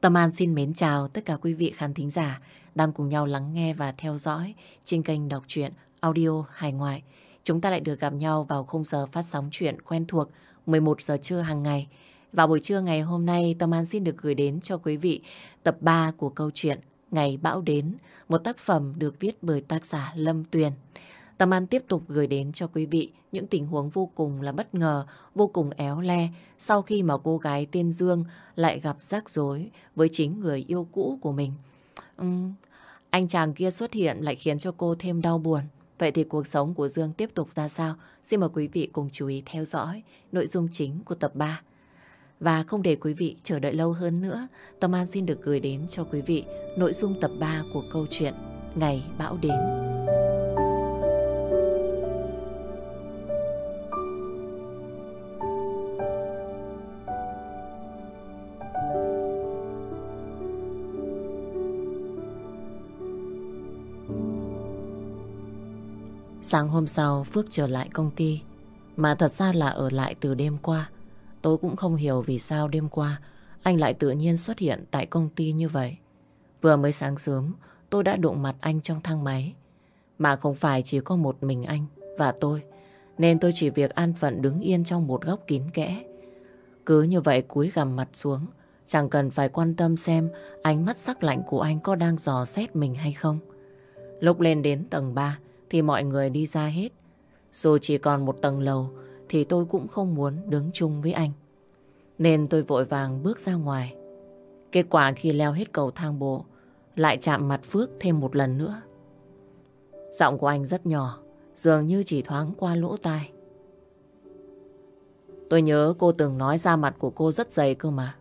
Tâm An xin mến chào tất cả quý vị khán thính giả đang cùng nhau lắng nghe và theo dõi trên kênh đọc truyện audio hài ngoại. Chúng ta lại được gặp nhau vào khung giờ phát sóng truyện quen thuộc 11 giờ trưa hàng ngày. Vào buổi trưa ngày hôm nay, Tâm An xin được gửi đến cho quý vị tập 3 của câu chuyện Ngày Bão Đến, một tác phẩm được viết bởi tác giả Lâm Tuyền. Tâm An tiếp tục gửi đến cho quý vị những tình huống vô cùng là bất ngờ, vô cùng éo le sau khi mà cô gái tên Dương lại gặp rắc rối với chính người yêu cũ của mình. Uhm, anh chàng kia xuất hiện lại khiến cho cô thêm đau buồn. Vậy thì cuộc sống của Dương tiếp tục ra sao? Xin mời quý vị cùng chú ý theo dõi nội dung chính của tập 3. Và không để quý vị chờ đợi lâu hơn nữa, Tâm An xin được gửi đến cho quý vị nội dung tập 3 của câu chuyện Ngày Bão Đến. Sáng hôm sau, Phước trở lại công ty. Mà thật ra là ở lại từ đêm qua. Tôi cũng không hiểu vì sao đêm qua Anh lại tự nhiên xuất hiện tại công ty như vậy. Vừa mới sáng sớm, Tôi đã đụng mặt anh trong thang máy. Mà không phải chỉ có một mình anh Và tôi, Nên tôi chỉ việc an phận đứng yên trong một góc kín kẽ. Cứ như vậy cúi gằm mặt xuống, Chẳng cần phải quan tâm xem Ánh mắt sắc lạnh của anh có đang dò xét mình hay không. Lúc lên đến tầng 3 thì mọi người đi ra hết. Dù chỉ còn một tầng lầu thì tôi cũng không muốn đứng chung với anh. Nên tôi vội vàng bước ra ngoài. Kết quả khi leo hết cầu thang bộ lại chạm mặt Phước thêm một lần nữa. Giọng của anh rất nhỏ, dường như chỉ thoáng qua lỗ tai. Tôi nhớ cô từng nói da mặt của cô rất dày cơ mà.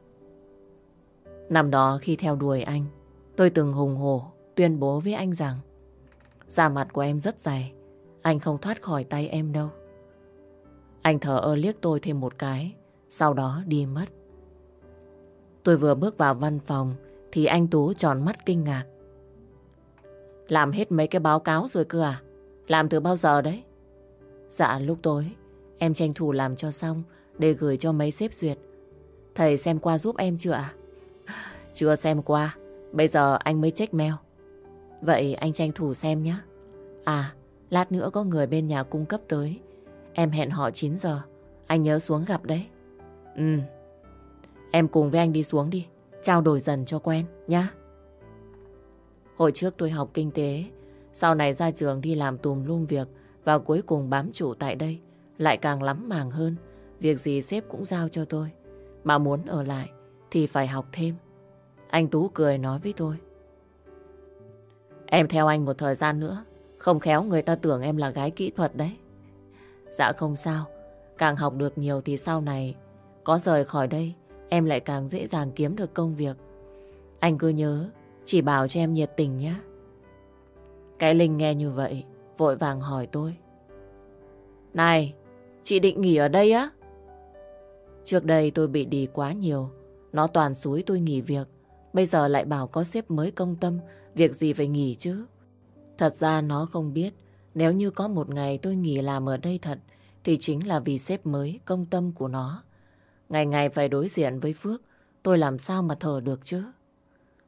Năm đó khi theo đuổi anh, tôi từng hùng hổ tuyên bố với anh rằng Da mặt của em rất dày. Anh không thoát khỏi tay em đâu. Anh thở ơ liếc tôi thêm một cái. Sau đó đi mất. Tôi vừa bước vào văn phòng thì anh Tú tròn mắt kinh ngạc. Làm hết mấy cái báo cáo rồi cơ à? Làm từ bao giờ đấy? Dạ lúc tối, em tranh thủ làm cho xong để gửi cho mấy sếp duyệt. Thầy xem qua giúp em chưa ạ? Chưa xem qua. Bây giờ anh mới check mail. Vậy anh tranh thủ xem nhé. À, lát nữa có người bên nhà cung cấp tới. Em hẹn họ 9 giờ. Anh nhớ xuống gặp đấy. Ừ. Em cùng với anh đi xuống đi. Trao đổi dần cho quen nhá. Hồi trước tôi học kinh tế. Sau này ra trường đi làm tùm lum việc và cuối cùng bám chủ tại đây. Lại càng lắm màng hơn. Việc gì sếp cũng giao cho tôi. Mà muốn ở lại thì phải học thêm. Anh Tú cười nói với tôi. Em theo anh một thời gian nữa. Không khéo người ta tưởng em là gái kỹ thuật đấy. Dạ không sao. Càng học được nhiều thì sau này có rời khỏi đây em lại càng dễ dàng kiếm được công việc. Anh cứ nhớ chỉ bảo cho em nhiệt tình nhé. Cái Linh nghe như vậy vội vàng hỏi tôi. Này, chị định nghỉ ở đây á? Trước đây tôi bị đi quá nhiều. Nó toàn suối tôi nghỉ việc. Bây giờ lại bảo có sếp mới công tâm Việc gì phải nghỉ chứ? Thật ra nó không biết, nếu như có một ngày tôi nghỉ làm ở đây thật, thì chính là vì sếp mới, công tâm của nó. Ngày ngày phải đối diện với Phước, tôi làm sao mà thở được chứ?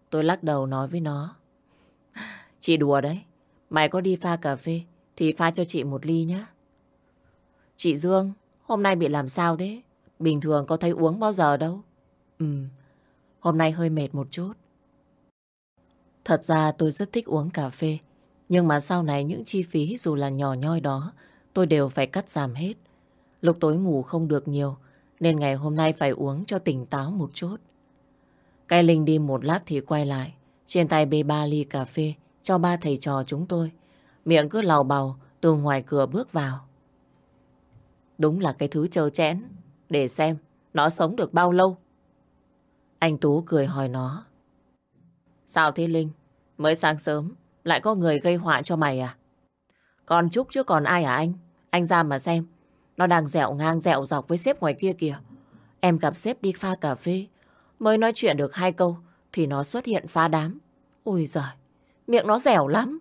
Tôi lắc đầu nói với nó. Chị đùa đấy, mày có đi pha cà phê thì pha cho chị một ly nhé. Chị Dương, hôm nay bị làm sao thế? Bình thường có thấy uống bao giờ đâu. Ừ, hôm nay hơi mệt một chút. Thật ra tôi rất thích uống cà phê. Nhưng mà sau này những chi phí dù là nhỏ nhoi đó, tôi đều phải cắt giảm hết. Lúc tối ngủ không được nhiều, nên ngày hôm nay phải uống cho tỉnh táo một chút. Cái Linh đi một lát thì quay lại, trên tay bê ba ly cà phê cho ba thầy trò chúng tôi. Miệng cứ lào bào từ ngoài cửa bước vào. Đúng là cái thứ trơ chẽn, để xem nó sống được bao lâu. Anh Tú cười hỏi nó. Sao thế Linh? Mới sáng sớm, lại có người gây họa cho mày à? Còn Trúc chứ còn ai hả anh? Anh ra mà xem. Nó đang dẹo ngang dẹo dọc với sếp ngoài kia kìa. Em gặp sếp đi pha cà phê. Mới nói chuyện được hai câu thì nó xuất hiện phá đám. Ôi giời, miệng nó dẻo lắm.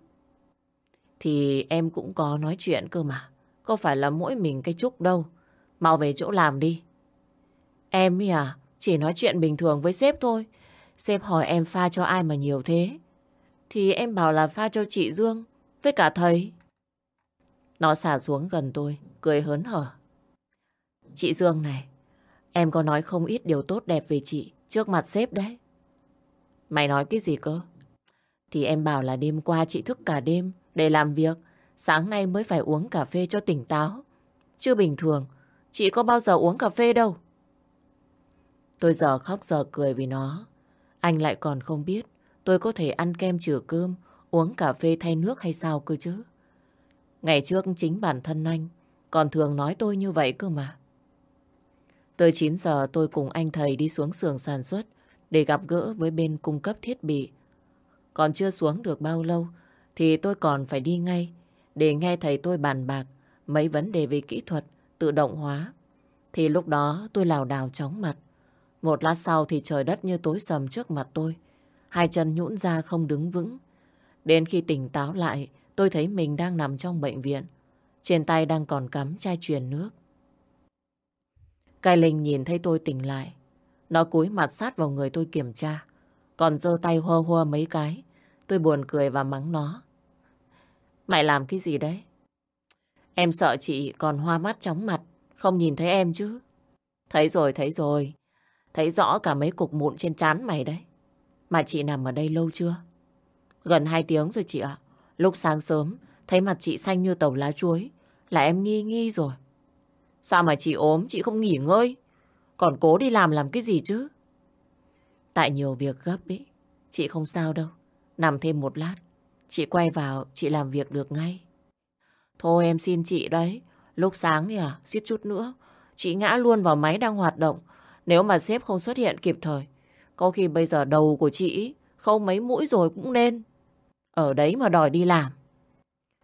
Thì em cũng có nói chuyện cơ mà. Có phải là mỗi mình cái Trúc đâu. Mau về chỗ làm đi. Em à, chỉ nói chuyện bình thường với sếp thôi. Sếp hỏi em pha cho ai mà nhiều thế? Thì em bảo là pha cho chị Dương với cả thầy. Nó xả xuống gần tôi, cười hớn hở. Chị Dương này, em có nói không ít điều tốt đẹp về chị trước mặt sếp đấy. Mày nói cái gì cơ? Thì em bảo là đêm qua chị thức cả đêm để làm việc, sáng nay mới phải uống cà phê cho tỉnh táo. Chứ bình thường, chị có bao giờ uống cà phê đâu. Tôi giờ khóc giờ cười vì nó. Anh lại còn không biết tôi có thể ăn kem chừa cơm, uống cà phê thay nước hay sao cơ chứ. Ngày trước chính bản thân anh còn thường nói tôi như vậy cơ mà. Tới 9 giờ tôi cùng anh thầy đi xuống xưởng sản xuất để gặp gỡ với bên cung cấp thiết bị. Còn chưa xuống được bao lâu thì tôi còn phải đi ngay để nghe thầy tôi bàn bạc mấy vấn đề về kỹ thuật, tự động hóa. Thì lúc đó tôi lảo đảo chóng mặt. Một lát sau thì trời đất như tối sầm trước mặt tôi. Hai chân nhũn ra không đứng vững. Đến khi tỉnh táo lại, tôi thấy mình đang nằm trong bệnh viện. Trên tay đang còn cắm chai truyền nước. Cai Linh nhìn thấy tôi tỉnh lại. Nó cúi mặt sát vào người tôi kiểm tra. Còn giơ tay hô hô mấy cái. Tôi buồn cười và mắng nó. Mày làm cái gì đấy? Em sợ chị còn hoa mắt chóng mặt. Không nhìn thấy em chứ. Thấy rồi, thấy rồi. Thấy rõ cả mấy cục mụn trên trán mày đấy. Mà chị nằm ở đây lâu chưa? Gần hai tiếng rồi chị ạ. Lúc sáng sớm, thấy mặt chị xanh như tàu lá chuối. Là em nghi nghi rồi. Sao mà chị ốm, chị không nghỉ ngơi? Còn cố đi làm làm cái gì chứ? Tại nhiều việc gấp ý. Chị không sao đâu. Nằm thêm một lát. Chị quay vào, chị làm việc được ngay. Thôi em xin chị đấy. Lúc sáng thì à, suýt chút nữa. Chị ngã luôn vào máy đang hoạt động. Nếu mà sếp không xuất hiện kịp thời, có khi bây giờ đầu của chị không mấy mũi rồi cũng nên. Ở đấy mà đòi đi làm.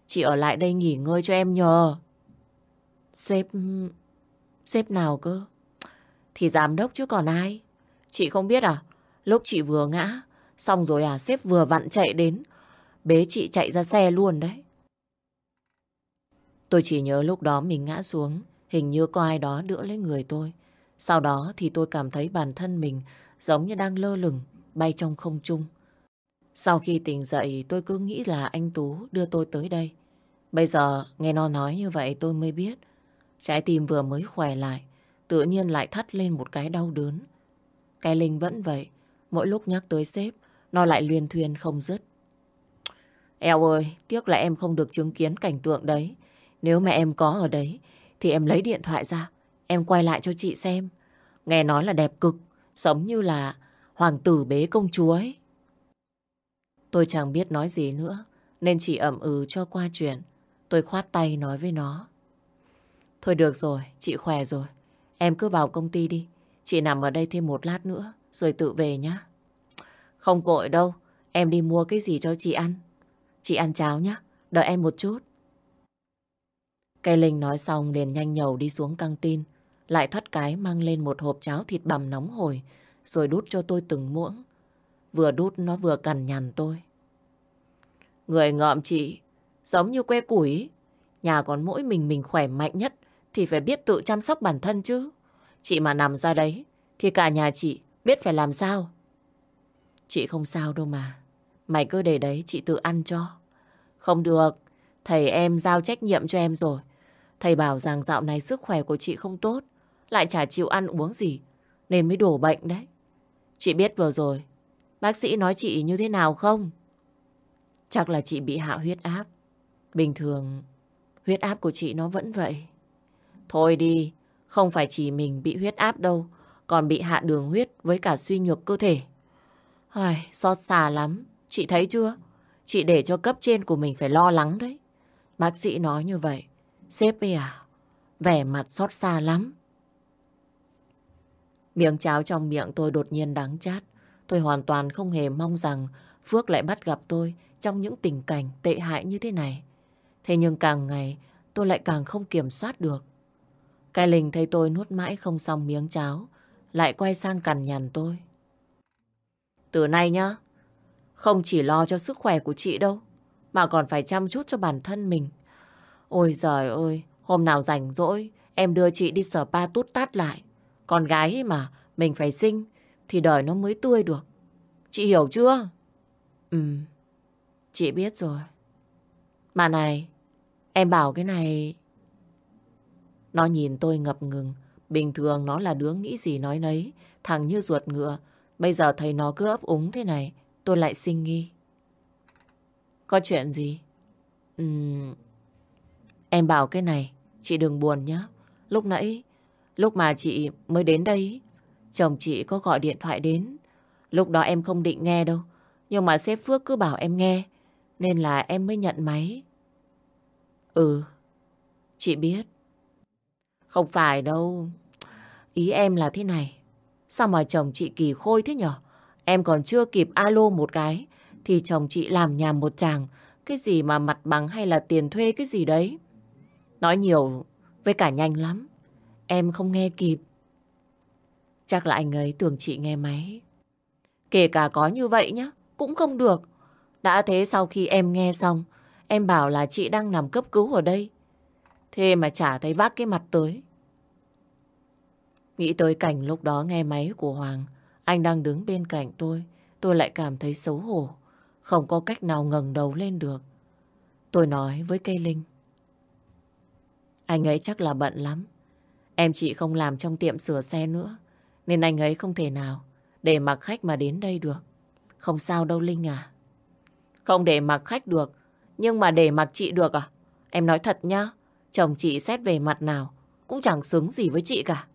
Chị ở lại đây nghỉ ngơi cho em nhờ. Sếp... Sếp nào cơ? Thì giám đốc chứ còn ai. Chị không biết à? Lúc chị vừa ngã, xong rồi à, sếp vừa vặn chạy đến. Bế chị chạy ra xe luôn đấy. Tôi chỉ nhớ lúc đó mình ngã xuống, hình như có ai đó đỡ lấy người tôi. Sau đó thì tôi cảm thấy bản thân mình giống như đang lơ lửng, bay trong không trung. Sau khi tỉnh dậy tôi cứ nghĩ là anh Tú đưa tôi tới đây. Bây giờ nghe nó nói như vậy tôi mới biết. Trái tim vừa mới khỏe lại, tự nhiên lại thắt lên một cái đau đớn. Cái Linh vẫn vậy, mỗi lúc nhắc tới sếp, nó lại luyên thuyên không dứt. Eo ơi, tiếc là em không được chứng kiến cảnh tượng đấy. Nếu mà em có ở đấy, thì em lấy điện thoại ra, em quay lại cho chị xem. Nghe nói là đẹp cực, giống như là hoàng tử bế công chúa ấy. Tôi chẳng biết nói gì nữa, nên chỉ ẩm ừ cho qua chuyện. Tôi khoát tay nói với nó. Thôi được rồi, chị khỏe rồi. Em cứ vào công ty đi. Chị nằm ở đây thêm một lát nữa, rồi tự về nhá. Không vội đâu, em đi mua cái gì cho chị ăn. Chị ăn cháo nhá, đợi em một chút. Cây Linh nói xong liền nhanh nhầu đi xuống căng tin. Lại thắt cái mang lên một hộp cháo thịt bằm nóng hổi, rồi đút cho tôi từng muỗng. Vừa đút nó vừa cằn nhằn tôi. Người ngợm chị, giống như que củi. Nhà còn mỗi mình mình khỏe mạnh nhất thì phải biết tự chăm sóc bản thân chứ. Chị mà nằm ra đấy thì cả nhà chị biết phải làm sao. Chị không sao đâu mà. Mày cứ để đấy chị tự ăn cho. Không được, thầy em giao trách nhiệm cho em rồi. Thầy bảo rằng dạo này sức khỏe của chị không tốt, lại chả chịu ăn uống gì, nên mới đổ bệnh đấy. Chị biết vừa rồi, bác sĩ nói chị như thế nào không? Chắc là chị bị hạ huyết áp. Bình thường, huyết áp của chị nó vẫn vậy. Thôi đi, không phải chỉ mình bị huyết áp đâu, còn bị hạ đường huyết với cả suy nhược cơ thể. Ai, xót xa lắm, chị thấy chưa? Chị để cho cấp trên của mình phải lo lắng đấy. Bác sĩ nói như vậy, sếp ấy à, vẻ mặt xót xa lắm. Miệng cháo trong miệng tôi đột nhiên đắng chát. Tôi hoàn toàn không hề mong rằng Phước lại bắt gặp tôi trong những tình cảnh tệ hại như thế này. Thế nhưng càng ngày tôi lại càng không kiểm soát được. Cái Linh thấy tôi nuốt mãi không xong miếng cháo, lại quay sang cằn nhằn tôi. Từ nay nhá, không chỉ lo cho sức khỏe của chị đâu, mà còn phải chăm chút cho bản thân mình. Ôi giời ơi, hôm nào rảnh rỗi, em đưa chị đi spa tút tát lại. Con gái mà, mình phải sinh, thì đời nó mới tươi được. Chị hiểu chưa? Ừ, chị biết rồi. Mà này, em bảo cái này... Nó nhìn tôi ngập ngừng. Bình thường nó là đứa nghĩ gì nói nấy, thằng như ruột ngựa. Bây giờ thấy nó cứ ấp úng thế này, tôi lại sinh nghi. Có chuyện gì? Uhm... Em bảo cái này, chị đừng buồn nhé. Lúc nãy, lúc mà chị mới đến đây, chồng chị có gọi điện thoại đến. Lúc đó em không định nghe đâu. Nhưng mà sếp Phước cứ bảo em nghe, nên là em mới nhận máy. Ừ, chị biết. Không phải đâu. Ý em là thế này. Sao mà chồng chị kỳ khôi thế nhở? Em còn chưa kịp alo một cái, thì chồng chị làm nhàm một chàng. Cái gì mà mặt bằng hay là tiền thuê cái gì đấy. Nói nhiều với cả nhanh lắm. Em không nghe kịp. Chắc là anh ấy tưởng chị nghe máy. Kể cả có như vậy nhá, cũng không được. Đã thế sau khi em nghe xong, em bảo là chị đang nằm cấp cứu ở đây. Thế mà chả thấy vác cái mặt tới. Nghĩ tới cảnh lúc đó nghe máy của Hoàng, anh đang đứng bên cạnh tôi, tôi lại cảm thấy xấu hổ, không có cách nào ngẩng đầu lên được. Tôi nói với cây Linh. Anh ấy chắc là bận lắm. Em chị không làm trong tiệm sửa xe nữa, nên anh ấy không thể nào để mặc khách mà đến đây được. Không sao đâu Linh à. Không để mặc khách được, nhưng mà để mặc chị được à? Em nói thật nhá, chồng chị xét về mặt nào cũng chẳng xứng gì với chị cả.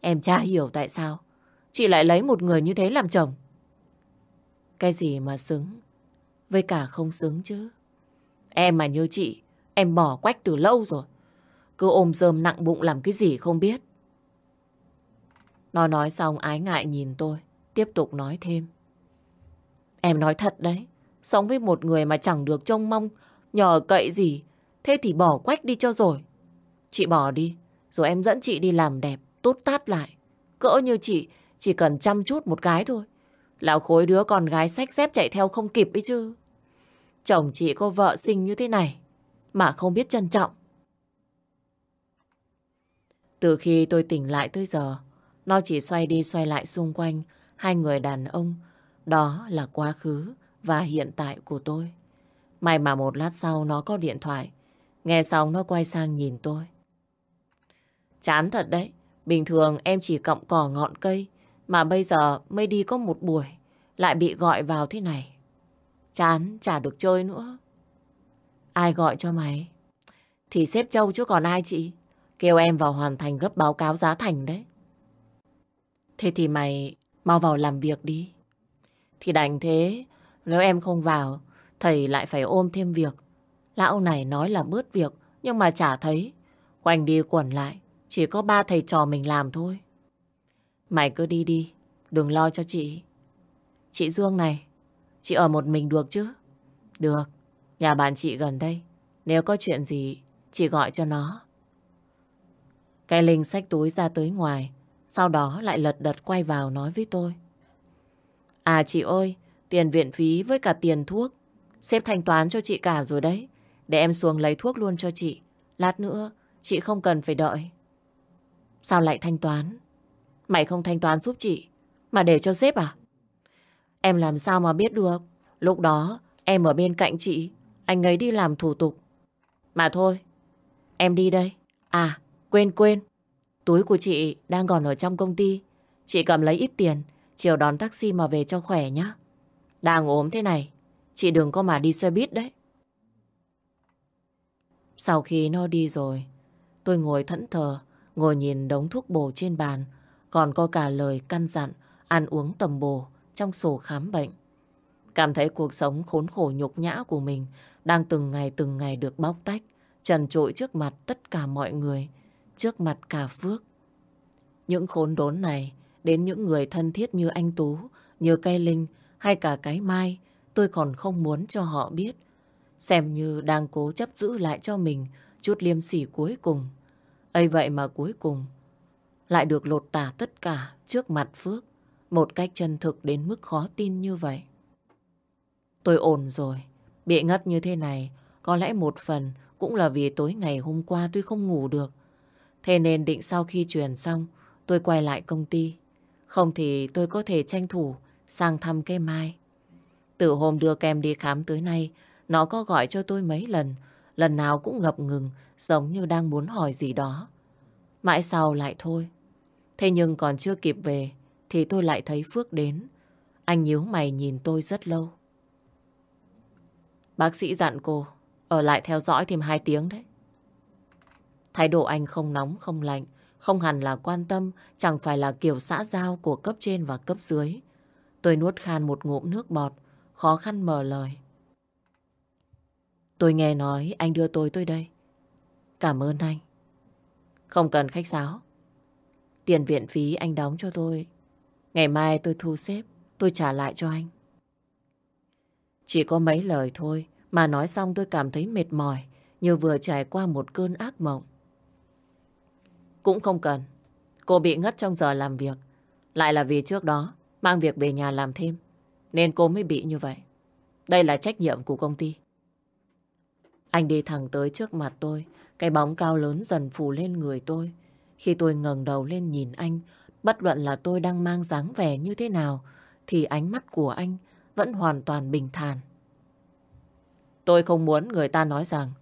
Em chả hiểu tại sao chị lại lấy một người như thế làm chồng. Cái gì mà xứng, với cả không xứng chứ. Em mà như chị, em bỏ quách từ lâu rồi. Cứ ôm rơm nặng bụng làm cái gì không biết. Nó nói xong ái ngại nhìn tôi, tiếp tục nói thêm. Em nói thật đấy, sống với một người mà chẳng được trông mong, nhờ cậy gì, thế thì bỏ quách đi cho rồi. Chị bỏ đi, rồi em dẫn chị đi làm đẹp, tốt tát lại. Cỡ như chị, chỉ cần chăm chút một cái thôi. Lão khối đứa con gái sách dép chạy theo không kịp ấy chứ. Chồng chị có vợ sinh như thế này, mà không biết trân trọng. Từ khi tôi tỉnh lại tới giờ, nó chỉ xoay đi xoay lại xung quanh hai người đàn ông. Đó là quá khứ và hiện tại của tôi. May mà một lát sau nó có điện thoại. Nghe xong nó quay sang nhìn tôi. Chán thật đấy. Bình thường em chỉ cọng cỏ ngọn cây. Mà bây giờ mới đi có một buổi. Lại bị gọi vào thế này. Chán, chả được chơi nữa. Ai gọi cho mày? Thì xếp Châu chứ còn ai chị? Kêu em vào hoàn thành gấp báo cáo giá thành đấy. Thế thì mày mau vào làm việc đi. Thì đành thế, nếu em không vào, thầy lại phải ôm thêm việc. Lão này nói là bớt việc, nhưng mà chả thấy. Quanh đi quẩn lại, chỉ có ba thầy trò mình làm thôi. Mày cứ đi đi, đừng lo cho chị. Chị Dương này, chị ở một mình được chứ? Được, nhà bạn chị gần đây. Nếu có chuyện gì, chị gọi cho nó. Cái Linh xách túi ra tới ngoài, sau đó lại lật đật quay vào nói với tôi. À chị ơi, tiền viện phí với cả tiền thuốc, xếp thanh toán cho chị cả rồi đấy. Để em xuống lấy thuốc luôn cho chị. Lát nữa, chị không cần phải đợi. Sao lại thanh toán? Mày không thanh toán giúp chị, mà để cho sếp à? Em làm sao mà biết được? Lúc đó, em ở bên cạnh chị, anh ấy đi làm thủ tục. Mà thôi, em đi đây. À, quên quên, Túi của chị đang còn ở trong công ty. Chị cầm lấy ít tiền, chiều đón taxi mà về cho khỏe nhá. Đang ốm thế này, chị đừng có mà đi xe buýt đấy. Sau khi nó đi rồi, tôi ngồi thẫn thờ, ngồi nhìn đống thuốc bổ trên bàn, còn có cả lời căn dặn, ăn uống tầm bổ trong sổ khám bệnh. Cảm thấy cuộc sống khốn khổ nhục nhã của mình đang từng ngày từng ngày được bóc tách, trần trội trước mặt tất cả mọi người trước mặt cả Phước. Những khốn đốn này đến những người thân thiết như anh Tú, như cây Linh hay cả cái Mai, tôi còn không muốn cho họ biết. Xem như đang cố chấp giữ lại cho mình chút liêm sỉ cuối cùng. ấy vậy mà cuối cùng lại được lột tả tất cả trước mặt Phước một cách chân thực đến mức khó tin như vậy. Tôi ổn rồi, bị ngất như thế này có lẽ một phần cũng là vì tối ngày hôm qua tôi không ngủ được Thế nên định sau khi truyền xong, tôi quay lại công ty. Không thì tôi có thể tranh thủ sang thăm cây mai. Từ hôm đưa kem đi khám tới nay, nó có gọi cho tôi mấy lần, lần nào cũng ngập ngừng, giống như đang muốn hỏi gì đó. Mãi sau lại thôi. Thế nhưng còn chưa kịp về, thì tôi lại thấy Phước đến. Anh nhíu mày nhìn tôi rất lâu. Bác sĩ dặn cô, ở lại theo dõi thêm hai tiếng đấy. Thái độ anh không nóng, không lạnh, không hẳn là quan tâm, chẳng phải là kiểu xã giao của cấp trên và cấp dưới. Tôi nuốt khan một ngụm nước bọt, khó khăn mở lời. Tôi nghe nói anh đưa tôi tới đây. Cảm ơn anh. Không cần khách sáo. Tiền viện phí anh đóng cho tôi. Ngày mai tôi thu xếp, tôi trả lại cho anh. Chỉ có mấy lời thôi mà nói xong tôi cảm thấy mệt mỏi như vừa trải qua một cơn ác mộng. Cũng không cần. Cô bị ngất trong giờ làm việc. Lại là vì trước đó mang việc về nhà làm thêm. Nên cô mới bị như vậy. Đây là trách nhiệm của công ty. Anh đi thẳng tới trước mặt tôi. Cái bóng cao lớn dần phủ lên người tôi. Khi tôi ngẩng đầu lên nhìn anh, bất luận là tôi đang mang dáng vẻ như thế nào, thì ánh mắt của anh vẫn hoàn toàn bình thản. Tôi không muốn người ta nói rằng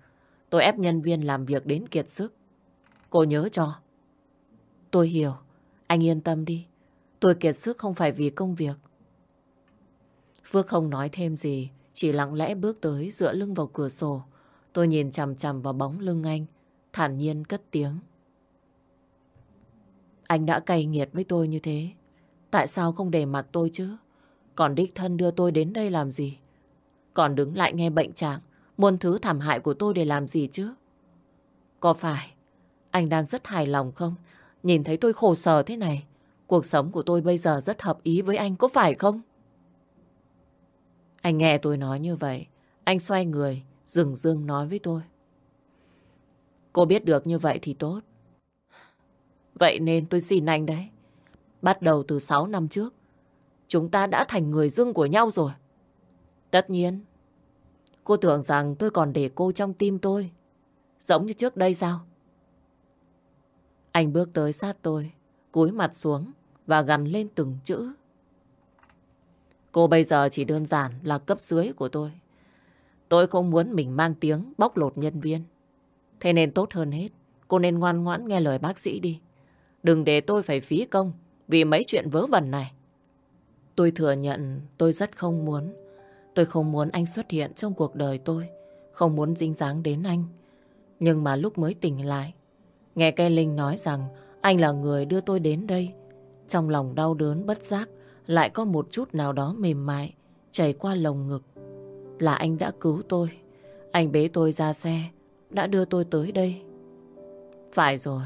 tôi ép nhân viên làm việc đến kiệt sức. Cô nhớ cho. Tôi hiểu. Anh yên tâm đi. Tôi kiệt sức không phải vì công việc. Phước không nói thêm gì, chỉ lặng lẽ bước tới dựa lưng vào cửa sổ. Tôi nhìn chằm chằm vào bóng lưng anh, thản nhiên cất tiếng. Anh đã cay nghiệt với tôi như thế. Tại sao không để mặc tôi chứ? Còn đích thân đưa tôi đến đây làm gì? Còn đứng lại nghe bệnh trạng, muôn thứ thảm hại của tôi để làm gì chứ? Có phải anh đang rất hài lòng không? Nhìn thấy tôi khổ sở thế này, cuộc sống của tôi bây giờ rất hợp ý với anh, có phải không? Anh nghe tôi nói như vậy, anh xoay người, dừng dưng nói với tôi. Cô biết được như vậy thì tốt. Vậy nên tôi xin anh đấy. Bắt đầu từ 6 năm trước, chúng ta đã thành người dưng của nhau rồi. Tất nhiên, cô tưởng rằng tôi còn để cô trong tim tôi. Giống như trước đây sao? Anh bước tới sát tôi, cúi mặt xuống và gằn lên từng chữ. Cô bây giờ chỉ đơn giản là cấp dưới của tôi. Tôi không muốn mình mang tiếng bóc lột nhân viên. Thế nên tốt hơn hết, cô nên ngoan ngoãn nghe lời bác sĩ đi. Đừng để tôi phải phí công vì mấy chuyện vớ vẩn này. Tôi thừa nhận tôi rất không muốn. Tôi không muốn anh xuất hiện trong cuộc đời tôi. Không muốn dính dáng đến anh. Nhưng mà lúc mới tỉnh lại, nghe cây Linh nói rằng anh là người đưa tôi đến đây. Trong lòng đau đớn bất giác, lại có một chút nào đó mềm mại, chảy qua lồng ngực. Là anh đã cứu tôi. Anh bế tôi ra xe, đã đưa tôi tới đây. Phải rồi,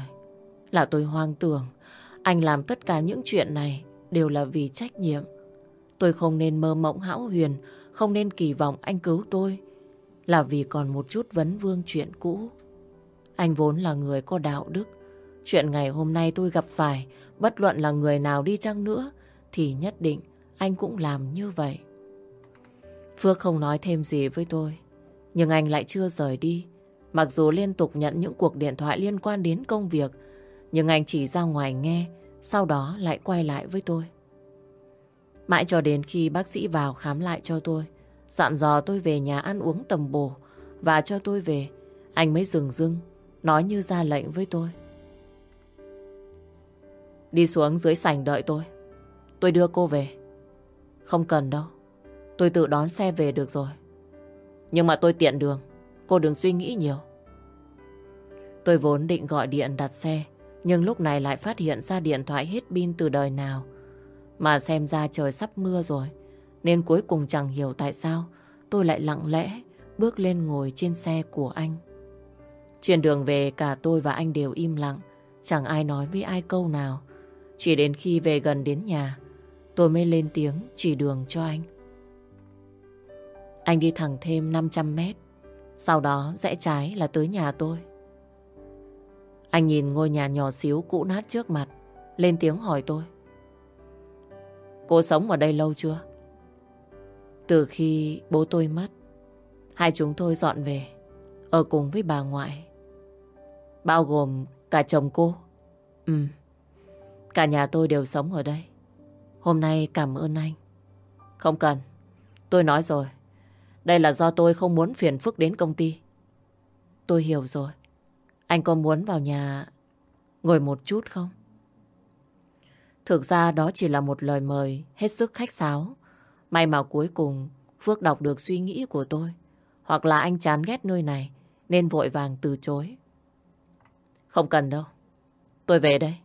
là tôi hoang tưởng. Anh làm tất cả những chuyện này đều là vì trách nhiệm. Tôi không nên mơ mộng hão huyền, không nên kỳ vọng anh cứu tôi. Là vì còn một chút vấn vương chuyện cũ. Anh vốn là người có đạo đức. Chuyện ngày hôm nay tôi gặp phải, bất luận là người nào đi chăng nữa, thì nhất định anh cũng làm như vậy. Phước không nói thêm gì với tôi, nhưng anh lại chưa rời đi. Mặc dù liên tục nhận những cuộc điện thoại liên quan đến công việc, nhưng anh chỉ ra ngoài nghe, sau đó lại quay lại với tôi. Mãi cho đến khi bác sĩ vào khám lại cho tôi, dặn dò tôi về nhà ăn uống tầm bổ và cho tôi về, anh mới dừng dưng, nói như ra lệnh với tôi. Đi xuống dưới sảnh đợi tôi. Tôi đưa cô về. Không cần đâu. Tôi tự đón xe về được rồi. Nhưng mà tôi tiện đường. Cô đừng suy nghĩ nhiều. Tôi vốn định gọi điện đặt xe. Nhưng lúc này lại phát hiện ra điện thoại hết pin từ đời nào. Mà xem ra trời sắp mưa rồi. Nên cuối cùng chẳng hiểu tại sao tôi lại lặng lẽ bước lên ngồi trên xe của anh. Trên đường về cả tôi và anh đều im lặng. Chẳng ai nói với ai câu nào. Chỉ đến khi về gần đến nhà, tôi mới lên tiếng chỉ đường cho anh. Anh đi thẳng thêm 500 mét. Sau đó rẽ trái là tới nhà tôi. Anh nhìn ngôi nhà nhỏ xíu cũ nát trước mặt, lên tiếng hỏi tôi. Cô sống ở đây lâu chưa? Từ khi bố tôi mất, hai chúng tôi dọn về, ở cùng với bà ngoại. Bao gồm cả chồng cô. Ừ. Cả nhà tôi đều sống ở đây. Hôm nay cảm ơn anh. Không cần. Tôi nói rồi. Đây là do tôi không muốn phiền phức đến công ty. Tôi hiểu rồi. Anh có muốn vào nhà ngồi một chút không? Thực ra đó chỉ là một lời mời hết sức khách sáo. May mà cuối cùng Phước đọc được suy nghĩ của tôi. Hoặc là anh chán ghét nơi này, nên vội vàng từ chối. Không cần đâu. Tôi về đây.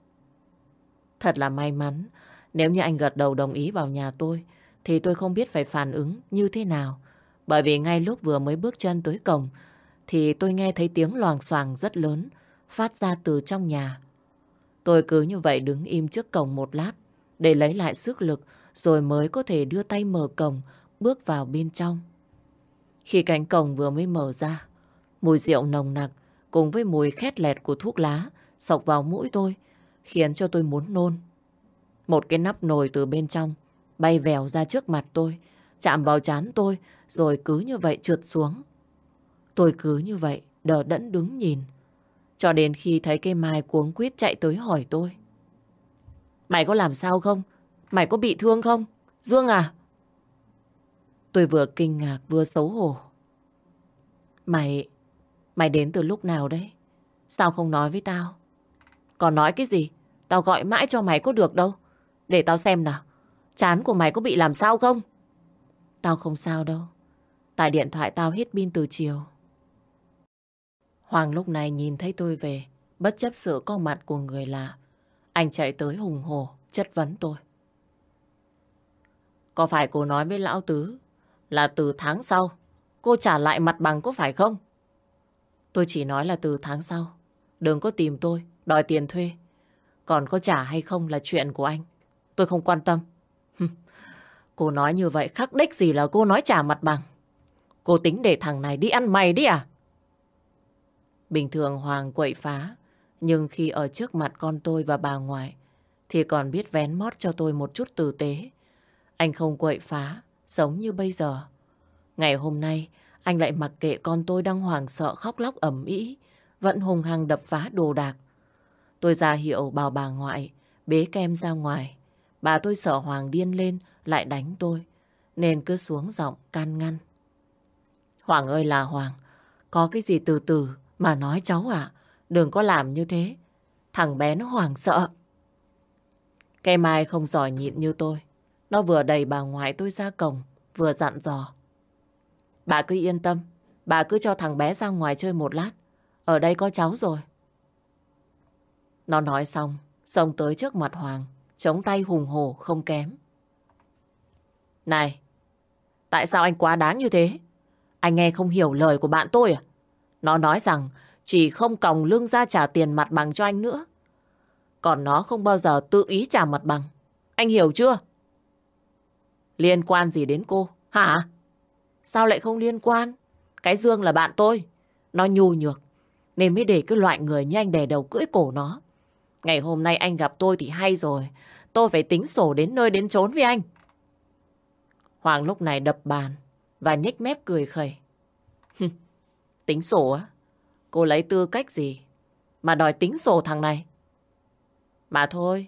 Thật là may mắn. Nếu như anh gật đầu đồng ý vào nhà tôi thì tôi không biết phải phản ứng như thế nào. Bởi vì ngay lúc vừa mới bước chân tới cổng thì tôi nghe thấy tiếng loàng xoàng rất lớn phát ra từ trong nhà. Tôi cứ như vậy đứng im trước cổng một lát để lấy lại sức lực rồi mới có thể đưa tay mở cổng bước vào bên trong. Khi cánh cổng vừa mới mở ra, mùi rượu nồng nặc cùng với mùi khét lẹt của thuốc lá sộc vào mũi tôi, khiến cho tôi muốn nôn. Một cái nắp nồi từ bên trong, bay vèo ra trước mặt tôi, chạm vào chán tôi, rồi cứ như vậy trượt xuống. Tôi cứ như vậy, đờ đẫn đứng nhìn, cho đến khi thấy cây mai cuống quýt chạy tới hỏi tôi. Mày có làm sao không? Mày có bị thương không? Dương à? Tôi vừa kinh ngạc, vừa xấu hổ. Mày... Mày đến từ lúc nào đấy? Sao không nói với tao? Còn nói cái gì? Tao gọi mãi cho mày có được đâu. Để tao xem nào. Chán của mày có bị làm sao không? Tao không sao đâu. Tại điện thoại tao hết pin từ chiều. Hoàng lúc này nhìn thấy tôi về, bất chấp sự có mặt của người lạ. Anh chạy tới hùng hồ, chất vấn tôi. Có phải cô nói với Lão Tứ là từ tháng sau cô trả lại mặt bằng có phải không? Tôi chỉ nói là từ tháng sau. Đừng có tìm tôi, đòi tiền thuê. Còn có trả hay không là chuyện của anh. Tôi không quan tâm. cô nói như vậy khắc đích gì là cô nói trả mặt bằng. Cô tính để thằng này đi ăn mày đi à? Bình thường Hoàng quậy phá, nhưng khi ở trước mặt con tôi và bà ngoại, thì còn biết vén mót cho tôi một chút tử tế. Anh không quậy phá, giống như bây giờ. Ngày hôm nay, anh lại mặc kệ con tôi đang hoảng sợ khóc lóc ẩm ý, vẫn hùng hăng đập phá đồ đạc. Tôi ra hiệu bảo bà ngoại, bế kem ra ngoài. Bà tôi sợ Hoàng điên lên, lại đánh tôi, nên cứ xuống giọng can ngăn. Hoàng ơi là Hoàng, có cái gì từ từ mà nói cháu à, đừng có làm như thế. Thằng bé nó hoảng sợ. Cây mai không giỏi nhịn như tôi. Nó vừa đẩy bà ngoại tôi ra cổng, vừa dặn dò. Bà cứ yên tâm, bà cứ cho thằng bé ra ngoài chơi một lát. Ở đây có cháu rồi. Nó nói xong, xông tới trước mặt Hoàng, chống tay hùng hổ không kém. Này, tại sao anh quá đáng như thế? Anh nghe không hiểu lời của bạn tôi à? Nó nói rằng chỉ không còng lương ra trả tiền mặt bằng cho anh nữa. Còn nó không bao giờ tự ý trả mặt bằng. Anh hiểu chưa? Liên quan gì đến cô? Hả? Sao lại không liên quan? Cái Dương là bạn tôi. Nó nhu nhược. Nên mới để cái loại người như anh đè đầu cưỡi cổ nó. Ngày hôm nay anh gặp tôi thì hay rồi. Tôi phải tính sổ đến nơi đến chốn với anh. Hoàng lúc này đập bàn và nhếch mép cười khẩy. tính sổ á? Cô lấy tư cách gì mà đòi tính sổ thằng này? Mà thôi,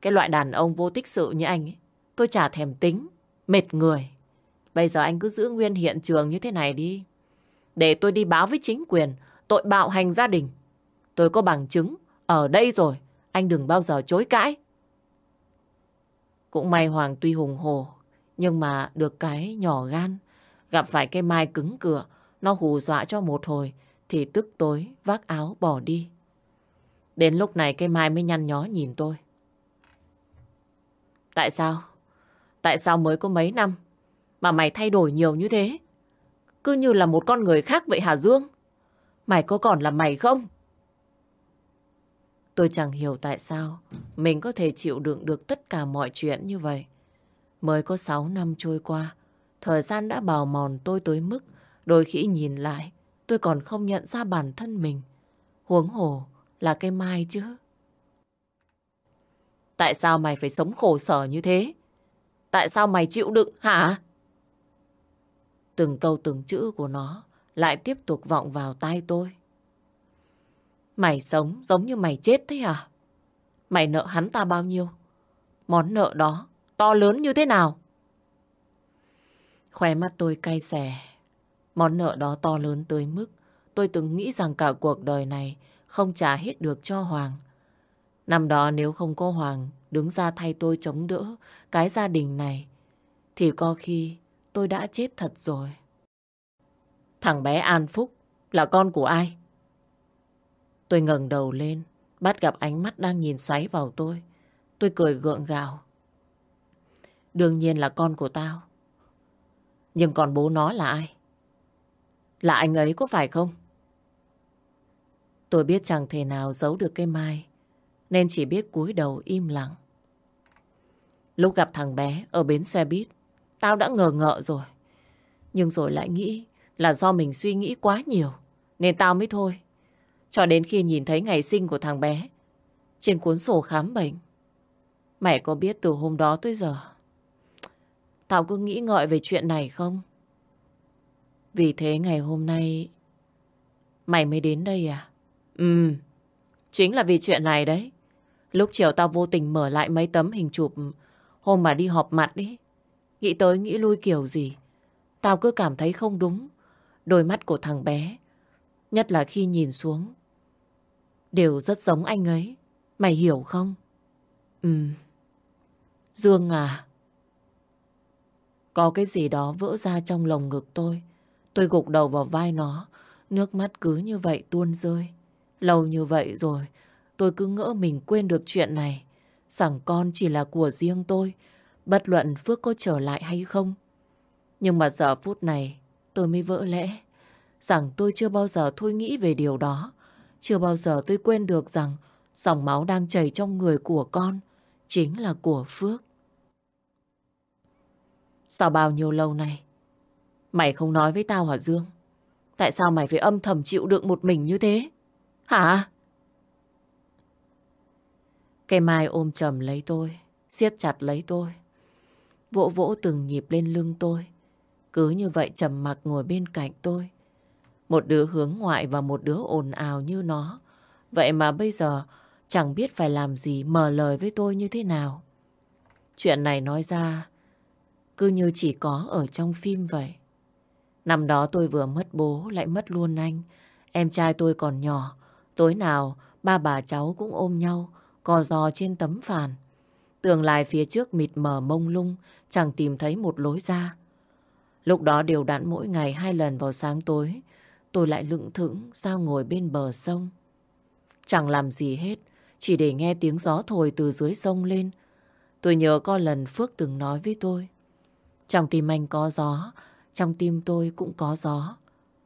cái loại đàn ông vô tích sự như anh ấy, tôi chả thèm tính, mệt người. Bây giờ anh cứ giữ nguyên hiện trường như thế này đi. Để tôi đi báo với chính quyền tội bạo hành gia đình. Tôi có bằng chứng ở đây rồi, anh đừng bao giờ chối cãi. Cũng may Hoàng tuy hùng hồ, nhưng mà được cái nhỏ gan. Gặp phải cái mai cứng cửa, nó hù dọa cho một hồi, thì tức tối vác áo bỏ đi. Đến lúc này cái mai mới nhăn nhó nhìn tôi. Tại sao? Tại sao mới có mấy năm mà mày thay đổi nhiều như thế? Cứ như là một con người khác vậy hả Dương? Mày có còn là mày không? Tôi chẳng hiểu tại sao mình có thể chịu đựng được tất cả mọi chuyện như vậy. Mới có 6 năm trôi qua, thời gian đã bào mòn tôi tới mức đôi khi nhìn lại tôi còn không nhận ra bản thân mình. Huống hồ là cái mai chứ. Tại sao mày phải sống khổ sở như thế? Tại sao mày chịu đựng hả? Từng câu từng chữ của nó lại tiếp tục vọng vào tai tôi. Mày sống giống như mày chết thế hả? Mày nợ hắn ta bao nhiêu? Món nợ đó to lớn như thế nào? Khoe mắt tôi cay xè. Món nợ đó to lớn tới mức tôi từng nghĩ rằng cả cuộc đời này không trả hết được cho Hoàng. Năm đó nếu không có Hoàng đứng ra thay tôi chống đỡ cái gia đình này, thì có khi tôi đã chết thật rồi. Thằng bé An Phúc là con của ai? Tôi ngẩng đầu lên, bắt gặp ánh mắt đang nhìn xoáy vào tôi. Tôi cười gượng gạo. Đương nhiên là con của tao. Nhưng còn bố nó là ai? Là anh ấy có phải không? Tôi biết chẳng thể nào giấu được cái mai, nên chỉ biết cúi đầu im lặng. Lúc gặp thằng bé ở bến xe buýt, tao đã ngờ ngợ rồi. Nhưng rồi lại nghĩ là do mình suy nghĩ quá nhiều, nên tao mới thôi. Cho đến khi nhìn thấy ngày sinh của thằng bé trên cuốn sổ khám bệnh. Mẹ có biết từ hôm đó tới giờ Tao cứ nghĩ ngợi về chuyện này không? Vì thế ngày hôm nay Mày mới đến đây à? Ừ Chính là vì chuyện này đấy Lúc chiều tao vô tình mở lại mấy tấm hình chụp Hôm mà đi họp mặt ấy Nghĩ tới nghĩ lui kiểu gì, Tao cứ cảm thấy không đúng. Đôi mắt của thằng bé, Nhất là khi nhìn xuống, Đều rất giống anh ấy. Mày hiểu không? Ừ. Dương à Có cái gì đó vỡ ra trong lồng ngực tôi. Tôi gục đầu vào vai nó, Nước mắt cứ như vậy tuôn rơi. Lâu như vậy rồi, Tôi cứ ngỡ mình quên được chuyện này. Rằng con chỉ là của riêng tôi Bất luận Phước có trở lại hay không. Nhưng mà giờ phút này, Tôi mới vỡ lẽ Rằng tôi chưa bao giờ thôi nghĩ về điều đó. Chưa bao giờ tôi quên được rằng Dòng máu đang chảy trong người của con Chính là của Phước. Sao bao nhiêu lâu nay Mày không nói với tao hả Dương? Tại sao mày phải âm thầm chịu đựng một mình như thế? Hả? Cây mai ôm chầm lấy tôi, siết chặt lấy tôi. Vỗ vỗ từng nhịp lên lưng tôi Cứ như vậy trầm mặc ngồi bên cạnh tôi Một đứa hướng ngoại và một đứa ồn ào như nó Vậy mà bây giờ, chẳng biết phải làm gì mở lời với tôi như thế nào. Chuyện này nói ra, cứ như chỉ có ở trong phim vậy. Năm đó tôi vừa mất bố, lại mất luôn anh. Em trai tôi còn nhỏ. Tối nào, ba bà cháu cũng ôm nhau cò giò trên tấm phản. Tương lại phía trước mịt mờ mông lung chẳng tìm thấy một lối ra. Lúc đó đều đặn mỗi ngày hai lần vào sáng tối tôi lại lững thững sao ngồi bên bờ sông. Chẳng làm gì hết chỉ để nghe tiếng gió thổi từ dưới sông lên. Tôi nhớ có lần Phước từng nói với tôi. Trong tim anh có gió, trong tim tôi cũng có gió.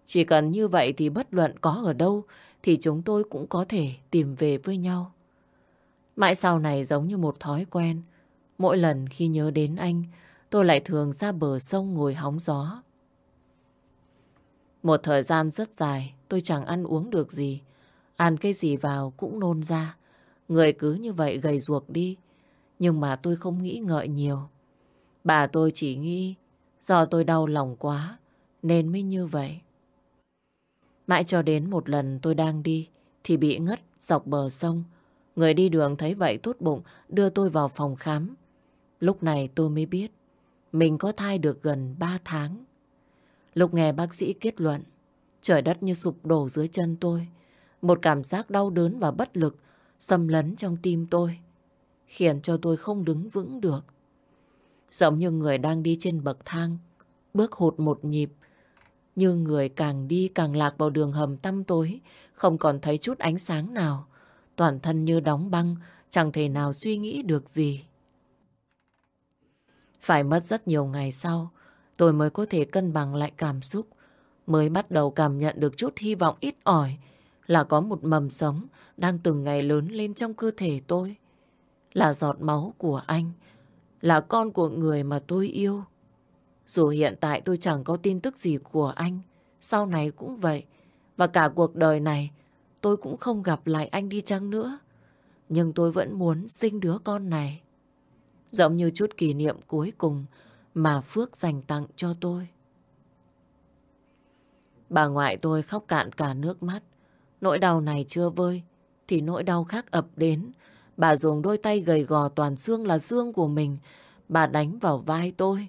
Chỉ cần như vậy thì bất luận có ở đâu thì chúng tôi cũng có thể tìm về với nhau. Mãi sau này giống như một thói quen. Mỗi lần khi nhớ đến anh, tôi lại thường ra bờ sông ngồi hóng gió. Một thời gian rất dài, tôi chẳng ăn uống được gì. Ăn cái gì vào cũng nôn ra. Người cứ như vậy gầy ruột đi. Nhưng mà tôi không nghĩ ngợi nhiều. Bà tôi chỉ nghĩ do tôi đau lòng quá nên mới như vậy. Mãi cho đến một lần tôi đang đi thì bị ngất dọc bờ sông. Người đi đường thấy vậy tốt bụng đưa tôi vào phòng khám. Lúc này tôi mới biết mình có thai được gần 3 tháng. Lúc nghe bác sĩ kết luận trời đất như sụp đổ dưới chân tôi. Một cảm giác đau đớn và bất lực xâm lấn trong tim tôi, khiến cho tôi không đứng vững được. Giống như người đang đi trên bậc thang, bước hụt một nhịp, như người càng đi càng lạc vào đường hầm tăm tối, không còn thấy chút ánh sáng nào, toàn thân như đóng băng, chẳng thể nào suy nghĩ được gì. Phải mất rất nhiều ngày sau, tôi mới có thể cân bằng lại cảm xúc, mới bắt đầu cảm nhận được chút hy vọng ít ỏi là có một mầm sống đang từng ngày lớn lên trong cơ thể tôi. Là giọt máu của anh, là con của người mà tôi yêu. Dù hiện tại tôi chẳng có tin tức gì của anh, sau này cũng vậy. Và cả cuộc đời này tôi cũng không gặp lại anh đi chăng nữa. Nhưng tôi vẫn muốn sinh đứa con này. Giống như chút kỷ niệm cuối cùng mà Phước dành tặng cho tôi. Bà ngoại tôi khóc cạn cả nước mắt. Nỗi đau này chưa vơi, thì nỗi đau khác ập đến. Bà dùng đôi tay gầy gò toàn xương là xương của mình. Bà đánh vào vai tôi.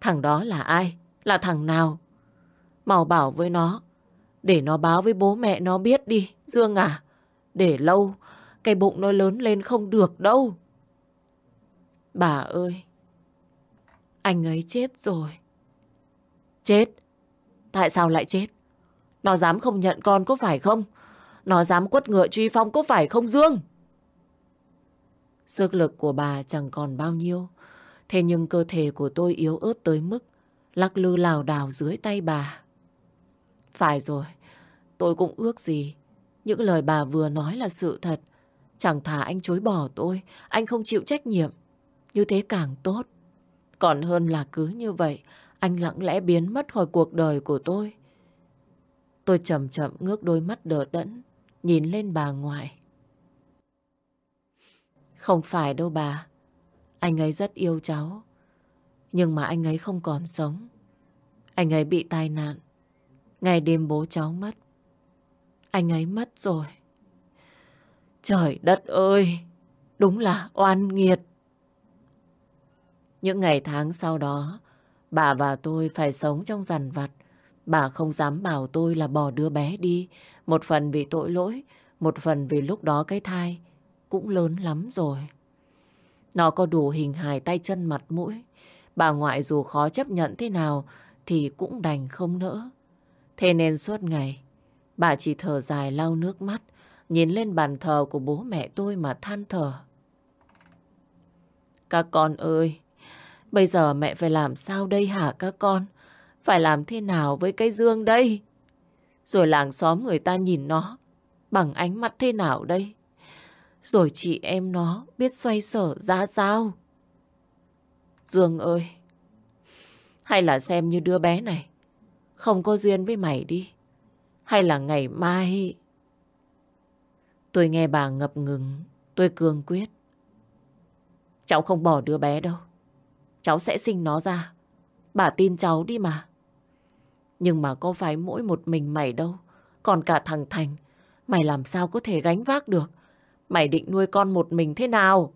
Thằng đó là ai? Là thằng nào? Mau bảo với nó. Để nó báo với bố mẹ nó biết đi, Dương à. Để lâu, cái bụng nó lớn lên không được đâu. Bà ơi, anh ấy chết rồi. Chết? Tại sao lại chết? Nó dám không nhận con có phải không? Nó dám quất ngựa truy phong có phải không Dương? Sức lực của bà chẳng còn bao nhiêu. Thế nhưng cơ thể của tôi yếu ớt tới mức lắc lư lào đảo dưới tay bà. Phải rồi, tôi cũng ước gì. Những lời bà vừa nói là sự thật. Chẳng thà anh chối bỏ tôi, anh không chịu trách nhiệm. Như thế càng tốt. Còn hơn là cứ như vậy, anh lặng lẽ biến mất khỏi cuộc đời của tôi. Tôi chậm chậm ngước đôi mắt đờ đẫn, nhìn lên bà ngoại. Không phải đâu bà. Anh ấy rất yêu cháu. Nhưng mà anh ấy không còn sống. Anh ấy bị tai nạn. Ngày đêm bố cháu mất. Anh ấy mất rồi. Trời đất ơi! Đúng là oan nghiệt. Những ngày tháng sau đó, bà và tôi phải sống trong rằn vặt. Bà không dám bảo tôi là bỏ đứa bé đi. Một phần vì tội lỗi, một phần vì lúc đó cái thai cũng lớn lắm rồi. Nó có đủ hình hài tay chân mặt mũi. Bà ngoại dù khó chấp nhận thế nào thì cũng đành không nỡ. Thế nên suốt ngày, bà chỉ thở dài lau nước mắt, nhìn lên bàn thờ của bố mẹ tôi mà than thở. Các con ơi, bây giờ mẹ phải làm sao đây hả các con? Phải làm thế nào với cái dương đây? Rồi làng xóm người ta nhìn nó bằng ánh mắt thế nào đây? Rồi chị em nó biết xoay sở ra sao? Dương ơi! Hay là xem như đứa bé này không có duyên với mày đi. Hay là ngày mai... Tôi nghe bà ngập ngừng, tôi cương quyết. Cháu không bỏ đứa bé đâu. Cháu sẽ sinh nó ra. Bà tin cháu đi mà. Nhưng mà có phải mỗi một mình mày đâu. Còn cả thằng Thành. Mày làm sao có thể gánh vác được. Mày định nuôi con một mình thế nào?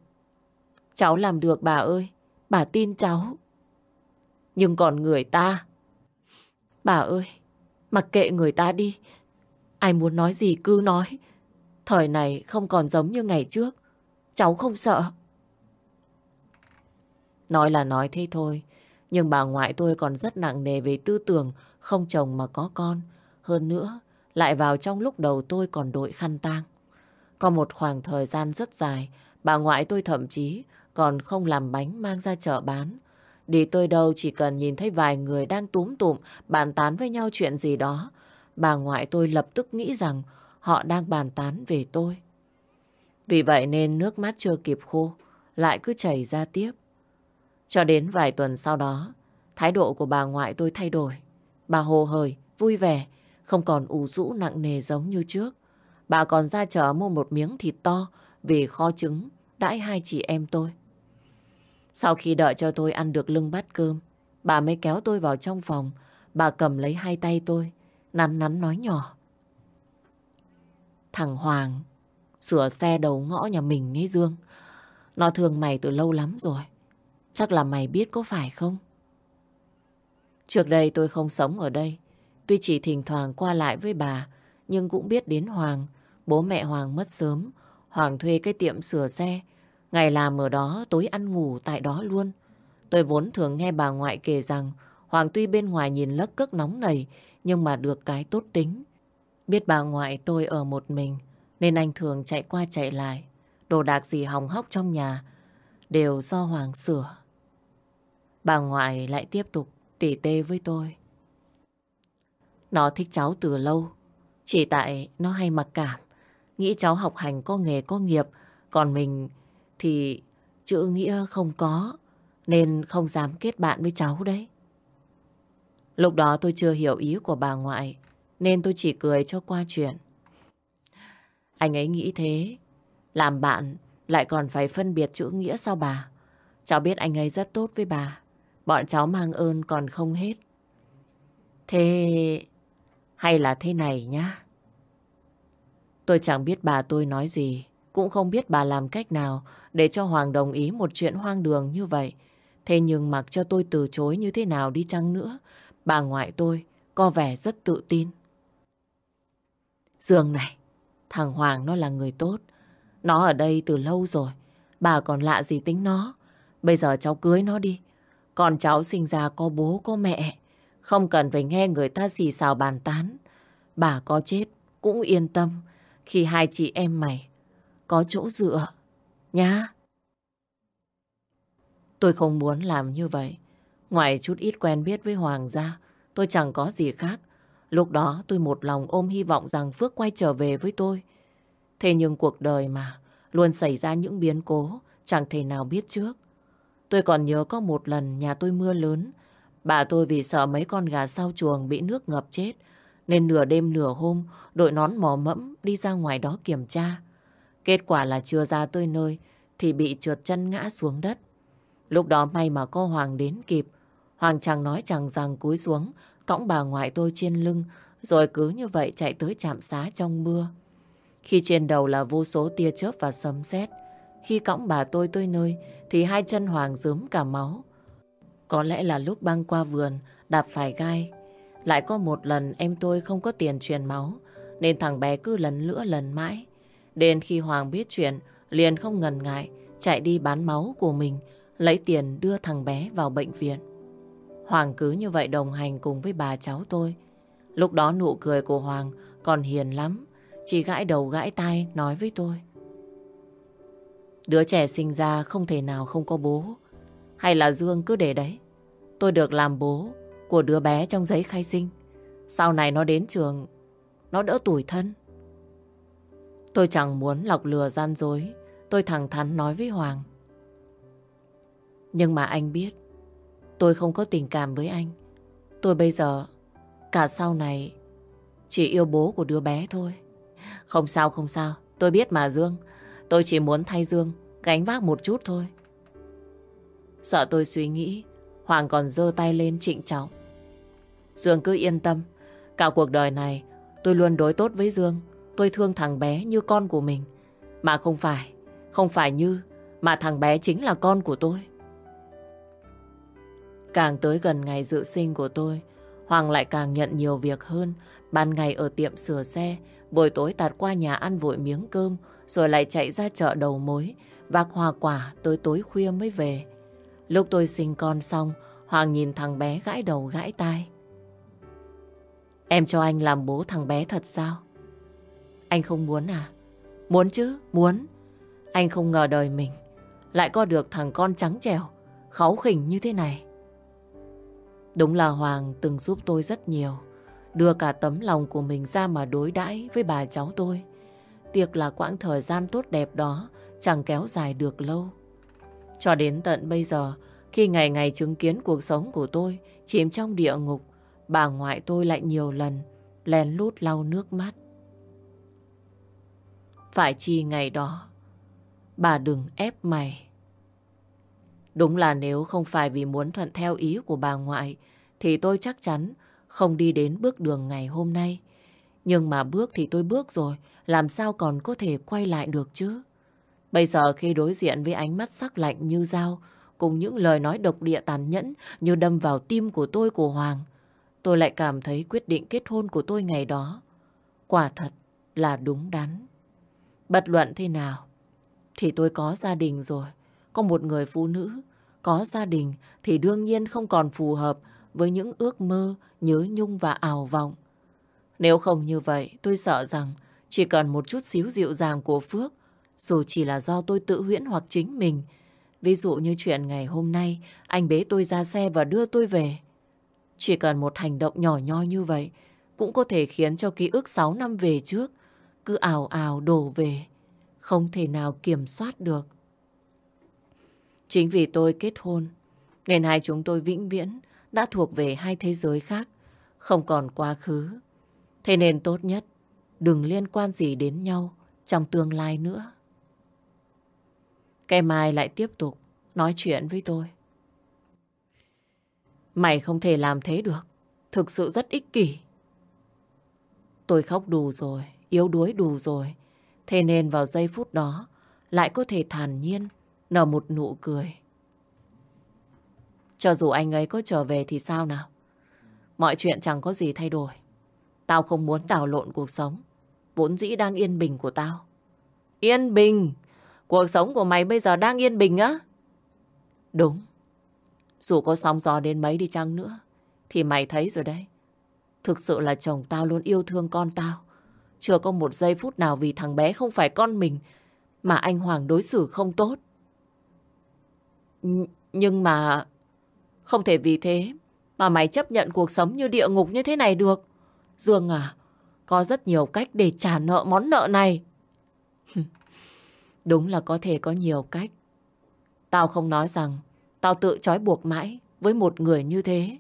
Cháu làm được bà ơi. Bà tin cháu. Nhưng còn người ta... Bà ơi, mặc kệ người ta đi. Ai muốn nói gì cứ nói. Thời này không còn giống như ngày trước. Cháu không sợ. Nói là nói thế thôi. Nhưng bà ngoại tôi còn rất nặng nề về tư tưởng không chồng mà có con. Hơn nữa, lại vào trong lúc đầu tôi còn đội khăn tang. Có một khoảng thời gian rất dài, bà ngoại tôi thậm chí còn không làm bánh mang ra chợ bán. Đi tôi đâu chỉ cần nhìn thấy vài người đang túm tụm bàn tán với nhau chuyện gì đó. Bà ngoại tôi lập tức nghĩ rằng họ đang bàn tán về tôi. Vì vậy nên nước mắt chưa kịp khô, lại cứ chảy ra tiếp. Cho đến vài tuần sau đó, thái độ của bà ngoại tôi thay đổi. Bà hồ hởi, vui vẻ, không còn ủ rũ nặng nề giống như trước. Bà còn ra chợ mua một miếng thịt to về kho trứng đãi hai chị em tôi. Sau khi đợi cho tôi ăn được lưng bát cơm, bà mới kéo tôi vào trong phòng. Bà cầm lấy hai tay tôi, nắn nắn nói nhỏ. Thằng Hoàng, sửa xe đầu ngõ nhà mình ấy Dương. Nó thương mày từ lâu lắm rồi. Chắc là mày biết có phải không? Trước đây tôi không sống ở đây. Tuy chỉ thỉnh thoảng qua lại với bà, nhưng cũng biết đến Hoàng. Bố mẹ Hoàng mất sớm. Hoàng thuê cái tiệm sửa xe. Ngày làm ở đó, tối ăn ngủ tại đó luôn. Tôi vốn thường nghe bà ngoại kể rằng Hoàng tuy bên ngoài nhìn lấc cất nóng nảy, nhưng mà được cái tốt tính. Biết bà ngoại tôi ở một mình, nên anh thường chạy qua chạy lại. Đồ đạc gì hỏng hóc trong nhà, đều do Hoàng sửa. Bà ngoại lại tiếp tục tỉ tê với tôi. Nó thích cháu từ lâu, chỉ tại nó hay mặc cảm, nghĩ cháu học hành có nghề có nghiệp, còn mình thì chữ nghĩa không có, nên không dám kết bạn với cháu đấy. Lúc đó tôi chưa hiểu ý của bà ngoại, nên tôi chỉ cười cho qua chuyện. Anh ấy nghĩ thế, làm bạn lại còn phải phân biệt chữ nghĩa sao bà? Cháu biết anh ấy rất tốt với bà, bọn cháu mang ơn còn không hết. Thế hay là thế này nhá? Tôi chẳng biết bà tôi nói gì, cũng không biết bà làm cách nào để cho Hoàng đồng ý một chuyện hoang đường như vậy. Thế nhưng mặc cho tôi từ chối như thế nào đi chăng nữa, bà ngoại tôi có vẻ rất tự tin. Dương này, thằng Hoàng nó là người tốt. Nó ở đây từ lâu rồi, bà còn lạ gì tính nó. Bây giờ cháu cưới nó đi con cháu sinh ra có bố có mẹ, không cần phải nghe người ta xì xào bàn tán. Bà có chết cũng yên tâm khi hai chị em mày có chỗ dựa. Nhá. Tôi không muốn làm như vậy. Ngoài chút ít quen biết với Hoàng gia, tôi chẳng có gì khác. Lúc đó tôi một lòng ôm hy vọng rằng Phước quay trở về với tôi. Thế nhưng cuộc đời mà, luôn xảy ra những biến cố, chẳng thể nào biết trước. Tôi còn nhớ có một lần nhà tôi mưa lớn, bà tôi vì sợ mấy con gà sau chuồng bị nước ngập chết, nên nửa đêm nửa hôm đội nón mò mẫm đi ra ngoài đó kiểm tra. Kết quả là chưa ra tới nơi thì bị trượt chân ngã xuống đất. Lúc đó may mà cô Hoàng đến kịp. Hoàng chẳng nói chẳng rằng cúi xuống, cõng bà ngoại tôi trên lưng, rồi cứ như vậy chạy tới trạm xá trong mưa. Khi trên đầu là vô số tia chớp và sấm sét, khi cõng bà tôi tới nơi thì hai chân Hoàng dớm cả máu. Có lẽ là lúc băng qua vườn, đạp phải gai. Lại có một lần em tôi không có tiền truyền máu, nên thằng bé cứ lần lữa lần mãi. Đến khi Hoàng biết chuyện, liền không ngần ngại, chạy đi bán máu của mình, lấy tiền đưa thằng bé vào bệnh viện. Hoàng cứ như vậy đồng hành cùng với bà cháu tôi. Lúc đó nụ cười của Hoàng còn hiền lắm, chỉ gãi đầu gãi tai nói với tôi. Đứa trẻ sinh ra không thể nào không có bố. Hay là Dương cứ để đấy. Tôi được làm bố của đứa bé trong giấy khai sinh. Sau này nó đến trường, nó đỡ tuổi thân. Tôi chẳng muốn lọc lừa gian dối. Tôi thẳng thắn nói với Hoàng. Nhưng mà anh biết, tôi không có tình cảm với anh. Tôi bây giờ, cả sau này, chỉ yêu bố của đứa bé thôi. Không sao, không sao. Tôi biết mà Dương. Tôi chỉ muốn thay Dương gánh vác một chút thôi. Sợ tôi suy nghĩ, Hoàng còn giơ tay lên trịnh trọng. Dương cứ yên tâm. Cả cuộc đời này, tôi luôn đối tốt với Dương. Tôi thương thằng bé như con của mình. Mà không phải, không phải như, mà thằng bé chính là con của tôi. Càng tới gần ngày dự sinh của tôi, Hoàng lại càng nhận nhiều việc hơn. Ban ngày ở tiệm sửa xe, buổi tối tạt qua nhà ăn vội miếng cơm, rồi lại chạy ra chợ đầu mối, vác hoa quả tới tối khuya mới về. Lúc tôi sinh con xong, Hoàng nhìn thằng bé gãi đầu gãi tai. Em cho anh làm bố thằng bé thật sao? Anh không muốn à? Muốn chứ, muốn. Anh không ngờ đời mình lại có được thằng con trắng trẻo, kháu khỉnh như thế này. Đúng là Hoàng từng giúp tôi rất nhiều, đưa cả tấm lòng của mình ra mà đối đãi với bà cháu tôi. Tiếc là quãng thời gian tốt đẹp đó chẳng kéo dài được lâu. Cho đến tận bây giờ, khi ngày ngày chứng kiến cuộc sống của tôi chìm trong địa ngục, bà ngoại tôi lại nhiều lần lén lút lau nước mắt. Phải chi ngày đó, bà đừng ép mày. Đúng là nếu không phải vì muốn thuận theo ý của bà ngoại, thì tôi chắc chắn không đi đến bước đường ngày hôm nay. Nhưng mà bước thì tôi bước rồi, làm sao còn có thể quay lại được chứ? Bây giờ khi đối diện với ánh mắt sắc lạnh như dao, cùng những lời nói độc địa tàn nhẫn như đâm vào tim của tôi của Hoàng, tôi lại cảm thấy quyết định kết hôn của tôi ngày đó quả thật là đúng đắn. Bất luận thế nào, thì tôi có gia đình rồi, có một người phụ nữ, có gia đình thì đương nhiên không còn phù hợp với những ước mơ, nhớ nhung và ảo vọng. Nếu không như vậy, tôi sợ rằng chỉ cần một chút xíu dịu dàng của Phước, dù chỉ là do tôi tự huyễn hoặc chính mình. Ví dụ như chuyện ngày hôm nay, anh bế tôi ra xe và đưa tôi về. Chỉ cần một hành động nhỏ nhoi như vậy, cũng có thể khiến cho ký ức 6 năm về trước cứ ảo ảo đổ về, không thể nào kiểm soát được. Chính vì tôi kết hôn, nên hai chúng tôi vĩnh viễn đã thuộc về hai thế giới khác, không còn quá khứ. Thế nên tốt nhất, đừng liên quan gì đến nhau trong tương lai nữa. Cái Mai lại tiếp tục nói chuyện với tôi. Mày không thể làm thế được. Thực sự rất ích kỷ. Tôi khóc đủ rồi, yếu đuối đủ rồi. Thế nên vào giây phút đó lại có thể thản nhiên nở một nụ cười. Cho dù anh ấy có trở về thì sao nào? Mọi chuyện chẳng có gì thay đổi. Tao không muốn đảo lộn cuộc sống. Vốn dĩ đang yên bình của tao. Yên bình? Cuộc sống của mày bây giờ đang yên bình á? Đúng. Dù có sóng gió đến mấy đi chăng nữa, thì mày thấy rồi đấy. Thực sự là chồng tao luôn yêu thương con tao. Chưa có một giây phút nào vì thằng bé không phải con mình mà anh Hoàng đối xử không tốt. Nh nhưng mà không thể vì thế mà mày chấp nhận cuộc sống như địa ngục như thế này được. Dương à, có rất nhiều cách để trả nợ món nợ này. Đúng là có thể có nhiều cách. Tao không nói rằng tao tự trói buộc mãi với một người như thế.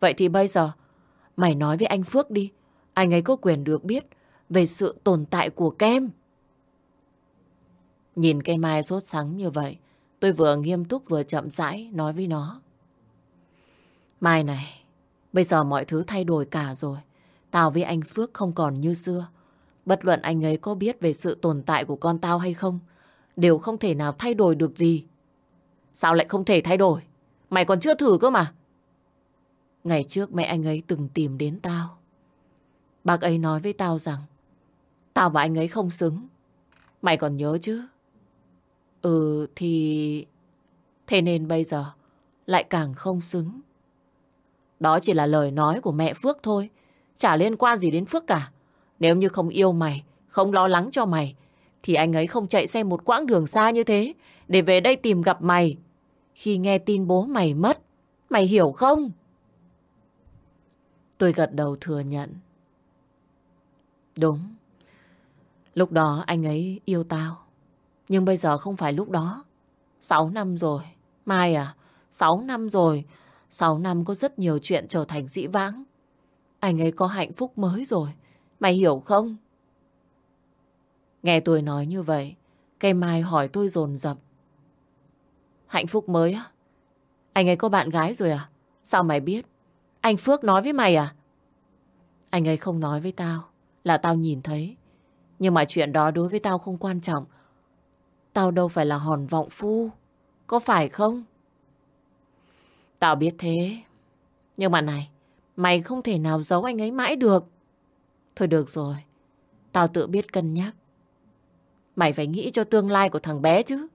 Vậy thì bây giờ, mày nói với anh Phước đi. Anh ấy có quyền được biết về sự tồn tại của kem. Nhìn cây mai sốt sắng như vậy, tôi vừa nghiêm túc vừa chậm rãi nói với nó. Mai này, bây giờ mọi thứ thay đổi cả rồi. Tao với anh Phước không còn như xưa. Bất luận anh ấy có biết về sự tồn tại của con tao hay không, đều không thể nào thay đổi được gì. Sao lại không thể thay đổi? Mày còn chưa thử cơ mà. Ngày trước mẹ anh ấy từng tìm đến tao. Bác ấy nói với tao rằng tao và anh ấy không xứng. Mày còn nhớ chứ? Ừ thì... Thế nên bây giờ lại càng không xứng. Đó chỉ là lời nói của mẹ Phước thôi. Chả liên quan gì đến Phước cả. Nếu như không yêu mày, không lo lắng cho mày, thì anh ấy không chạy xe một quãng đường xa như thế để về đây tìm gặp mày. Khi nghe tin bố mày mất, mày hiểu không? Tôi gật đầu thừa nhận. Đúng. Lúc đó anh ấy yêu tao. Nhưng bây giờ không phải lúc đó. Sáu năm rồi. Mai à, sáu năm rồi. Sáu năm có rất nhiều chuyện trở thành dĩ vãng. Anh ấy có hạnh phúc mới rồi. Mày hiểu không? Nghe tôi nói như vậy, cây mai hỏi tôi dồn dập. Hạnh phúc mới á? Anh ấy có bạn gái rồi à? Sao mày biết? Anh Phước nói với mày à? Anh ấy không nói với tao, là tao nhìn thấy. Nhưng mà chuyện đó đối với tao không quan trọng. Tao đâu phải là hòn vọng phu. Có phải không? Tao biết thế. Nhưng mà này, mày không thể nào giấu anh ấy mãi được. Thôi được rồi, tao tự biết cân nhắc. Mày phải nghĩ cho tương lai của thằng bé chứ.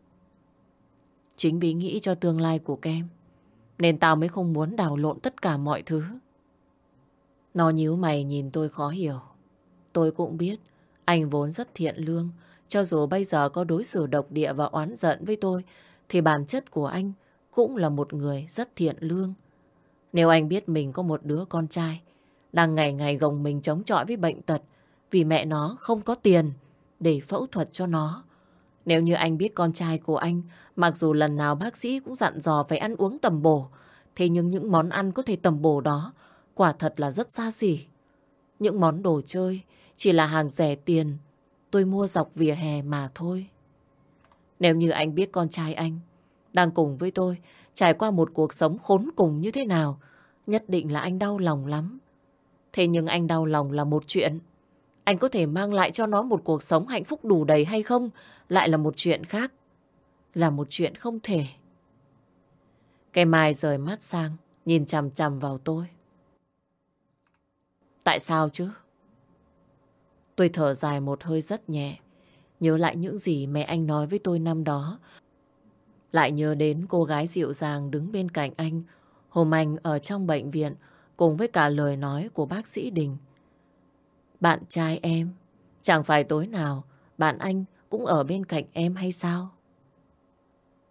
Chính vì nghĩ cho tương lai của kem, nên tao mới không muốn đào lộn tất cả mọi thứ. Nó nhíu mày nhìn tôi khó hiểu. Tôi cũng biết, anh vốn rất thiện lương. Cho dù bây giờ có đối xử độc địa và oán giận với tôi, thì bản chất của anh cũng là một người rất thiện lương. Nếu anh biết mình có một đứa con trai đang ngày ngày gồng mình chống chọi với bệnh tật vì mẹ nó không có tiền để phẫu thuật cho nó. Nếu như anh biết con trai của anh, mặc dù lần nào bác sĩ cũng dặn dò phải ăn uống tầm bổ, thế nhưng những món ăn có thể tầm bổ đó quả thật là rất xa xỉ. Những món đồ chơi chỉ là hàng rẻ tiền tôi mua dọc vỉa hè mà thôi. Nếu như anh biết con trai anh đang cùng với tôi trải qua một cuộc sống khốn cùng như thế nào, nhất định là anh đau lòng lắm. Thế nhưng anh đau lòng là một chuyện. Anh có thể mang lại cho nó một cuộc sống hạnh phúc đủ đầy hay không lại là một chuyện khác. Là một chuyện không thể. Cây mai rời mắt sang, nhìn chằm chằm vào tôi. Tại sao chứ? Tôi thở dài một hơi rất nhẹ, nhớ lại những gì mẹ anh nói với tôi năm đó. Lại nhớ đến cô gái dịu dàng đứng bên cạnh anh, hôm anh ở trong bệnh viện, cùng với cả lời nói của bác sĩ Đình. Bạn trai em, chẳng phải tối nào bạn anh cũng ở bên cạnh em hay sao?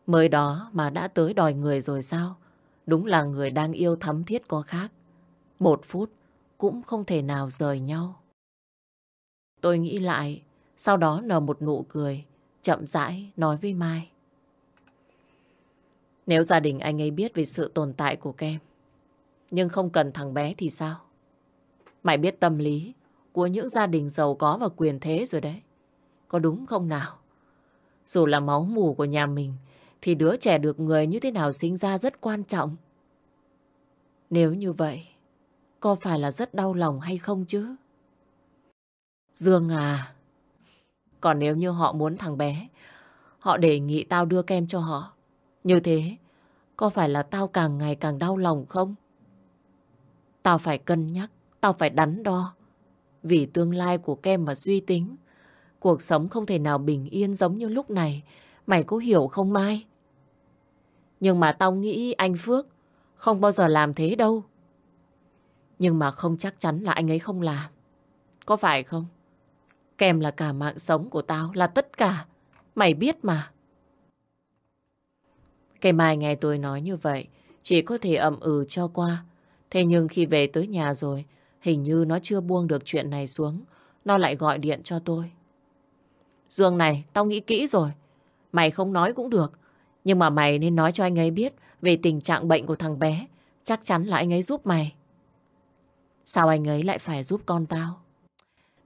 Mới đó mà đã tới đòi người rồi sao? Đúng là người đang yêu thắm thiết có khác. Một phút cũng không thể nào rời nhau. Tôi nghĩ lại, sau đó nở một nụ cười, chậm rãi nói với Mai. Nếu gia đình anh ấy biết về sự tồn tại của Kem, nhưng không cần thằng bé thì sao? Mày biết tâm lý của những gia đình giàu có và quyền thế rồi đấy. Có đúng không nào? Dù là máu mù của nhà mình, thì đứa trẻ được người như thế nào sinh ra rất quan trọng. Nếu như vậy, có phải là rất đau lòng hay không chứ? Dương à, còn nếu như họ muốn thằng bé, họ đề nghị tao đưa kem cho họ. Như thế, có phải là tao càng ngày càng đau lòng không? Tao phải cân nhắc, tao phải đắn đo. Vì tương lai của Kem mà suy tính. Cuộc sống không thể nào bình yên giống như lúc này. Mày có hiểu không Mai? Nhưng mà tao nghĩ anh Phước không bao giờ làm thế đâu. Nhưng mà không chắc chắn là anh ấy không làm. Có phải không? Kem là cả mạng sống của tao, là tất cả. Mày biết mà. Cây mai nghe tôi nói như vậy, chỉ có thể ậm ừ cho qua. Thế nhưng khi về tới nhà rồi, hình như nó chưa buông được chuyện này xuống. Nó lại gọi điện cho tôi. Dương này, tao nghĩ kỹ rồi. Mày không nói cũng được. Nhưng mà mày nên nói cho anh ấy biết về tình trạng bệnh của thằng bé. Chắc chắn là anh ấy giúp mày. Sao anh ấy lại phải giúp con tao?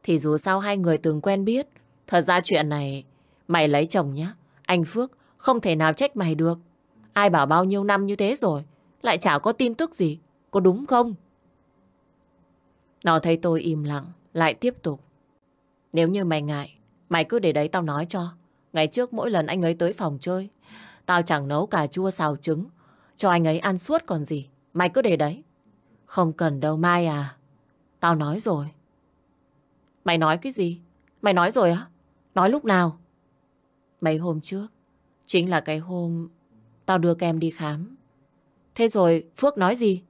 Thì dù sao hai người từng quen biết. Thật ra chuyện này, mày lấy chồng nhá. Anh Phước không thể nào trách mày được. Ai bảo bao nhiêu năm như thế rồi, lại chả có tin tức gì. Có đúng không? Nó thấy tôi im lặng, lại tiếp tục. Nếu như mày ngại, mày cứ để đấy tao nói cho. Ngày trước mỗi lần anh ấy tới phòng chơi, tao chẳng nấu cà chua xào trứng, cho anh ấy ăn suốt còn gì. Mày cứ để đấy. Không cần đâu Mai à. Tao nói rồi. Mày nói cái gì? Mày nói rồi á? Nói lúc nào? Mấy hôm trước. Chính là cái hôm tao đưa kem đi khám. Thế rồi Phước nói gì?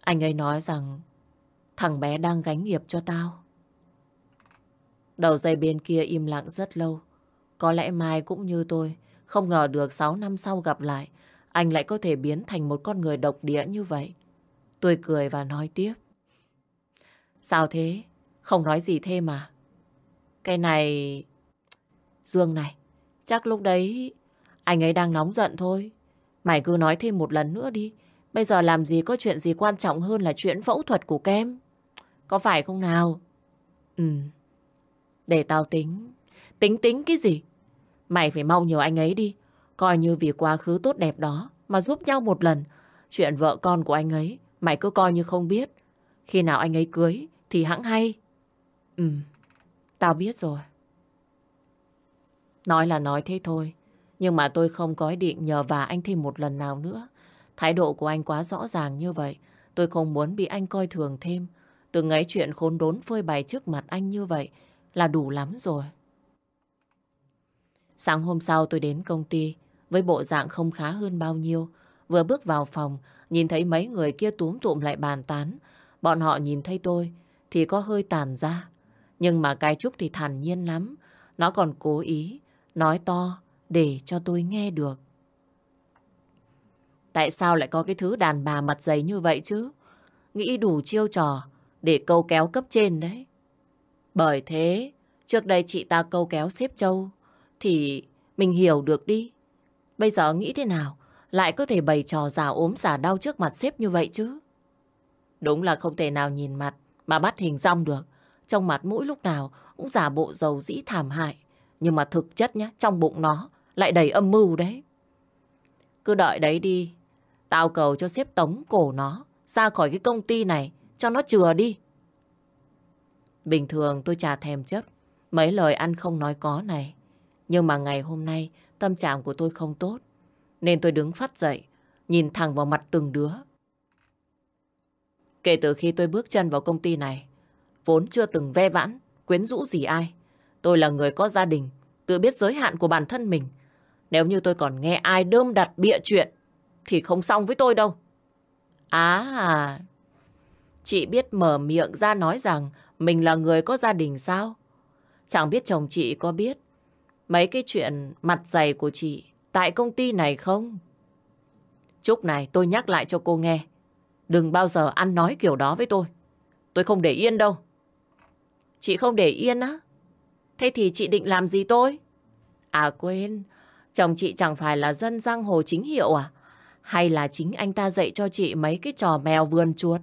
Anh ấy nói rằng thằng bé đang gánh nghiệp cho tao. Đầu dây bên kia im lặng rất lâu. Có lẽ Mai cũng như tôi, không ngờ được 6 năm sau gặp lại, anh lại có thể biến thành một con người độc địa như vậy. Tôi cười và nói tiếp. Sao thế? Không nói gì thêm mà. Cái này... Dương này, chắc lúc đấy anh ấy đang nóng giận thôi. Mày cứ nói thêm một lần nữa đi. Bây giờ làm gì có chuyện gì quan trọng hơn là chuyện phẫu thuật của kem. Có phải không nào? Ừ. Để tao tính. Tính tính cái gì? Mày phải mau nhờ anh ấy đi. Coi như vì quá khứ tốt đẹp đó mà giúp nhau một lần. Chuyện vợ con của anh ấy mày cứ coi như không biết. Khi nào anh ấy cưới thì hãng hay. Ừ, tao biết rồi. Nói là nói thế thôi. Nhưng mà tôi không có ý định nhờ và anh thêm một lần nào nữa. Thái độ của anh quá rõ ràng như vậy. Tôi không muốn bị anh coi thường thêm. Từng ấy chuyện khốn đốn phơi bày trước mặt anh như vậy là đủ lắm rồi. Sáng hôm sau tôi đến công ty với bộ dạng không khá hơn bao nhiêu. Vừa bước vào phòng, nhìn thấy mấy người kia túm tụm lại bàn tán. Bọn họ nhìn thấy tôi thì có hơi tàn ra. Nhưng mà cái Trúc thì thản nhiên lắm. Nó còn cố ý nói to để cho tôi nghe được. Tại sao lại có cái thứ đàn bà mặt dày như vậy chứ? Nghĩ đủ chiêu trò để câu kéo cấp trên đấy. Bởi thế, trước đây chị ta câu kéo xếp châu thì mình hiểu được đi. Bây giờ nghĩ thế nào lại có thể bày trò giả ốm giả đau trước mặt xếp như vậy chứ? Đúng là không thể nào nhìn mặt mà bắt hình rong được. Trong mặt mũi lúc nào cũng giả bộ dầu dĩ thảm hại. Nhưng mà thực chất nhá, trong bụng nó lại đầy âm mưu đấy. Cứ đợi đấy đi. Tao cầu cho xếp tống cổ nó ra khỏi cái công ty này cho nó chừa đi. Bình thường tôi chả thèm chấp mấy lời ăn không nói có này. Nhưng mà ngày hôm nay tâm trạng của tôi không tốt. Nên tôi đứng phát dậy, nhìn thẳng vào mặt từng đứa. Kể từ khi tôi bước chân vào công ty này, vốn chưa từng ve vãn, quyến rũ gì ai. Tôi là người có gia đình, tự biết giới hạn của bản thân mình. Nếu như tôi còn nghe ai đơm đặt bịa chuyện, thì không xong với tôi đâu. À, chị biết mở miệng ra nói rằng mình là người có gia đình sao? Chẳng biết chồng chị có biết mấy cái chuyện mặt dày của chị tại công ty này không? Chúc này tôi nhắc lại cho cô nghe. Đừng bao giờ ăn nói kiểu đó với tôi. Tôi không để yên đâu. Chị không để yên á? Thế thì chị định làm gì tôi? À quên, chồng chị chẳng phải là dân giang hồ chính hiệu à? Hay là chính anh ta dạy cho chị mấy cái trò mèo vườn chuột?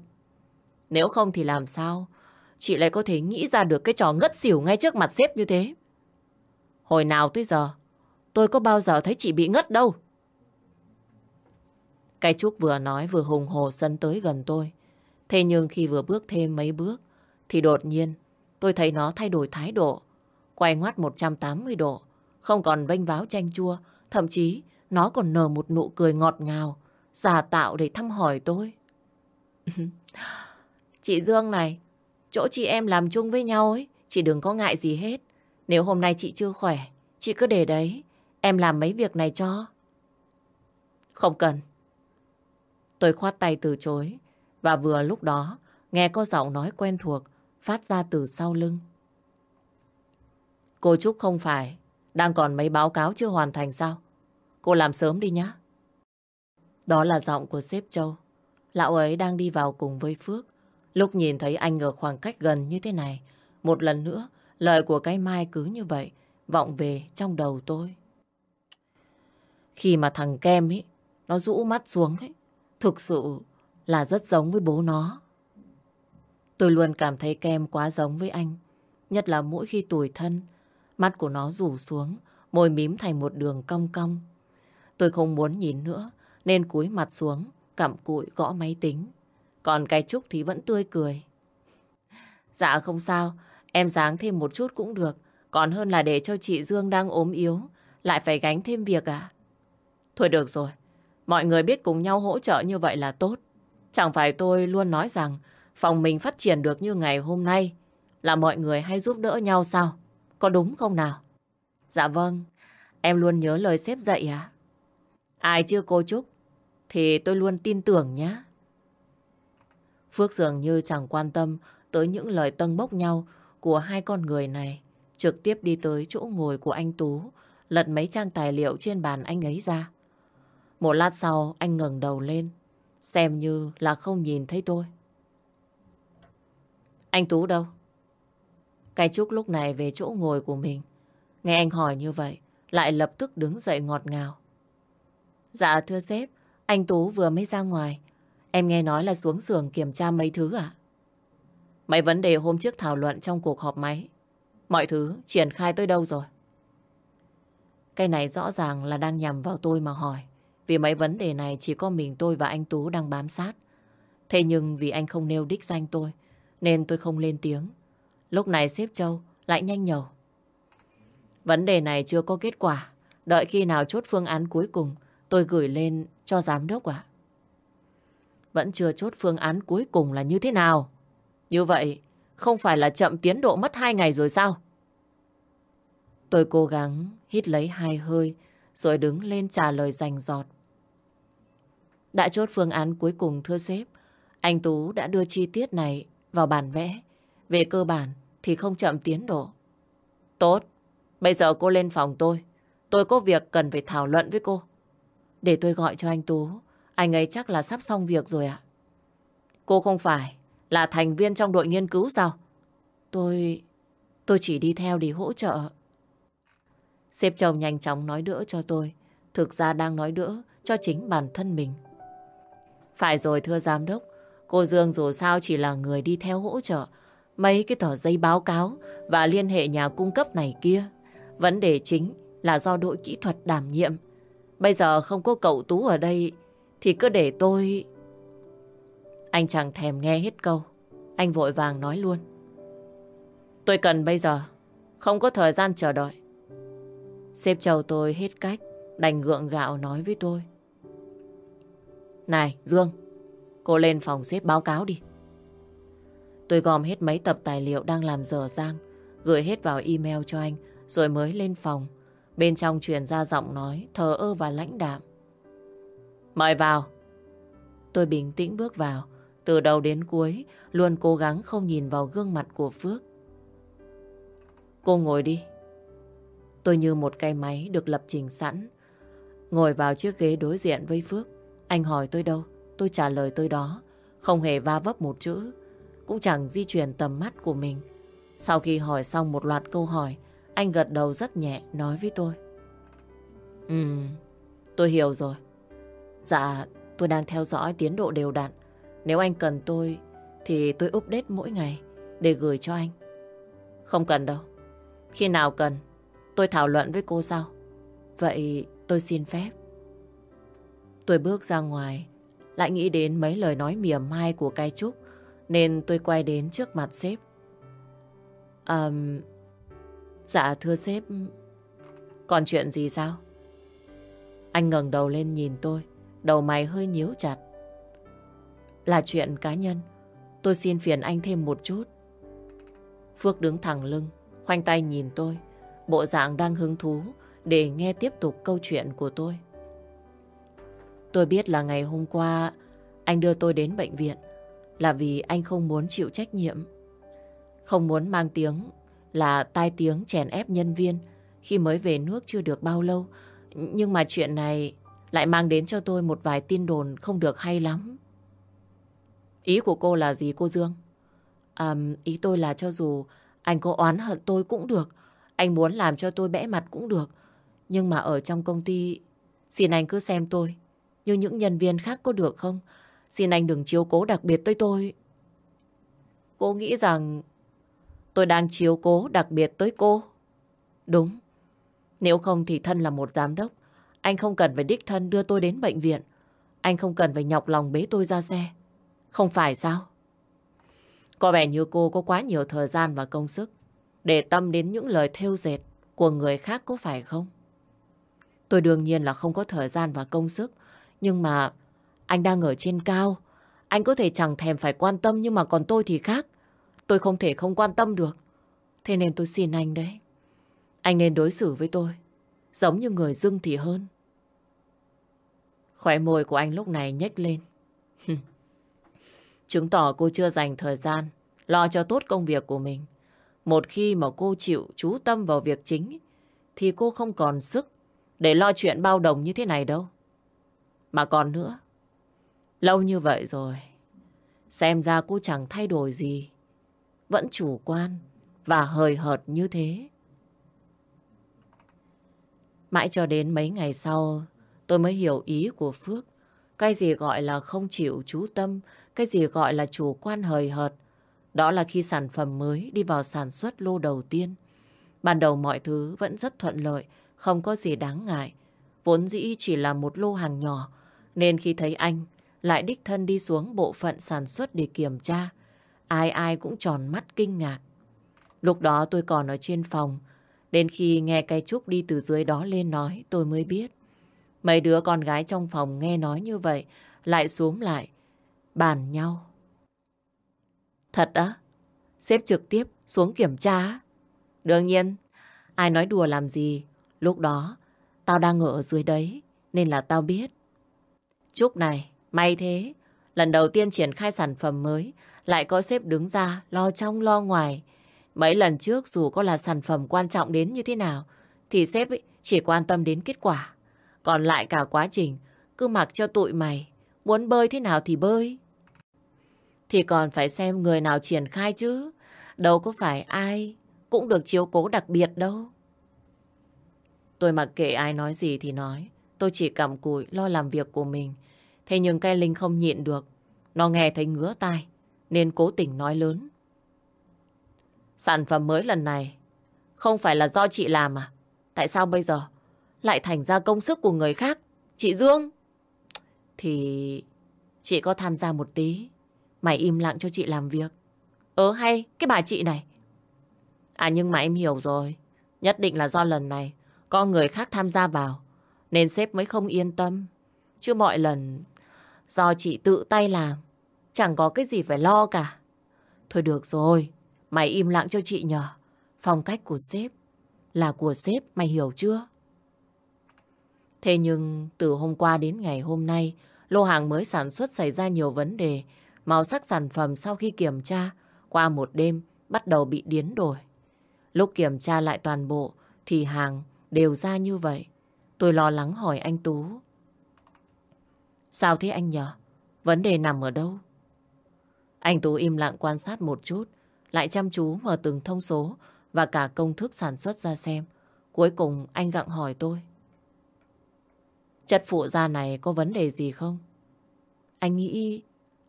Nếu không thì làm sao? Chị lại có thể nghĩ ra được cái trò ngất xỉu ngay trước mặt sếp như thế. Hồi nào tới giờ, tôi có bao giờ thấy chị bị ngất đâu. Cái Trúc vừa nói vừa hùng hồ sân tới gần tôi. Thế nhưng khi vừa bước thêm mấy bước, thì đột nhiên tôi thấy nó thay đổi thái độ. Quay ngoắt 180 độ, không còn vênh váo chanh chua, thậm chí nó còn nở một nụ cười ngọt ngào, giả tạo để thăm hỏi tôi. chị Dương này, chỗ chị em làm chung với nhau ấy, chị đừng có ngại gì hết. Nếu hôm nay chị chưa khỏe, chị cứ để đấy, em làm mấy việc này cho. Không cần. Tôi khoát tay từ chối, và vừa lúc đó, nghe có giọng nói quen thuộc phát ra từ sau lưng. Cô Trúc không phải đang còn mấy báo cáo chưa hoàn thành sao? Cô làm sớm đi nhá. Đó là giọng của sếp Châu. Lão ấy đang đi vào cùng với Phước. Lúc nhìn thấy anh ở khoảng cách gần như thế này, một lần nữa, lời của cái Mai cứ như vậy, vọng về trong đầu tôi. Khi mà thằng Kem ấy, nó rũ mắt xuống ấy, thực sự là rất giống với bố nó. Tôi luôn cảm thấy Kem quá giống với anh, nhất là mỗi khi tuổi thân, mắt của nó rủ xuống, môi mím thành một đường cong cong. Tôi không muốn nhìn nữa, nên cúi mặt xuống, cặm cụi gõ máy tính. Còn cái Trúc thì vẫn tươi cười. Dạ không sao, em dáng thêm một chút cũng được. Còn hơn là để cho chị Dương đang ốm yếu, lại phải gánh thêm việc à? Thôi được rồi, mọi người biết cùng nhau hỗ trợ như vậy là tốt. Chẳng phải tôi luôn nói rằng phòng mình phát triển được như ngày hôm nay là mọi người hay giúp đỡ nhau sao? Có đúng không nào? Dạ vâng, em luôn nhớ lời sếp dạy à? Ai chưa cô Trúc thì tôi luôn tin tưởng nhé. Phước dường như chẳng quan tâm tới những lời tân bốc nhau của hai con người này. Trực tiếp đi tới chỗ ngồi của anh Tú, lật mấy trang tài liệu trên bàn anh ấy ra. Một lát sau, anh ngẩng đầu lên, xem như là không nhìn thấy tôi. Anh Tú đâu? Cái Trúc lúc này về chỗ ngồi của mình. Nghe anh hỏi như vậy, lại lập tức đứng dậy ngọt ngào. Dạ thưa sếp, anh Tú vừa mới ra ngoài. Em nghe nói là xuống xưởng kiểm tra mấy thứ à? Mấy vấn đề hôm trước thảo luận trong cuộc họp máy. Mọi thứ triển khai tới đâu rồi? Cái này rõ ràng là đang nhằm vào tôi mà hỏi. Vì mấy vấn đề này chỉ có mình tôi và anh Tú đang bám sát. Thế nhưng vì anh không nêu đích danh tôi, nên tôi không lên tiếng. Lúc này sếp Châu lại nhanh nhầu. Vấn đề này chưa có kết quả. Đợi khi nào chốt phương án cuối cùng, tôi gửi lên cho giám đốc ạ. Vẫn chưa chốt phương án cuối cùng là như thế nào? Như vậy, không phải là chậm tiến độ mất hai ngày rồi sao? Tôi cố gắng hít lấy hai hơi, rồi đứng lên trả lời rành giọt. Đã chốt phương án cuối cùng thưa sếp, anh Tú đã đưa chi tiết này vào bản vẽ. Về cơ bản thì không chậm tiến độ. Tốt, bây giờ cô lên phòng tôi. Tôi có việc cần phải thảo luận với cô. Để tôi gọi cho anh Tú. Anh ấy chắc là sắp xong việc rồi ạ. Cô không phải là thành viên trong đội nghiên cứu sao? Tôi... tôi chỉ đi theo để hỗ trợ. Sếp chồng nhanh chóng nói đỡ cho tôi. Thực ra đang nói đỡ cho chính bản thân mình. Phải rồi thưa giám đốc, cô Dương dù sao chỉ là người đi theo hỗ trợ mấy cái tờ giấy báo cáo và liên hệ nhà cung cấp này kia. Vấn đề chính là do đội kỹ thuật đảm nhiệm. Bây giờ không có cậu Tú ở đây thì cứ để tôi... Anh chẳng thèm nghe hết câu. Anh vội vàng nói luôn. Tôi cần bây giờ. Không có thời gian chờ đợi. Sếp chầu tôi hết cách. Đành gượng gạo nói với tôi. Này Dương, cô lên phòng xếp báo cáo đi. Tôi gom hết mấy tập tài liệu đang làm dở dang, gửi hết vào email cho anh, rồi mới lên phòng. Bên trong truyền ra giọng nói, thờ ơ và lãnh đạm. Mời vào. Tôi bình tĩnh bước vào, từ đầu đến cuối, luôn cố gắng không nhìn vào gương mặt của Phước. Cô ngồi đi. Tôi như một cây máy được lập trình sẵn. Ngồi vào chiếc ghế đối diện với Phước. Anh hỏi tôi đâu, tôi trả lời tôi đó. Không hề va vấp một chữ cũng chẳng di chuyển tầm mắt của mình. Sau khi hỏi xong một loạt câu hỏi, anh gật đầu rất nhẹ nói với tôi. Ừ, tôi hiểu rồi. Dạ, tôi đang theo dõi tiến độ đều đặn. Nếu anh cần tôi, thì tôi update mỗi ngày để gửi cho anh. Không cần đâu. Khi nào cần, tôi thảo luận với cô sau. Vậy tôi xin phép. Tôi bước ra ngoài, lại nghĩ đến mấy lời nói mỉa mai của cai Trúc nên tôi quay đến trước mặt sếp. À, dạ thưa sếp, còn chuyện gì sao? Anh ngẩng đầu lên nhìn tôi, đầu mày hơi nhíu chặt. Là chuyện cá nhân, tôi xin phiền anh thêm một chút. Phước đứng thẳng lưng, khoanh tay nhìn tôi, bộ dạng đang hứng thú để nghe tiếp tục câu chuyện của tôi. Tôi biết là ngày hôm qua anh đưa tôi đến bệnh viện là vì anh không muốn chịu trách nhiệm. Không muốn mang tiếng là tai tiếng chèn ép nhân viên khi mới về nước chưa được bao lâu. Nhưng mà chuyện này lại mang đến cho tôi một vài tin đồn không được hay lắm. Ý của cô là gì cô Dương? À, ý tôi là cho dù anh có oán hận tôi cũng được. Anh muốn làm cho tôi bẽ mặt cũng được. Nhưng mà ở trong công ty, xin anh cứ xem tôi. Như những nhân viên khác có được không? Xin anh đừng chiếu cố đặc biệt tới tôi. Cô nghĩ rằng tôi đang chiếu cố đặc biệt tới cô. Đúng. Nếu không thì thân là một giám đốc. Anh không cần phải đích thân đưa tôi đến bệnh viện. Anh không cần phải nhọc lòng bế tôi ra xe. Không phải sao? Có vẻ như cô có quá nhiều thời gian và công sức để tâm đến những lời thêu dệt của người khác có phải không? Tôi đương nhiên là không có thời gian và công sức. Nhưng mà anh đang ở trên cao. Anh có thể chẳng thèm phải quan tâm nhưng mà còn tôi thì khác. Tôi không thể không quan tâm được. Thế nên tôi xin anh đấy. Anh nên đối xử với tôi giống như người dưng thì hơn. Khỏe môi của anh lúc này nhếch lên. Chứng tỏ cô chưa dành thời gian lo cho tốt công việc của mình. Một khi mà cô chịu chú tâm vào việc chính thì cô không còn sức để lo chuyện bao đồng như thế này đâu. Mà còn nữa, lâu như vậy rồi, xem ra cô chẳng thay đổi gì. Vẫn chủ quan và hời hợt như thế. Mãi cho đến mấy ngày sau, tôi mới hiểu ý của Phước. Cái gì gọi là không chịu chú tâm, cái gì gọi là chủ quan hời hợt. Đó là khi sản phẩm mới đi vào sản xuất lô đầu tiên. Ban đầu mọi thứ vẫn rất thuận lợi, không có gì đáng ngại. Vốn dĩ chỉ là một lô hàng nhỏ, nên khi thấy anh lại đích thân đi xuống bộ phận sản xuất để kiểm tra, ai ai cũng tròn mắt kinh ngạc. Lúc đó tôi còn ở trên phòng, đến khi nghe cây trúc đi từ dưới đó lên nói tôi mới biết. Mấy đứa con gái trong phòng nghe nói như vậy, lại xuống lại, bàn nhau. Thật á? Xếp trực tiếp xuống kiểm tra Đương nhiên, ai nói đùa làm gì, lúc đó tao đang ở dưới đấy, nên là tao biết. Trúc này, may thế. Lần đầu tiên triển khai sản phẩm mới, lại có sếp đứng ra lo trong lo ngoài. Mấy lần trước dù có là sản phẩm quan trọng đến như thế nào, thì sếp chỉ quan tâm đến kết quả. Còn lại cả quá trình, cứ mặc cho tụi mày, muốn bơi thế nào thì bơi. Thì còn phải xem người nào triển khai chứ, đâu có phải ai cũng được chiếu cố đặc biệt đâu. Tôi mặc kệ ai nói gì thì nói, tôi chỉ cầm cùi lo làm việc của mình. Thế nhưng cây Linh không nhịn được. Nó nghe thấy ngứa tai, nên cố tình nói lớn. Sản phẩm mới lần này không phải là do chị làm à? Tại sao bây giờ lại thành ra công sức của người khác? Chị Dương? Thì chị có tham gia một tí. Mày im lặng cho chị làm việc. Ớ hay, cái bà chị này. À nhưng mà em hiểu rồi. Nhất định là do lần này có người khác tham gia vào. Nên sếp mới không yên tâm. Chứ mọi lần Do chị tự tay làm, chẳng có cái gì phải lo cả. Thôi được rồi, mày im lặng cho chị nhờ. Phong cách của sếp là của sếp, mày hiểu chưa? Thế nhưng từ hôm qua đến ngày hôm nay, lô hàng mới sản xuất xảy ra nhiều vấn đề. Màu sắc sản phẩm sau khi kiểm tra, qua một đêm bắt đầu bị biến đổi. Lúc kiểm tra lại toàn bộ thì hàng đều ra như vậy. Tôi lo lắng hỏi anh Tú. Sao thế anh nhờ? Vấn đề nằm ở đâu? Anh Tú im lặng quan sát một chút, lại chăm chú mở từng thông số và cả công thức sản xuất ra xem. Cuối cùng anh gặng hỏi tôi. Chất phụ da này có vấn đề gì không? Anh nghĩ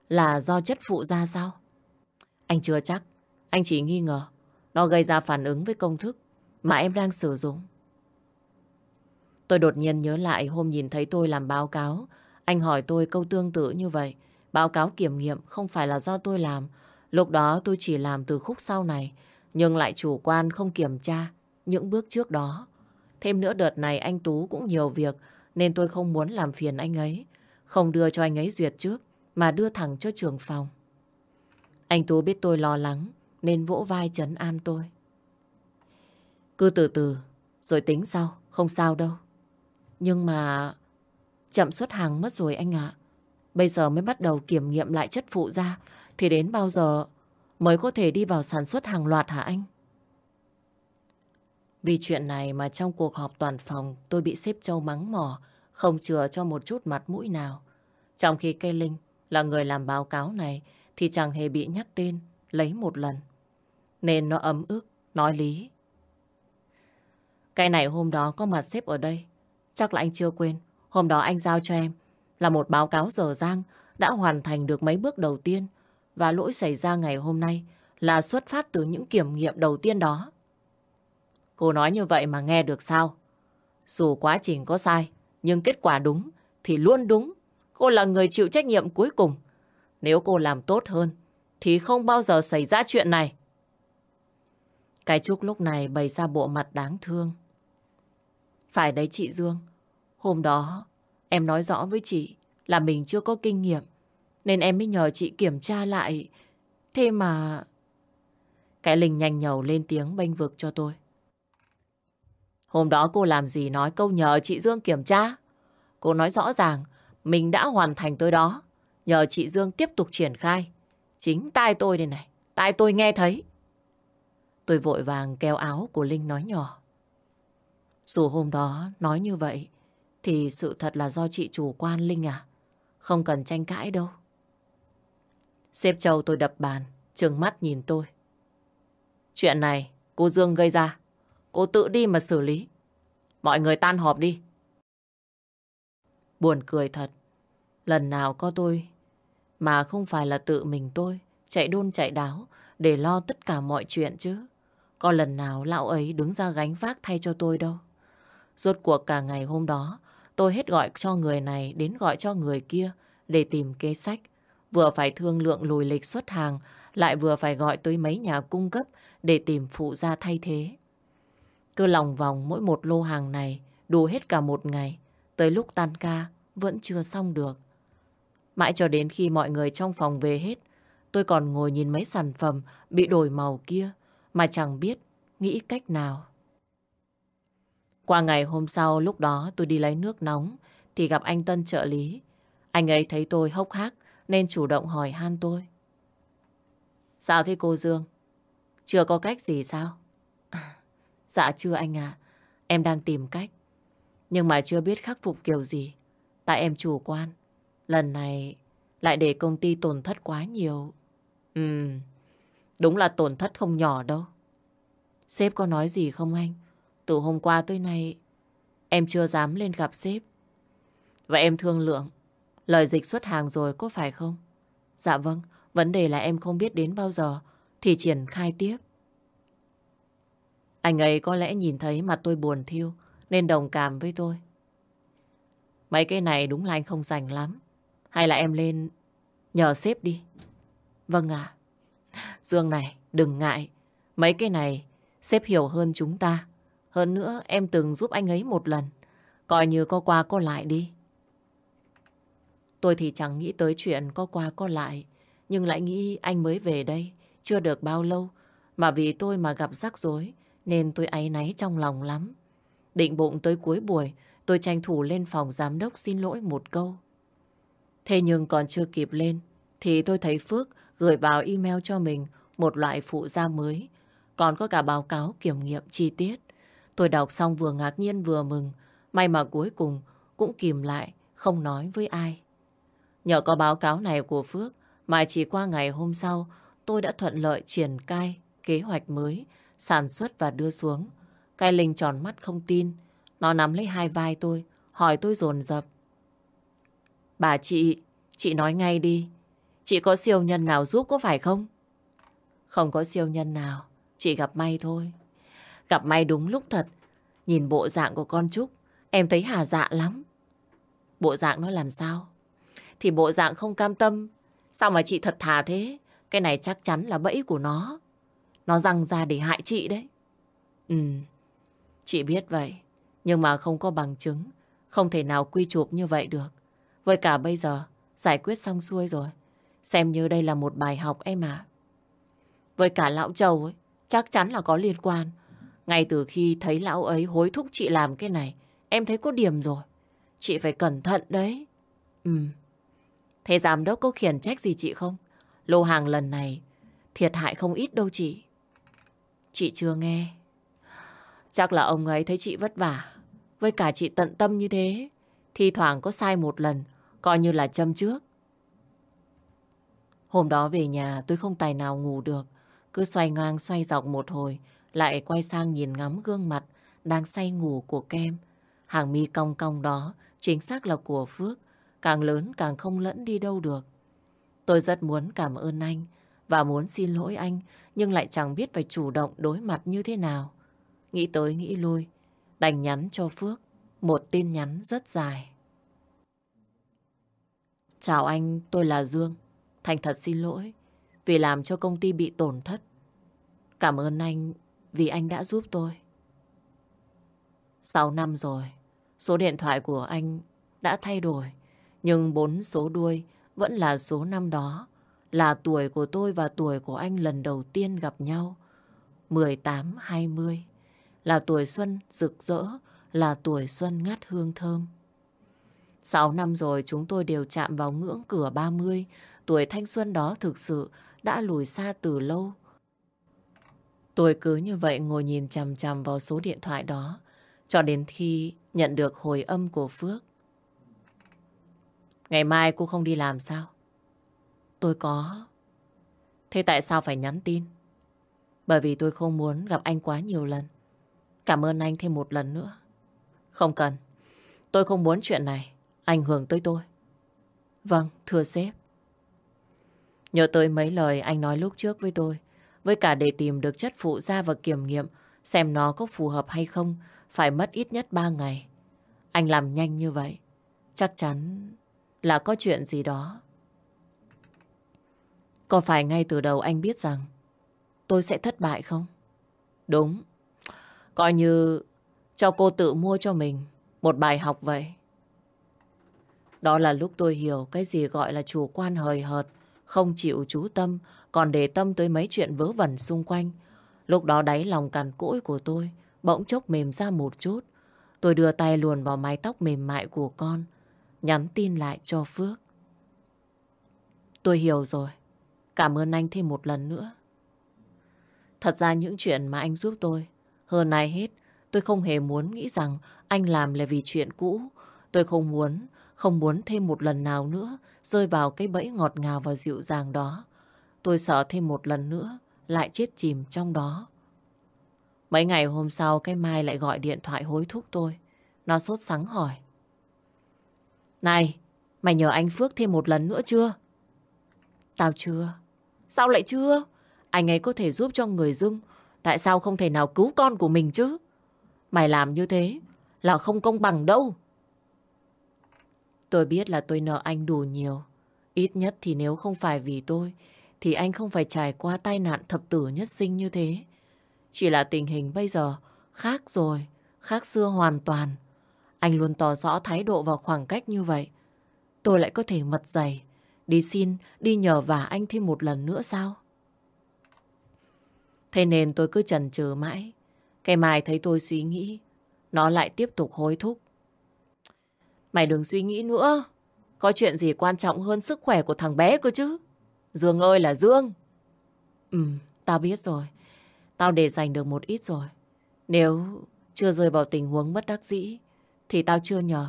là do chất phụ da sao? Anh chưa chắc. Anh chỉ nghi ngờ nó gây ra phản ứng với công thức mà em đang sử dụng. Tôi đột nhiên nhớ lại hôm nhìn thấy tôi làm báo cáo anh hỏi tôi câu tương tự như vậy. Báo cáo kiểm nghiệm không phải là do tôi làm. Lúc đó tôi chỉ làm từ khúc sau này, nhưng lại chủ quan không kiểm tra những bước trước đó. Thêm nữa đợt này anh Tú cũng nhiều việc, nên tôi không muốn làm phiền anh ấy. Không đưa cho anh ấy duyệt trước, mà đưa thẳng cho trường phòng. Anh Tú biết tôi lo lắng, nên vỗ vai trấn an tôi. Cứ từ từ, rồi tính sau, không sao đâu. Nhưng mà... Chậm xuất hàng mất rồi anh ạ. Bây giờ mới bắt đầu kiểm nghiệm lại chất phụ ra, thì đến bao giờ mới có thể đi vào sản xuất hàng loạt hả anh? Vì chuyện này mà trong cuộc họp toàn phòng tôi bị xếp châu mắng mỏ, không chừa cho một chút mặt mũi nào. Trong khi cây Linh là người làm báo cáo này thì chẳng hề bị nhắc tên lấy một lần. Nên nó ấm ức, nói lý. Cái này hôm đó có mặt xếp ở đây. Chắc là anh chưa quên. Hôm đó anh giao cho em là một báo cáo dở dang đã hoàn thành được mấy bước đầu tiên và lỗi xảy ra ngày hôm nay là xuất phát từ những kiểm nghiệm đầu tiên đó. Cô nói như vậy mà nghe được sao? Dù quá trình có sai, nhưng kết quả đúng thì luôn đúng. Cô là người chịu trách nhiệm cuối cùng. Nếu cô làm tốt hơn, thì không bao giờ xảy ra chuyện này. Cái Trúc lúc này bày ra bộ mặt đáng thương. Phải đấy chị Dương. Hôm đó, em nói rõ với chị là mình chưa có kinh nghiệm. Nên em mới nhờ chị kiểm tra lại. Thế mà... Cái Linh nhanh nhầu lên tiếng bênh vực cho tôi. Hôm đó cô làm gì nói câu nhờ chị Dương kiểm tra. Cô nói rõ ràng mình đã hoàn thành tới đó. Nhờ chị Dương tiếp tục triển khai. Chính tai tôi đây này. Tai tôi nghe thấy. Tôi vội vàng kéo áo của Linh nói nhỏ. Dù hôm đó nói như vậy, thì sự thật là do chị chủ quan Linh à. Không cần tranh cãi đâu. Xếp châu tôi đập bàn, trừng mắt nhìn tôi. Chuyện này cô Dương gây ra. Cô tự đi mà xử lý. Mọi người tan họp đi. Buồn cười thật. Lần nào có tôi mà không phải là tự mình tôi chạy đôn chạy đáo để lo tất cả mọi chuyện chứ. Có lần nào lão ấy đứng ra gánh vác thay cho tôi đâu. Rốt cuộc cả ngày hôm đó, tôi hết gọi cho người này đến gọi cho người kia để tìm kế sách. Vừa phải thương lượng lùi lịch xuất hàng, lại vừa phải gọi tới mấy nhà cung cấp để tìm phụ gia thay thế. Cứ lòng vòng mỗi một lô hàng này đủ hết cả một ngày. Tới lúc tan ca vẫn chưa xong được. Mãi cho đến khi mọi người trong phòng về hết, tôi còn ngồi nhìn mấy sản phẩm bị đổi màu kia mà chẳng biết nghĩ cách nào. Qua ngày hôm sau, lúc đó tôi đi lấy nước nóng thì gặp anh Tân trợ lý. Anh ấy thấy tôi hốc hác nên chủ động hỏi han tôi. Sao thế cô Dương? Chưa có cách gì sao? Dạ chưa anh à, em đang tìm cách. Nhưng mà chưa biết khắc phục kiểu gì. Tại em chủ quan. Lần này lại để công ty tổn thất quá nhiều. Ừ, đúng là tổn thất không nhỏ đâu. Sếp có nói gì không anh? Từ hôm qua tới nay em chưa dám lên gặp sếp. Và em thương lượng lời dịch xuất hàng rồi có phải không? Dạ vâng, vấn đề là em không biết đến bao giờ thì triển khai tiếp. Anh ấy có lẽ nhìn thấy mặt tôi buồn thiêu nên đồng cảm với tôi. Mấy cái này đúng là anh không rành lắm. Hay là em lên nhờ sếp đi. Vâng ạ. Dương này, đừng ngại. Mấy cái này sếp hiểu hơn chúng ta. Hơn nữa, em từng giúp anh ấy một lần. Coi như có qua có lại đi. Tôi thì chẳng nghĩ tới chuyện có qua có lại. Nhưng lại nghĩ anh mới về đây. Chưa được bao lâu. Mà vì tôi mà gặp rắc rối. Nên tôi áy náy trong lòng lắm. Định bụng tới cuối buổi. Tôi tranh thủ lên phòng giám đốc xin lỗi một câu. Thế nhưng còn chưa kịp lên. Thì tôi thấy Phước gửi vào email cho mình một loại phụ gia mới. Còn có cả báo cáo kiểm nghiệm chi tiết. Tôi đọc xong vừa ngạc nhiên vừa mừng. May mà cuối cùng cũng kìm lại, không nói với ai. Nhờ có báo cáo này của Phước mà chỉ qua ngày hôm sau tôi đã thuận lợi triển khai kế hoạch mới, sản xuất và đưa xuống. Cái Linh tròn mắt không tin. Nó nắm lấy hai vai tôi, hỏi tôi dồn dập. Bà chị, chị nói ngay đi. Chị có siêu nhân nào giúp có phải không? Không có siêu nhân nào, chị gặp may thôi. Gặp may đúng lúc thật. Nhìn bộ dạng của con Trúc, em thấy hà dạ lắm. Bộ dạng nó làm sao? Thì bộ dạng không cam tâm. Sao mà chị thật thà thế? Cái này chắc chắn là bẫy của nó. Nó răng ra để hại chị đấy. Ừ, chị biết vậy. Nhưng mà không có bằng chứng. Không thể nào quy chụp như vậy được. Với cả bây giờ, giải quyết xong xuôi rồi. Xem như đây là một bài học em à. Với cả lão Châu ấy, chắc chắn là có liên quan. Ngay từ khi thấy lão ấy hối thúc chị làm cái này, em thấy có điểm rồi. Chị phải cẩn thận đấy. Ừ. Thế giám đốc có khiển trách gì chị không? Lô hàng lần này thiệt hại không ít đâu chị. Chị chưa nghe. Chắc là ông ấy thấy chị vất vả. Với cả chị tận tâm như thế. Thì thoảng có sai một lần, coi như là châm trước. Hôm đó về nhà tôi không tài nào ngủ được. Cứ xoay ngang xoay dọc một hồi, lại quay sang nhìn ngắm gương mặt đang say ngủ của kem. Hàng mi cong cong đó chính xác là của Phước, càng lớn càng không lẫn đi đâu được. Tôi rất muốn cảm ơn anh và muốn xin lỗi anh, nhưng lại chẳng biết phải chủ động đối mặt như thế nào. Nghĩ tới nghĩ lui, đành nhắn cho Phước một tin nhắn rất dài. Chào anh, tôi là Dương. Thành thật xin lỗi vì làm cho công ty bị tổn thất. Cảm ơn anh vì anh đã giúp tôi. Sáu năm rồi, số điện thoại của anh đã thay đổi, nhưng bốn số đuôi vẫn là số năm đó, là tuổi của tôi và tuổi của anh lần đầu tiên gặp nhau. 18-20, là tuổi xuân rực rỡ, là tuổi xuân ngát hương thơm. Sáu năm rồi chúng tôi đều chạm vào ngưỡng cửa 30, tuổi thanh xuân đó thực sự đã lùi xa từ lâu. Tôi cứ như vậy ngồi nhìn chằm chằm vào số điện thoại đó, cho đến khi nhận được hồi âm của Phước. Ngày mai cô không đi làm sao? Tôi có. Thế tại sao phải nhắn tin? Bởi vì tôi không muốn gặp anh quá nhiều lần. Cảm ơn anh thêm một lần nữa. Không cần. Tôi không muốn chuyện này ảnh hưởng tới tôi. Vâng, thưa sếp. Nhớ tới mấy lời anh nói lúc trước với tôi. Với cả để tìm được chất phụ da và kiểm nghiệm xem nó có phù hợp hay không phải mất ít nhất 3 ngày. Anh làm nhanh như vậy. Chắc chắn là có chuyện gì đó. Có phải ngay từ đầu anh biết rằng tôi sẽ thất bại không? Đúng. Coi như cho cô tự mua cho mình một bài học vậy. Đó là lúc tôi hiểu cái gì gọi là chủ quan hời hợt, không chịu chú tâm, còn để tâm tới mấy chuyện vớ vẩn xung quanh. Lúc đó đáy lòng cằn cỗi của tôi bỗng chốc mềm ra một chút. Tôi đưa tay luồn vào mái tóc mềm mại của con, nhắn tin lại cho Phước. Tôi hiểu rồi. Cảm ơn anh thêm một lần nữa. Thật ra những chuyện mà anh giúp tôi, hơn ai hết, tôi không hề muốn nghĩ rằng anh làm là vì chuyện cũ. Tôi không muốn, không muốn thêm một lần nào nữa rơi vào cái bẫy ngọt ngào và dịu dàng đó. Tôi sợ thêm một lần nữa lại chết chìm trong đó. Mấy ngày hôm sau cái Mai lại gọi điện thoại hối thúc tôi. Nó sốt sắng hỏi. Này, mày nhờ anh Phước thêm một lần nữa chưa? Tao chưa. Sao lại chưa? Anh ấy có thể giúp cho người dưng. Tại sao không thể nào cứu con của mình chứ? Mày làm như thế là không công bằng đâu. Tôi biết là tôi nợ anh đủ nhiều. Ít nhất thì nếu không phải vì tôi, thì anh không phải trải qua tai nạn thập tử nhất sinh như thế. Chỉ là tình hình bây giờ khác rồi, khác xưa hoàn toàn. Anh luôn tỏ rõ thái độ và khoảng cách như vậy. Tôi lại có thể mật dày, đi xin, đi nhờ vả anh thêm một lần nữa sao? Thế nên tôi cứ chần chừ mãi. Cái mai thấy tôi suy nghĩ, nó lại tiếp tục hối thúc. Mày đừng suy nghĩ nữa. Có chuyện gì quan trọng hơn sức khỏe của thằng bé cơ chứ? Dương ơi là Dương. Ừ, tao biết rồi. Tao để dành được một ít rồi. Nếu chưa rơi vào tình huống bất đắc dĩ, thì tao chưa nhờ.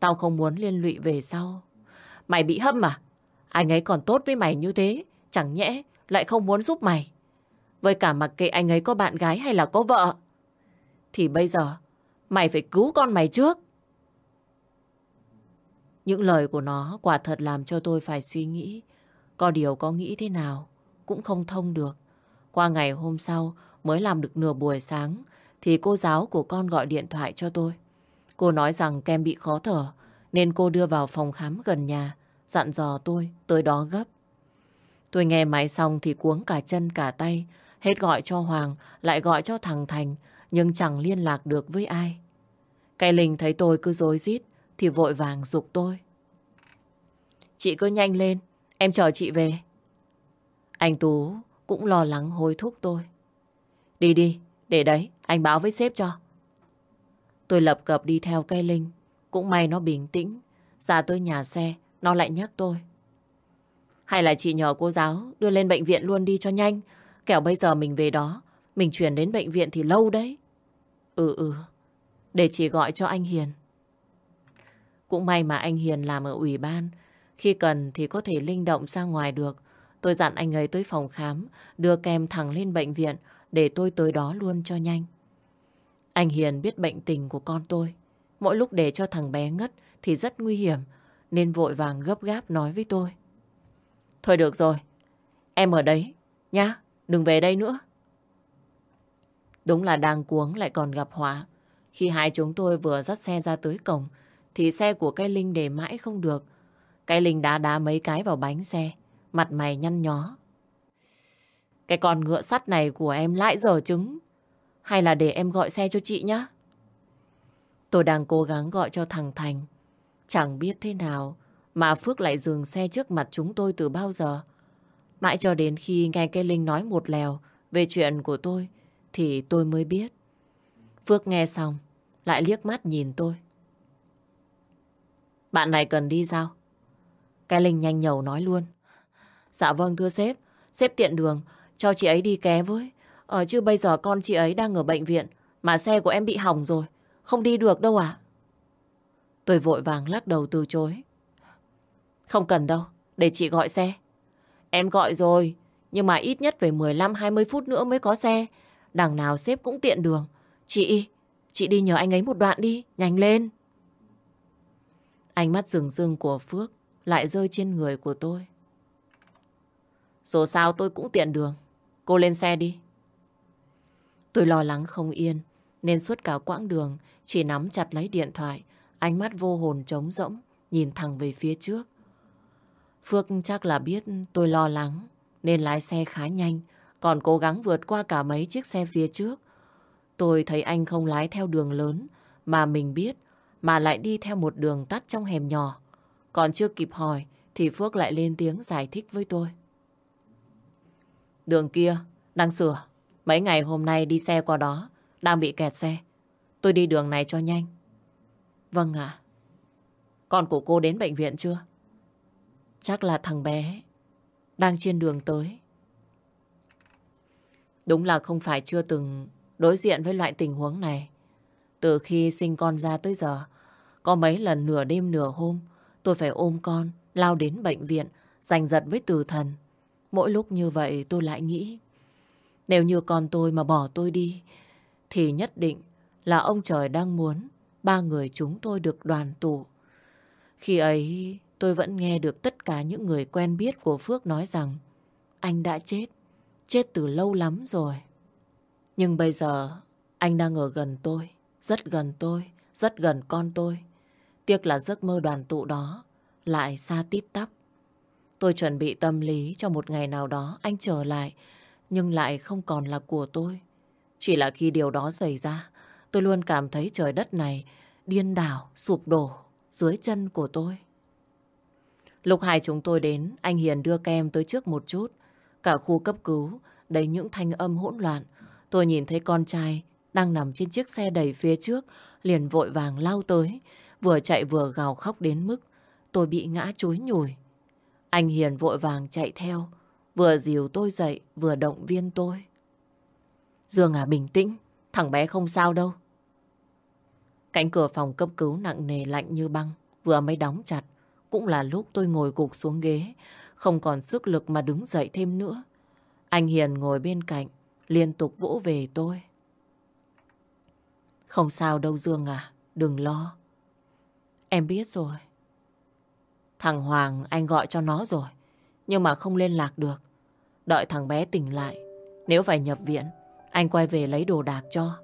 Tao không muốn liên lụy về sau. Mày bị hâm à? Anh ấy còn tốt với mày như thế. Chẳng nhẽ lại không muốn giúp mày. Với cả mặc kệ anh ấy có bạn gái hay là có vợ. Thì bây giờ mày phải cứu con mày trước. Những lời của nó quả thật làm cho tôi phải suy nghĩ. Có điều có nghĩ thế nào cũng không thông được. Qua ngày hôm sau mới làm được nửa buổi sáng thì cô giáo của con gọi điện thoại cho tôi. Cô nói rằng kem bị khó thở nên cô đưa vào phòng khám gần nhà, dặn dò tôi tới đó gấp. Tôi nghe máy xong thì cuống cả chân cả tay, hết gọi cho Hoàng, lại gọi cho thằng Thành, nhưng chẳng liên lạc được với ai. Cái Linh thấy tôi cứ dối rít thì vội vàng dục tôi. Chị cứ nhanh lên, em chờ chị về. Anh Tú cũng lo lắng hối thúc tôi. Đi đi, để đấy, anh báo với sếp cho. Tôi lập cập đi theo cây Linh. Cũng may nó bình tĩnh. Ra tới nhà xe, nó lại nhắc tôi. Hay là chị nhờ cô giáo đưa lên bệnh viện luôn đi cho nhanh. Kẻo bây giờ mình về đó, mình chuyển đến bệnh viện thì lâu đấy. Ừ ừ, để chị gọi cho anh Hiền. Cũng may mà anh Hiền làm ở ủy ban. Khi cần thì có thể linh động ra ngoài được. Tôi dặn anh ấy tới phòng khám, đưa kem thẳng lên bệnh viện để tôi tới đó luôn cho nhanh. Anh Hiền biết bệnh tình của con tôi. Mỗi lúc để cho thằng bé ngất thì rất nguy hiểm, nên vội vàng gấp gáp nói với tôi. Thôi được rồi, em ở đấy, nhá, đừng về đây nữa. Đúng là đang cuống lại còn gặp họa. Khi hai chúng tôi vừa dắt xe ra tới cổng, thì xe của cái Linh để mãi không được. Cái Linh đá đá mấy cái vào bánh xe, mặt mày nhăn nhó. Cái con ngựa sắt này của em lại dở trứng. Hay là để em gọi xe cho chị nhé? Tôi đang cố gắng gọi cho thằng Thành. Chẳng biết thế nào mà Phước lại dừng xe trước mặt chúng tôi từ bao giờ. Mãi cho đến khi nghe cái Linh nói một lèo về chuyện của tôi thì tôi mới biết. Phước nghe xong lại liếc mắt nhìn tôi. Bạn này cần đi sao? Cái Linh nhanh nhầu nói luôn. Dạ vâng thưa sếp, sếp tiện đường, cho chị ấy đi ké với. Ờ, chứ bây giờ con chị ấy đang ở bệnh viện, mà xe của em bị hỏng rồi, không đi được đâu à? Tôi vội vàng lắc đầu từ chối. Không cần đâu, để chị gọi xe. Em gọi rồi, nhưng mà ít nhất phải 15-20 phút nữa mới có xe. Đằng nào sếp cũng tiện đường. Chị, chị đi nhờ anh ấy một đoạn đi, nhanh lên. Ánh mắt rừng rưng của Phước lại rơi trên người của tôi. Dù sao tôi cũng tiện đường. Cô lên xe đi. Tôi lo lắng không yên, nên suốt cả quãng đường chỉ nắm chặt lấy điện thoại, ánh mắt vô hồn trống rỗng, nhìn thẳng về phía trước. Phước chắc là biết tôi lo lắng, nên lái xe khá nhanh, còn cố gắng vượt qua cả mấy chiếc xe phía trước. Tôi thấy anh không lái theo đường lớn mà mình biết, mà lại đi theo một đường tắt trong hẻm nhỏ. Còn chưa kịp hỏi thì Phước lại lên tiếng giải thích với tôi. Đường kia, đang sửa. Mấy ngày hôm nay đi xe qua đó, đang bị kẹt xe. Tôi đi đường này cho nhanh. Vâng ạ. Con của cô đến bệnh viện chưa? Chắc là thằng bé đang trên đường tới. Đúng là không phải chưa từng đối diện với loại tình huống này. Từ khi sinh con ra tới giờ, có mấy lần nửa đêm nửa hôm, tôi phải ôm con, lao đến bệnh viện, giành giật với từ thần. Mỗi lúc như vậy tôi lại nghĩ, nếu như con tôi mà bỏ tôi đi, thì nhất định là ông trời đang muốn ba người chúng tôi được đoàn tụ. Khi ấy, tôi vẫn nghe được tất cả những người quen biết của Phước nói rằng anh đã chết, chết từ lâu lắm rồi. Nhưng bây giờ, anh đang ở gần tôi, rất gần tôi, rất gần con tôi. Tiếc là giấc mơ đoàn tụ đó lại xa tít tắp. Tôi chuẩn bị tâm lý cho một ngày nào đó anh trở lại, nhưng lại không còn là của tôi. Chỉ là khi điều đó xảy ra, tôi luôn cảm thấy trời đất này điên đảo, sụp đổ dưới chân của tôi. Lúc hai chúng tôi đến, anh Hiền đưa kem tới trước một chút. Cả khu cấp cứu, đầy những thanh âm hỗn loạn. Tôi nhìn thấy con trai đang nằm trên chiếc xe đẩy phía trước, liền vội vàng lao tới, vừa chạy vừa gào khóc đến mức tôi bị ngã chối nhủi. Anh Hiền vội vàng chạy theo, vừa dìu tôi dậy, vừa động viên tôi. Dương à bình tĩnh, thằng bé không sao đâu. Cánh cửa phòng cấp cứu nặng nề lạnh như băng, vừa mới đóng chặt. Cũng là lúc tôi ngồi gục xuống ghế, không còn sức lực mà đứng dậy thêm nữa. Anh Hiền ngồi bên cạnh, liên tục vỗ về tôi. Không sao đâu Dương à, đừng lo. Em biết rồi. Thằng Hoàng anh gọi cho nó rồi, nhưng mà không liên lạc được. Đợi thằng bé tỉnh lại, nếu phải nhập viện, anh quay về lấy đồ đạc cho.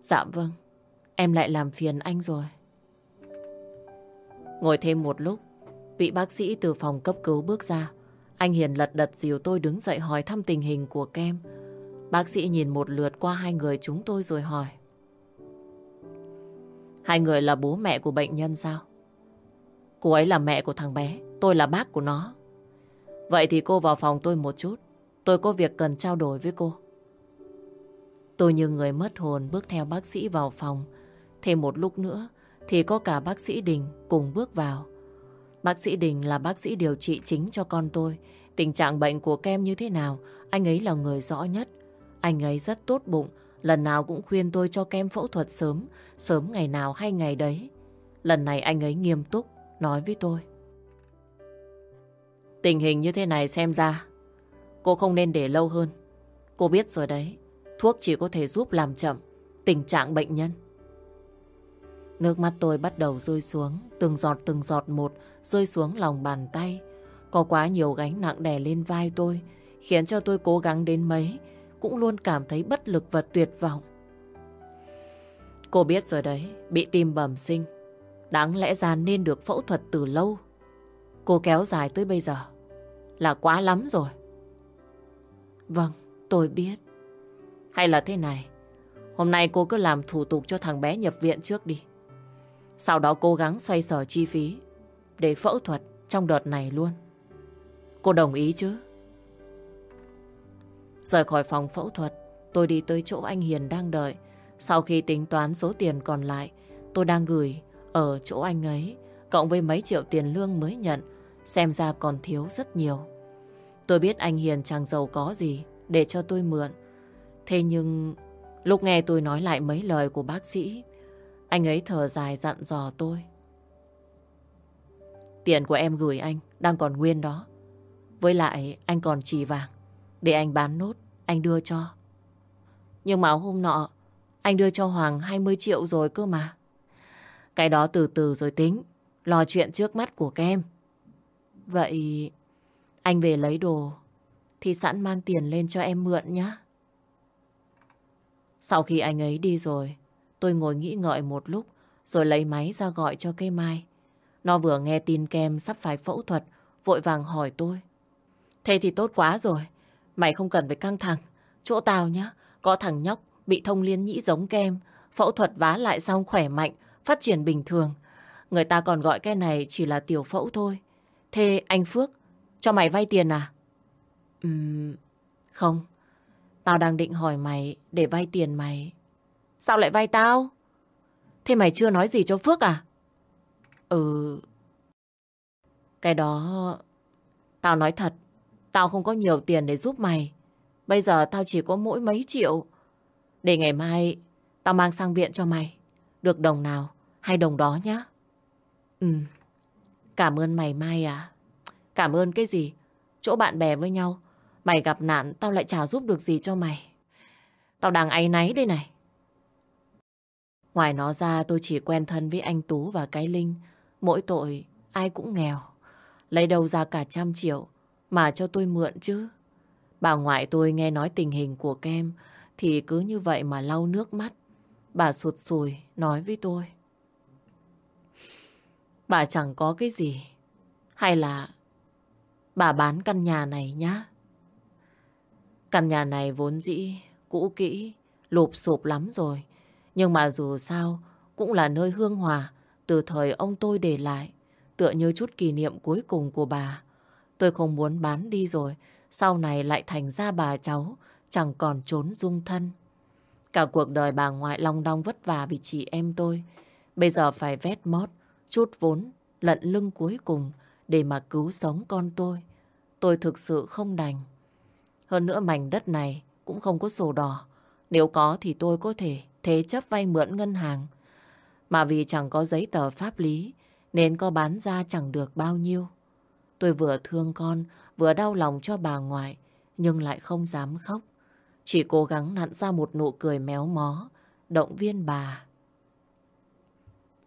Dạ vâng, em lại làm phiền anh rồi. Ngồi thêm một lúc, vị bác sĩ từ phòng cấp cứu bước ra. Anh Hiền lật đật dìu tôi đứng dậy hỏi thăm tình hình của Kem. Bác sĩ nhìn một lượt qua hai người chúng tôi rồi hỏi. Hai người là bố mẹ của bệnh nhân sao? Cô ấy là mẹ của thằng bé, tôi là bác của nó. Vậy thì cô vào phòng tôi một chút. Tôi có việc cần trao đổi với cô. Tôi như người mất hồn bước theo bác sĩ vào phòng. Thêm một lúc nữa thì có cả bác sĩ Đình cùng bước vào. Bác sĩ Đình là bác sĩ điều trị chính cho con tôi. Tình trạng bệnh của Kem như thế nào, anh ấy là người rõ nhất. Anh ấy rất tốt bụng, lần nào cũng khuyên tôi cho Kem phẫu thuật sớm, sớm ngày nào hay ngày đấy. Lần này anh ấy nghiêm túc, nói với tôi. Tình hình như thế này xem ra, cô không nên để lâu hơn. Cô biết rồi đấy, thuốc chỉ có thể giúp làm chậm tình trạng bệnh nhân. Nước mắt tôi bắt đầu rơi xuống, từng giọt từng giọt một rơi xuống lòng bàn tay. Có quá nhiều gánh nặng đè lên vai tôi, khiến cho tôi cố gắng đến mấy, cũng luôn cảm thấy bất lực và tuyệt vọng. Cô biết rồi đấy, bị tim bẩm sinh. Đáng lẽ ra nên được phẫu thuật từ lâu. Cô kéo dài tới bây giờ là quá lắm rồi. Vâng, tôi biết. Hay là thế này, hôm nay cô cứ làm thủ tục cho thằng bé nhập viện trước đi. Sau đó cố gắng xoay sở chi phí để phẫu thuật trong đợt này luôn. Cô đồng ý chứ? Rời khỏi phòng phẫu thuật, tôi đi tới chỗ anh Hiền đang đợi. Sau khi tính toán số tiền còn lại, tôi đang gửi ở chỗ anh ấy, cộng với mấy triệu tiền lương mới nhận, xem ra còn thiếu rất nhiều. Tôi biết anh Hiền chẳng giàu có gì để cho tôi mượn. Thế nhưng lúc nghe tôi nói lại mấy lời của bác sĩ, anh ấy thở dài dặn dò tôi. Tiền của em gửi anh đang còn nguyên đó. Với lại anh còn chỉ vàng. Để anh bán nốt, anh đưa cho. Nhưng mà hôm nọ, anh đưa cho Hoàng 20 triệu rồi cơ mà. Cái đó từ từ rồi tính. Lo chuyện trước mắt của kem. Vậy anh về lấy đồ thì sẵn mang tiền lên cho em mượn nhé. Sau khi anh ấy đi rồi, tôi ngồi nghĩ ngợi một lúc rồi lấy máy ra gọi cho cây mai. Nó vừa nghe tin kem sắp phải phẫu thuật, vội vàng hỏi tôi. Thế thì tốt quá rồi, mày không cần phải căng thẳng. Chỗ tao nhá, có thằng nhóc bị thông liên nhĩ giống kem, phẫu thuật vá lại xong khỏe mạnh, phát triển bình thường. Người ta còn gọi cái này chỉ là tiểu phẫu thôi. Thế anh Phước, cho mày vay tiền à? Ừm, không. Tao đang định hỏi mày để vay tiền mày. Sao lại vay tao? Thế mày chưa nói gì cho Phước à? Ừ. Cái đó... Tao nói thật, tao không có nhiều tiền để giúp mày. Bây giờ tao chỉ có mỗi mấy triệu. Để ngày mai, tao mang sang viện cho mày. Được đồng nào hay đồng đó nhá. Ừ. Cảm ơn mày Mai à. Cảm ơn cái gì? Chỗ bạn bè với nhau. Mày gặp nạn, tao lại chả giúp được gì cho mày. Tao đang áy náy đây này. Ngoài nó ra, tôi chỉ quen thân với anh Tú và cái Linh. Mỗi tội, ai cũng nghèo. Lấy đâu ra cả trăm triệu mà cho tôi mượn chứ. Bà ngoại tôi nghe nói tình hình của Kem thì cứ như vậy mà lau nước mắt. Bà sụt sùi nói với tôi. Bà chẳng có cái gì. Hay là bà bán căn nhà này nhá. Căn nhà này vốn dĩ, cũ kỹ, lụp sụp lắm rồi. Nhưng mà dù sao, cũng là nơi hương hòa từ thời ông tôi để lại. Tựa như chút kỷ niệm cuối cùng của bà. Tôi không muốn bán đi rồi, sau này lại thành ra bà cháu, chẳng còn trốn dung thân. Cả cuộc đời bà ngoại long đong vất vả vì chị em tôi. Bây giờ phải vét mót, chút vốn, lận lưng cuối cùng để mà cứu sống con tôi. Tôi thực sự không đành. Hơn nữa mảnh đất này cũng không có sổ đỏ. Nếu có thì tôi có thể thế chấp vay mượn ngân hàng. Mà vì chẳng có giấy tờ pháp lý nên có bán ra chẳng được bao nhiêu. Tôi vừa thương con, vừa đau lòng cho bà ngoại, nhưng lại không dám khóc. Chỉ cố gắng nặn ra một nụ cười méo mó động viên bà.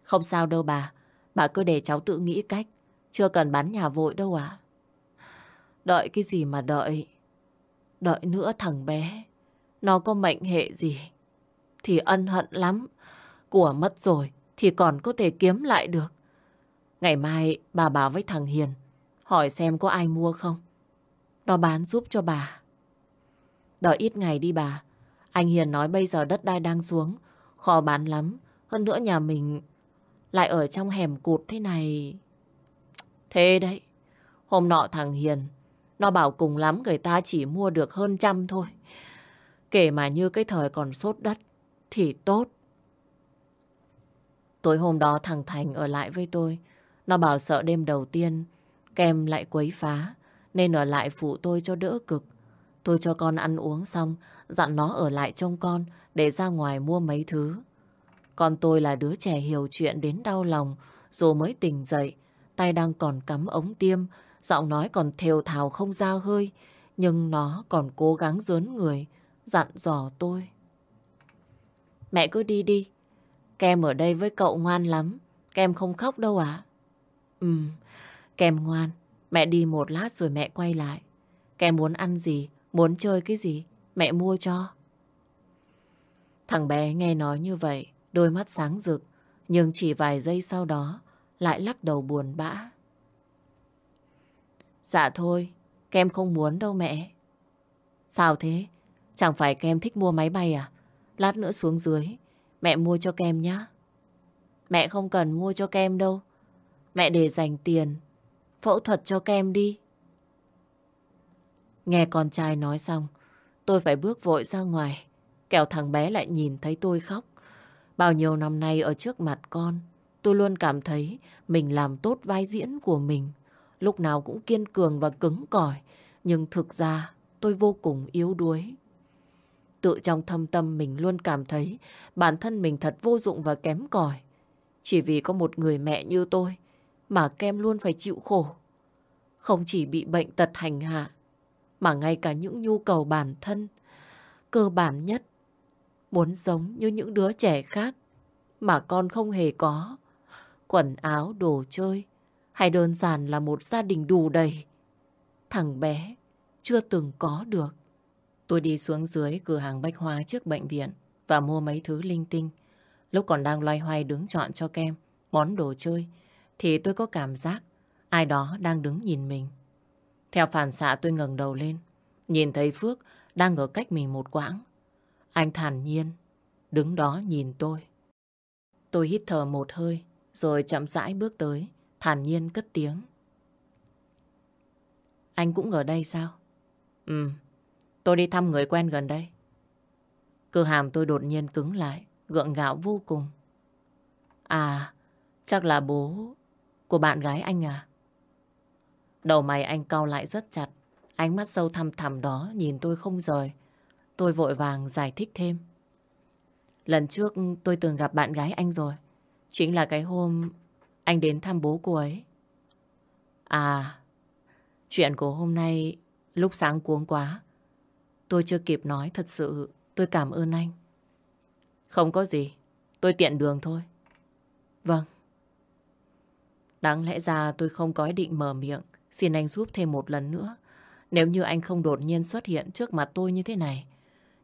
Không sao đâu bà. Bà cứ để cháu tự nghĩ cách. Chưa cần bán nhà vội đâu à. Đợi cái gì mà đợi. Đợi nữa thằng bé. Nó có mệnh hệ gì. Thì ân hận lắm. Của mất rồi thì còn có thể kiếm lại được. Ngày mai bà bảo với thằng Hiền. Hỏi xem có ai mua không. Nó bán giúp cho bà. Đợi ít ngày đi bà. Anh Hiền nói bây giờ đất đai đang xuống. Khó bán lắm. Hơn nữa nhà mình lại ở trong hẻm cụt thế này. Thế đấy, hôm nọ thằng Hiền, nó bảo cùng lắm người ta chỉ mua được hơn trăm thôi. Kể mà như cái thời còn sốt đất, thì tốt. Tối hôm đó thằng Thành ở lại với tôi. Nó bảo sợ đêm đầu tiên kem lại quấy phá, nên ở lại phụ tôi cho đỡ cực. Tôi cho con ăn uống xong, dặn nó ở lại trông con để ra ngoài mua mấy thứ. Con tôi là đứa trẻ hiểu chuyện đến đau lòng, rồi mới tỉnh dậy, tay đang còn cắm ống tiêm, giọng nói còn thều thào không ra hơi, nhưng nó còn cố gắng dớn người, dặn dò tôi. Mẹ cứ đi đi, Kem ở đây với cậu ngoan lắm, Kem không khóc đâu à? Ừ, Kem ngoan, mẹ đi một lát rồi mẹ quay lại. Kem muốn ăn gì, muốn chơi cái gì, mẹ mua cho. Thằng bé nghe nói như vậy, đôi mắt sáng rực, nhưng chỉ vài giây sau đó lại lắc đầu buồn bã. Dạ thôi, kem không muốn đâu mẹ. Sao thế? Chẳng phải kem thích mua máy bay à? Lát nữa xuống dưới, mẹ mua cho kem nhá. Mẹ không cần mua cho kem đâu. Mẹ để dành tiền, phẫu thuật cho kem đi. Nghe con trai nói xong, tôi phải bước vội ra ngoài, kẻo thằng bé lại nhìn thấy tôi khóc. Bao nhiêu năm nay ở trước mặt con, tôi luôn cảm thấy mình làm tốt vai diễn của mình. Lúc nào cũng kiên cường và cứng cỏi, nhưng thực ra tôi vô cùng yếu đuối. Tự trong thâm tâm mình luôn cảm thấy bản thân mình thật vô dụng và kém cỏi. Chỉ vì có một người mẹ như tôi mà kem luôn phải chịu khổ. Không chỉ bị bệnh tật hành hạ, mà ngay cả những nhu cầu bản thân, cơ bản nhất, muốn giống như những đứa trẻ khác mà con không hề có. Quần áo, đồ chơi, hay đơn giản là một gia đình đủ đầy. Thằng bé chưa từng có được. Tôi đi xuống dưới cửa hàng bách hóa trước bệnh viện và mua mấy thứ linh tinh. Lúc còn đang loay hoay đứng chọn cho kem, món đồ chơi, thì tôi có cảm giác ai đó đang đứng nhìn mình. Theo phản xạ tôi ngẩng đầu lên, nhìn thấy Phước đang ở cách mình một quãng. Anh thản nhiên, đứng đó nhìn tôi. Tôi hít thở một hơi, rồi chậm rãi bước tới, thản nhiên cất tiếng. Anh cũng ở đây sao? Ừ, tôi đi thăm người quen gần đây. Cơ hàm tôi đột nhiên cứng lại, gượng gạo vô cùng. À, chắc là bố của bạn gái anh à? Đầu mày anh cau lại rất chặt, ánh mắt sâu thăm thẳm đó nhìn tôi không rời. Tôi vội vàng giải thích thêm. Lần trước tôi từng gặp bạn gái anh rồi. Chính là cái hôm anh đến thăm bố cô ấy. À, chuyện của hôm nay lúc sáng cuống quá. Tôi chưa kịp nói thật sự tôi cảm ơn anh. Không có gì, tôi tiện đường thôi. Vâng. Đáng lẽ ra tôi không có ý định mở miệng, xin anh giúp thêm một lần nữa. Nếu như anh không đột nhiên xuất hiện trước mặt tôi như thế này.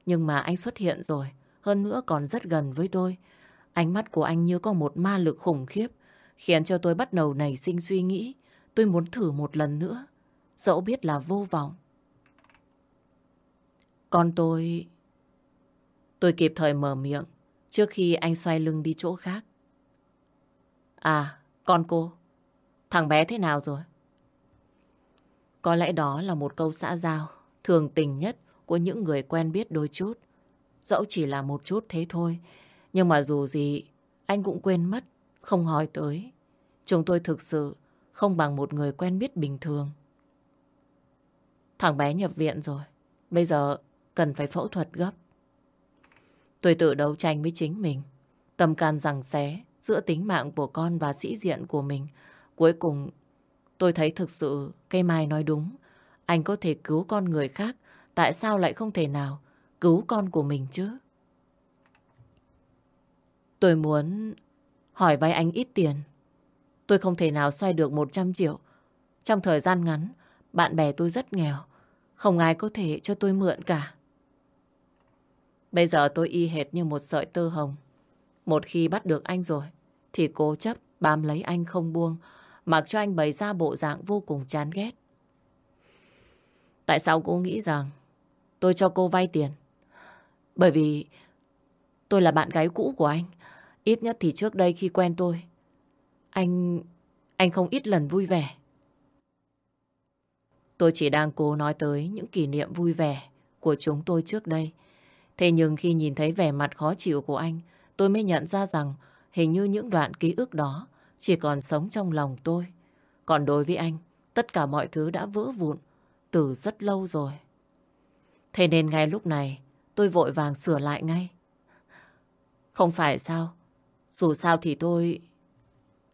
Nhưng mà anh xuất hiện rồi, hơn nữa còn rất gần với tôi. Ánh mắt của anh như có một ma lực khủng khiếp, khiến cho tôi bắt đầu nảy sinh suy nghĩ. Tôi muốn thử một lần nữa, dẫu biết là vô vọng. Con tôi... Tôi kịp thời mở miệng, trước khi anh xoay lưng đi chỗ khác. À, con cô, thằng bé thế nào rồi? Có lẽ đó là một câu xã giao, thường tình nhất của những người quen biết đôi chút. Dẫu chỉ là một chút thế thôi, nhưng mà dù gì, anh cũng quên mất, không hỏi tới. Chúng tôi thực sự không bằng một người quen biết bình thường. Thằng bé nhập viện rồi, bây giờ cần phải phẫu thuật gấp. Tôi tự đấu tranh với chính mình, tâm can rằng xé giữa tính mạng của con và sĩ diện của mình. Cuối cùng, tôi thấy thực sự cây mai nói đúng. Anh có thể cứu con người khác, tại sao lại không thể nào cứu con của mình chứ? Tôi muốn hỏi vay anh ít tiền. Tôi không thể nào xoay được 100 triệu. Trong thời gian ngắn, bạn bè tôi rất nghèo. Không ai có thể cho tôi mượn cả. Bây giờ tôi y hệt như một sợi tơ hồng. Một khi bắt được anh rồi, thì cố chấp bám lấy anh không buông, mặc cho anh bày ra bộ dạng vô cùng chán ghét. Tại sao cô nghĩ rằng tôi cho cô vay tiền? Bởi vì tôi là bạn gái cũ của anh. Ít nhất thì trước đây khi quen tôi, anh... anh không ít lần vui vẻ. Tôi chỉ đang cố nói tới những kỷ niệm vui vẻ của chúng tôi trước đây. Thế nhưng khi nhìn thấy vẻ mặt khó chịu của anh, tôi mới nhận ra rằng hình như những đoạn ký ức đó chỉ còn sống trong lòng tôi. Còn đối với anh, tất cả mọi thứ đã vỡ vụn từ rất lâu rồi. Thế nên ngay lúc này, tôi vội vàng sửa lại ngay. Không phải sao? Dù sao thì tôi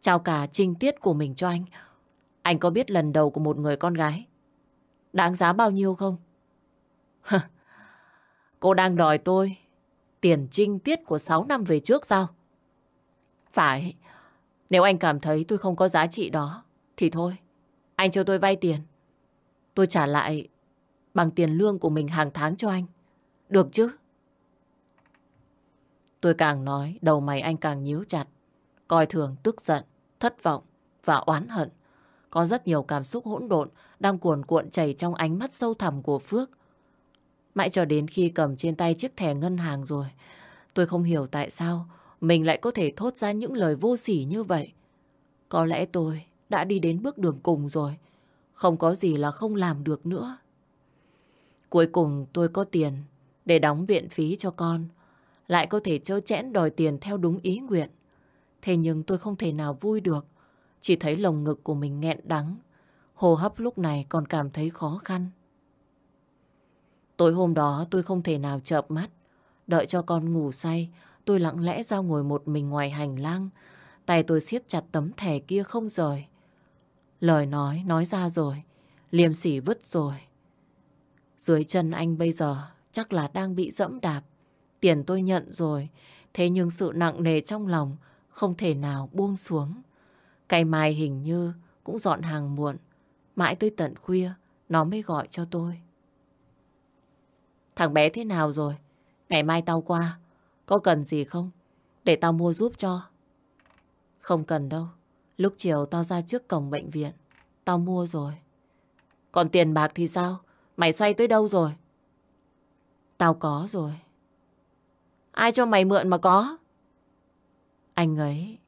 trao cả trinh tiết của mình cho anh. Anh có biết lần đầu của một người con gái đáng giá bao nhiêu không? Cô đang đòi tôi tiền trinh tiết của 6 năm về trước sao? Phải, nếu anh cảm thấy tôi không có giá trị đó, thì thôi, anh cho tôi vay tiền. Tôi trả lại bằng tiền lương của mình hàng tháng cho anh. Được chứ? Tôi càng nói, đầu mày anh càng nhíu chặt. Coi thường, tức giận, thất vọng và oán hận. Có rất nhiều cảm xúc hỗn độn đang cuồn cuộn chảy trong ánh mắt sâu thẳm của Phước. Mãi cho đến khi cầm trên tay chiếc thẻ ngân hàng rồi, tôi không hiểu tại sao mình lại có thể thốt ra những lời vô sỉ như vậy. Có lẽ tôi đã đi đến bước đường cùng rồi, không có gì là không làm được nữa. Cuối cùng tôi có tiền để đóng viện phí cho con, lại có thể trơ chẽn đòi tiền theo đúng ý nguyện. Thế nhưng tôi không thể nào vui được, chỉ thấy lồng ngực của mình nghẹn đắng, hô hấp lúc này còn cảm thấy khó khăn. Tối hôm đó tôi không thể nào chợp mắt, đợi cho con ngủ say, tôi lặng lẽ ra ngồi một mình ngoài hành lang, tay tôi siết chặt tấm thẻ kia không rời. Lời nói, nói ra rồi, liềm sỉ vứt rồi. Dưới chân anh bây giờ chắc là đang bị dẫm đạp. Tiền tôi nhận rồi, thế nhưng sự nặng nề trong lòng không thể nào buông xuống. Cây mai hình như cũng dọn hàng muộn. Mãi tới tận khuya, nó mới gọi cho tôi. Thằng bé thế nào rồi? Ngày mai tao qua. Có cần gì không? Để tao mua giúp cho. Không cần đâu. Lúc chiều tao ra trước cổng bệnh viện. Tao mua rồi. Còn tiền bạc thì sao? Mày xoay tới đâu rồi? Tao có rồi. Ai cho mày mượn mà có? Anh ấy.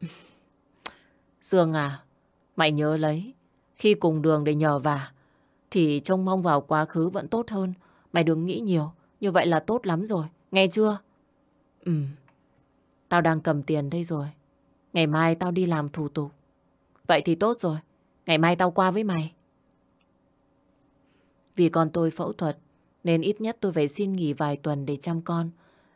Dương à, mày nhớ lấy. Khi cùng đường để nhờ vả, thì trông mong vào quá khứ vẫn tốt hơn. Mày đừng nghĩ nhiều, như vậy là tốt lắm rồi. Nghe chưa? Ừ, tao đang cầm tiền đây rồi. Ngày mai tao đi làm thủ tục. Vậy thì tốt rồi. Ngày mai tao qua với mày. Vì con tôi phẫu thuật, nên ít nhất tôi phải xin nghỉ vài tuần để chăm con.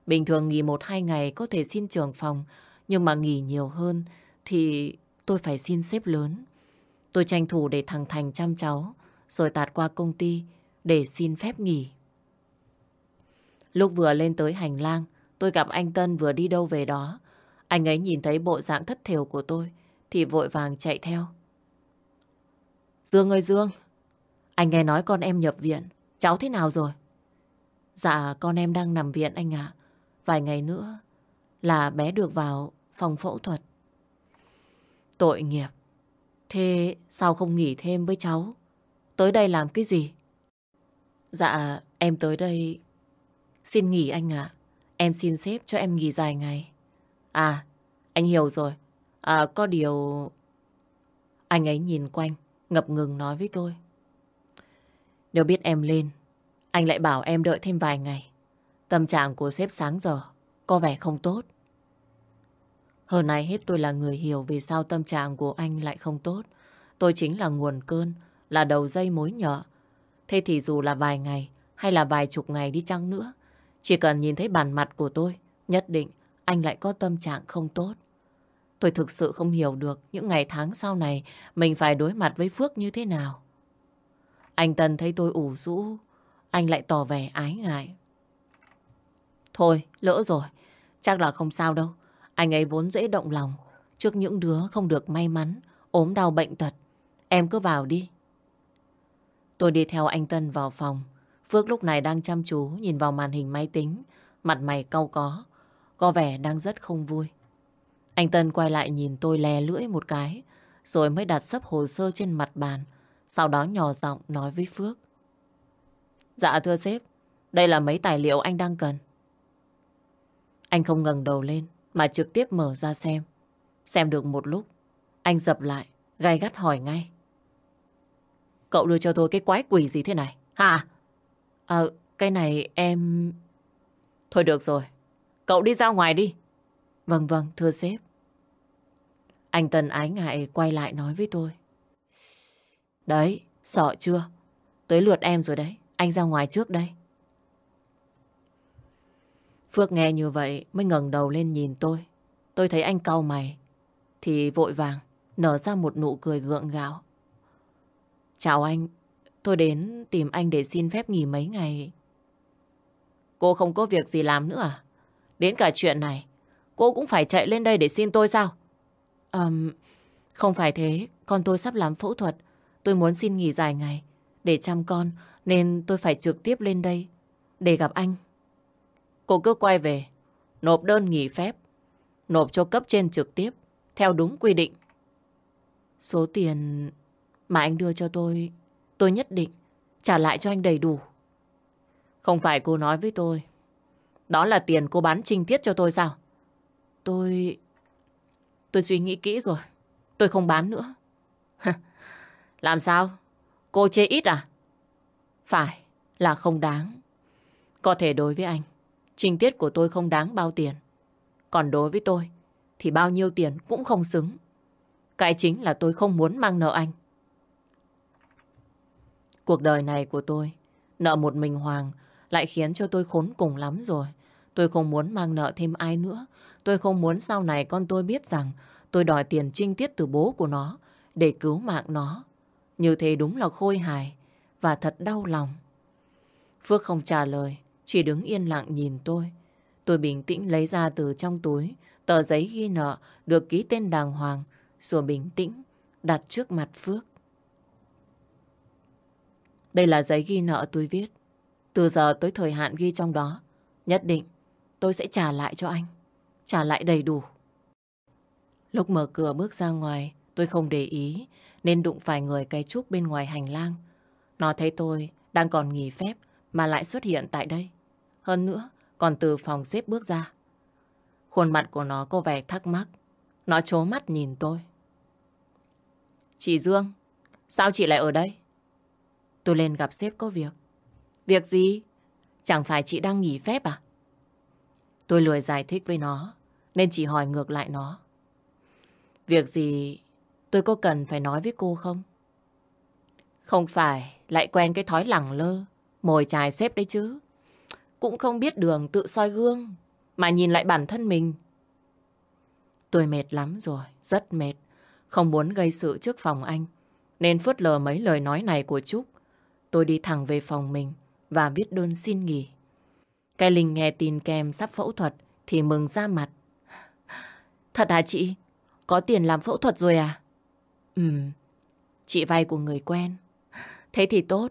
Bình thường nghỉ một hai ngày có thể xin trưởng phòng, nhưng mà nghỉ nhiều hơn thì tôi phải xin xếp lớn. Tôi tranh thủ để thằng Thành chăm cháu, rồi tạt qua công ty để xin phép nghỉ. Lúc vừa lên tới hành lang, tôi gặp anh Tân vừa đi đâu về đó. Anh ấy nhìn thấy bộ dạng thất thểu của tôi, thì vội vàng chạy theo. Dương ơi Dương, anh nghe nói con em nhập viện, cháu thế nào rồi? Dạ, con em đang nằm viện anh ạ. Vài ngày nữa là bé được vào phòng phẫu thuật. Tội nghiệp. Thế sao không nghỉ thêm với cháu? Tới đây làm cái gì? Dạ, em tới đây Xin nghỉ anh ạ. Em xin xếp cho em nghỉ dài ngày. À, anh hiểu rồi. À, có điều... Anh ấy nhìn quanh, ngập ngừng nói với tôi. Nếu biết em lên, anh lại bảo em đợi thêm vài ngày. Tâm trạng của sếp sáng giờ có vẻ không tốt. Hơn này hết tôi là người hiểu vì sao tâm trạng của anh lại không tốt. Tôi chính là nguồn cơn, là đầu dây mối nhợ. Thế thì dù là vài ngày hay là vài chục ngày đi chăng nữa, chỉ cần nhìn thấy bản mặt của tôi, nhất định anh lại có tâm trạng không tốt. Tôi thực sự không hiểu được những ngày tháng sau này mình phải đối mặt với Phước như thế nào. Anh Tân thấy tôi ủ rũ, anh lại tỏ vẻ ái ngại. Thôi, lỡ rồi, chắc là không sao đâu. Anh ấy vốn dễ động lòng trước những đứa không được may mắn, ốm đau bệnh tật. Em cứ vào đi. Tôi đi theo anh Tân vào phòng. Phước lúc này đang chăm chú nhìn vào màn hình máy tính, mặt mày cau có, có vẻ đang rất không vui. Anh Tân quay lại nhìn tôi lè lưỡi một cái, rồi mới đặt sấp hồ sơ trên mặt bàn, sau đó nhỏ giọng nói với Phước. Dạ thưa sếp, đây là mấy tài liệu anh đang cần. Anh không ngẩng đầu lên, mà trực tiếp mở ra xem. Xem được một lúc, Anh dập lại, gai gắt hỏi ngay. Cậu đưa cho tôi cái quái quỷ gì thế này? Hả? Ờ, cái này em... Thôi được rồi, cậu đi ra ngoài đi. Vâng vâng, thưa sếp. Anh Tân ái ngại quay lại nói với tôi. Đấy, sợ chưa? Tới lượt em rồi đấy, anh ra ngoài trước đây. Phước nghe như vậy mới ngẩng đầu lên nhìn tôi. Tôi thấy anh cau mày, thì vội vàng nở ra một nụ cười gượng gạo. Chào anh, tôi đến tìm anh để xin phép nghỉ mấy ngày. Cô không có việc gì làm nữa à? Đến cả chuyện này, cô cũng phải chạy lên đây để xin tôi sao? Um, không phải thế, con tôi sắp làm phẫu thuật. Tôi muốn xin nghỉ dài ngày để chăm con, nên tôi phải trực tiếp lên đây để gặp anh. Cô cứ quay về, nộp đơn nghỉ phép, nộp cho cấp trên trực tiếp, theo đúng quy định. Số tiền mà anh đưa cho tôi, tôi nhất định trả lại cho anh đầy đủ. Không phải cô nói với tôi, đó là tiền cô bán trinh tiết cho tôi sao? Tôi... Tôi suy nghĩ kỹ rồi, tôi không bán nữa. Làm sao? Cô chê ít à? Phải, là không đáng. Có thể đối với anh, trinh tiết của tôi không đáng bao tiền. Còn đối với tôi, thì bao nhiêu tiền cũng không xứng. Cái chính là tôi không muốn mang nợ anh. Cuộc đời này của tôi, nợ một mình Hoàng lại khiến cho tôi khốn cùng lắm rồi. Tôi không muốn mang nợ thêm ai nữa. Tôi không muốn sau này con tôi biết rằng tôi đòi tiền trinh tiết từ bố của nó để cứu mạng nó. Như thế đúng là khôi hài và thật đau lòng. Phước không trả lời, chỉ đứng yên lặng nhìn tôi. Tôi bình tĩnh lấy ra từ trong túi tờ giấy ghi nợ được ký tên đàng hoàng rồi bình tĩnh đặt trước mặt Phước. Đây là giấy ghi nợ tôi viết. Từ giờ tới thời hạn ghi trong đó, nhất định tôi sẽ trả lại cho anh. Trả lại đầy đủ. Lúc mở cửa bước ra ngoài, tôi không để ý nên đụng phải người cây trúc bên ngoài hành lang. Nó thấy tôi đang còn nghỉ phép mà lại xuất hiện tại đây. Hơn nữa, còn từ phòng xếp bước ra. Khuôn mặt của nó có vẻ thắc mắc. Nó chố mắt nhìn tôi. Chị Dương, sao chị lại ở đây? Tôi lên gặp sếp có việc. Việc gì? Chẳng phải chị đang nghỉ phép à? Tôi lười giải thích với nó, nên chỉ hỏi ngược lại nó. Việc gì tôi có cần phải nói với cô không? Không phải lại quen cái thói lẳng lơ, mồi chài xếp đấy chứ. Cũng không biết đường tự soi gương, mà nhìn lại bản thân mình. Tôi mệt lắm rồi, rất mệt. Không muốn gây sự trước phòng anh, nên phớt lờ mấy lời nói này của Trúc. Tôi đi thẳng về phòng mình và viết đơn xin nghỉ. Cái Linh nghe tin kèm sắp phẫu thuật thì mừng ra mặt. Thật hả chị? Có tiền làm phẫu thuật rồi à? Ừ, chị vay của người quen. Thế thì tốt,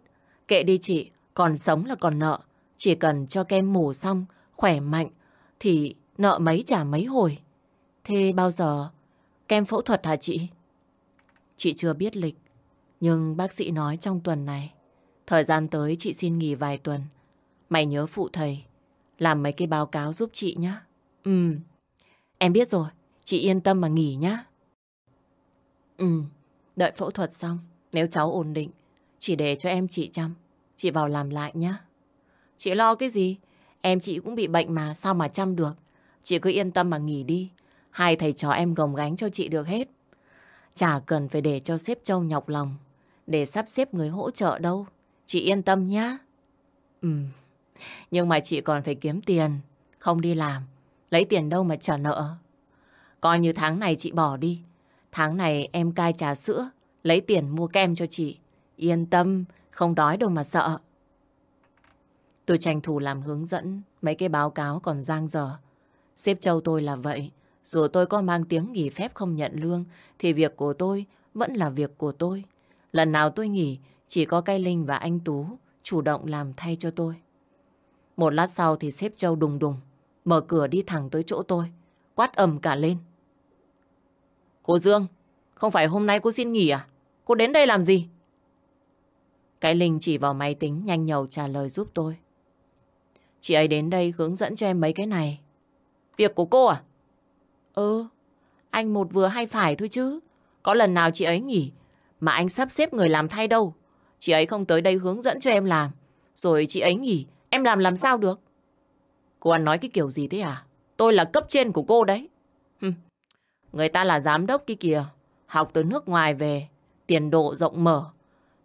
kệ đi chị, còn sống là còn nợ. Chỉ cần cho kem mổ xong, khỏe mạnh, thì nợ mấy trả mấy hồi. Thế bao giờ kem phẫu thuật hả chị? Chị chưa biết lịch, nhưng bác sĩ nói trong tuần này, thời gian tới chị xin nghỉ vài tuần. Mày nhớ phụ thầy, làm mấy cái báo cáo giúp chị nhé. Ừ, em biết rồi, chị yên tâm mà nghỉ nhá. Ừ, đợi phẫu thuật xong, nếu cháu ổn định, chỉ để cho em chị chăm, chị vào làm lại nhá. Chị lo cái gì? Em chị cũng bị bệnh mà, sao mà chăm được? Chị cứ yên tâm mà nghỉ đi. Hai thầy trò em gồng gánh cho chị được hết. Chả cần phải để cho sếp Châu nhọc lòng. Để sắp xếp người hỗ trợ đâu. Chị yên tâm nhá. Ừ. Nhưng mà chị còn phải kiếm tiền. Không đi làm. Lấy tiền đâu mà trả nợ. Coi như tháng này chị bỏ đi. Tháng này em cai trà sữa. Lấy tiền mua kem cho chị. Yên tâm. Không đói đâu mà sợ. Tôi tranh thủ làm hướng dẫn. Mấy cái báo cáo còn giang dở. xếp Châu tôi là vậy. Dù tôi có mang tiếng nghỉ phép không nhận lương, thì việc của tôi vẫn là việc của tôi. Lần nào tôi nghỉ, chỉ có cây Linh và anh Tú chủ động làm thay cho tôi. Một lát sau thì sếp Châu đùng đùng, mở cửa đi thẳng tới chỗ tôi, quát ầm cả lên. Cô Dương, không phải hôm nay cô xin nghỉ à? Cô đến đây làm gì? Cái Linh chỉ vào máy tính nhanh nhầu trả lời giúp tôi. Chị ấy đến đây hướng dẫn cho em mấy cái này. Việc của cô à? Ừ, anh một vừa hay phải thôi chứ. Có lần nào chị ấy nghỉ mà anh sắp xếp người làm thay đâu. Chị ấy không tới đây hướng dẫn cho em làm. Rồi chị ấy nghỉ, em làm làm sao được? Cô ăn nói cái kiểu gì thế à? Tôi là cấp trên của cô đấy. Hừm. Người ta là giám đốc kia kìa. Học từ nước ngoài về, tiền độ rộng mở.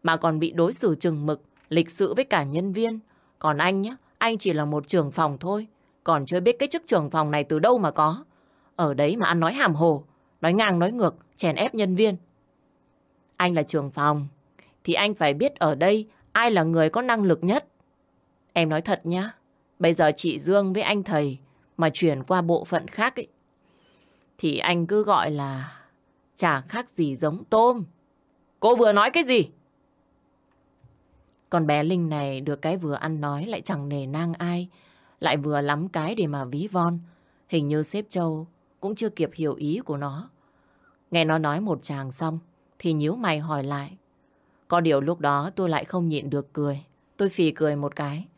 Mà còn bị đối xử chừng mực, lịch sự với cả nhân viên. Còn anh nhá, anh chỉ là một trưởng phòng thôi. Còn chưa biết cái chức trưởng phòng này từ đâu mà có. Ở đấy mà ăn nói hàm hồ, nói ngang nói ngược, chèn ép nhân viên. Anh là trưởng phòng, thì anh phải biết ở đây ai là người có năng lực nhất. Em nói thật nhá, bây giờ chị Dương với anh thầy mà chuyển qua bộ phận khác ấy, thì anh cứ gọi là chả khác gì giống tôm. Cô vừa nói cái gì? Còn bé Linh này được cái vừa ăn nói lại chẳng nề nang ai, lại vừa lắm cái để mà ví von. Hình như sếp Châu cũng chưa kịp hiểu ý của nó. Nghe nó nói một chàng xong, thì nhíu mày hỏi lại. Có điều lúc đó tôi lại không nhịn được cười. Tôi phì cười một cái.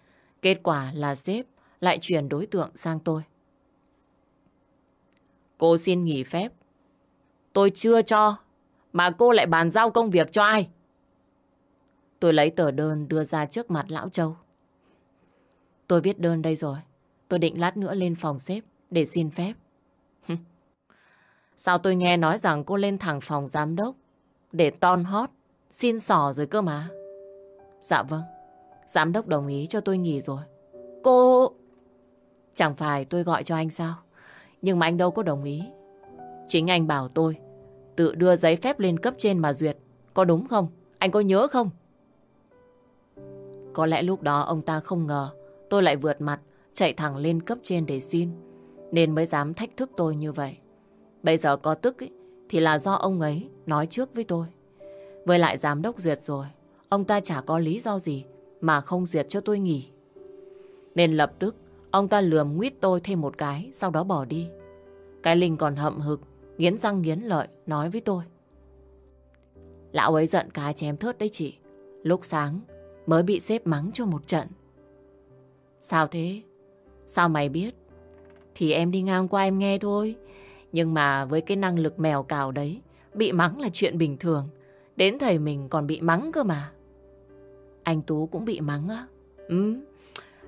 Kết quả là sếp lại chuyển đối tượng sang tôi. Cô xin nghỉ phép. Tôi chưa cho, mà cô lại bàn giao công việc cho ai? Tôi lấy tờ đơn đưa ra trước mặt Lão Châu. Tôi viết đơn đây rồi. Tôi định lát nữa lên phòng sếp để xin phép. Sao tôi nghe nói rằng cô lên thẳng phòng giám đốc để ton hót, xin sỏ rồi cơ mà. Dạ vâng, giám đốc đồng ý cho tôi nghỉ rồi. Cô... Chẳng phải tôi gọi cho anh sao? Nhưng mà anh đâu có đồng ý. Chính anh bảo tôi tự đưa giấy phép lên cấp trên mà duyệt. Có đúng không? Anh có nhớ không? Có lẽ lúc đó ông ta không ngờ tôi lại vượt mặt, chạy thẳng lên cấp trên để xin. Nên mới dám thách thức tôi như vậy. Bây giờ có tức ý, thì là do ông ấy nói trước với tôi. Với lại giám đốc duyệt rồi, ông ta chả có lý do gì mà không duyệt cho tôi nghỉ. Nên lập tức, ông ta lườm nguyết tôi thêm một cái, sau đó bỏ đi. Cái Linh còn hậm hực, nghiến răng nghiến lợi, nói với tôi. Lão ấy giận cá chém thớt đấy chị. Lúc sáng, mới bị xếp mắng cho một trận. Sao thế? Sao mày biết? Thì em đi ngang qua em nghe thôi. Nhưng mà với cái năng lực mèo cào đấy, bị mắng là chuyện bình thường. Đến thầy mình còn bị mắng cơ mà. Anh Tú cũng bị mắng á? Ừ,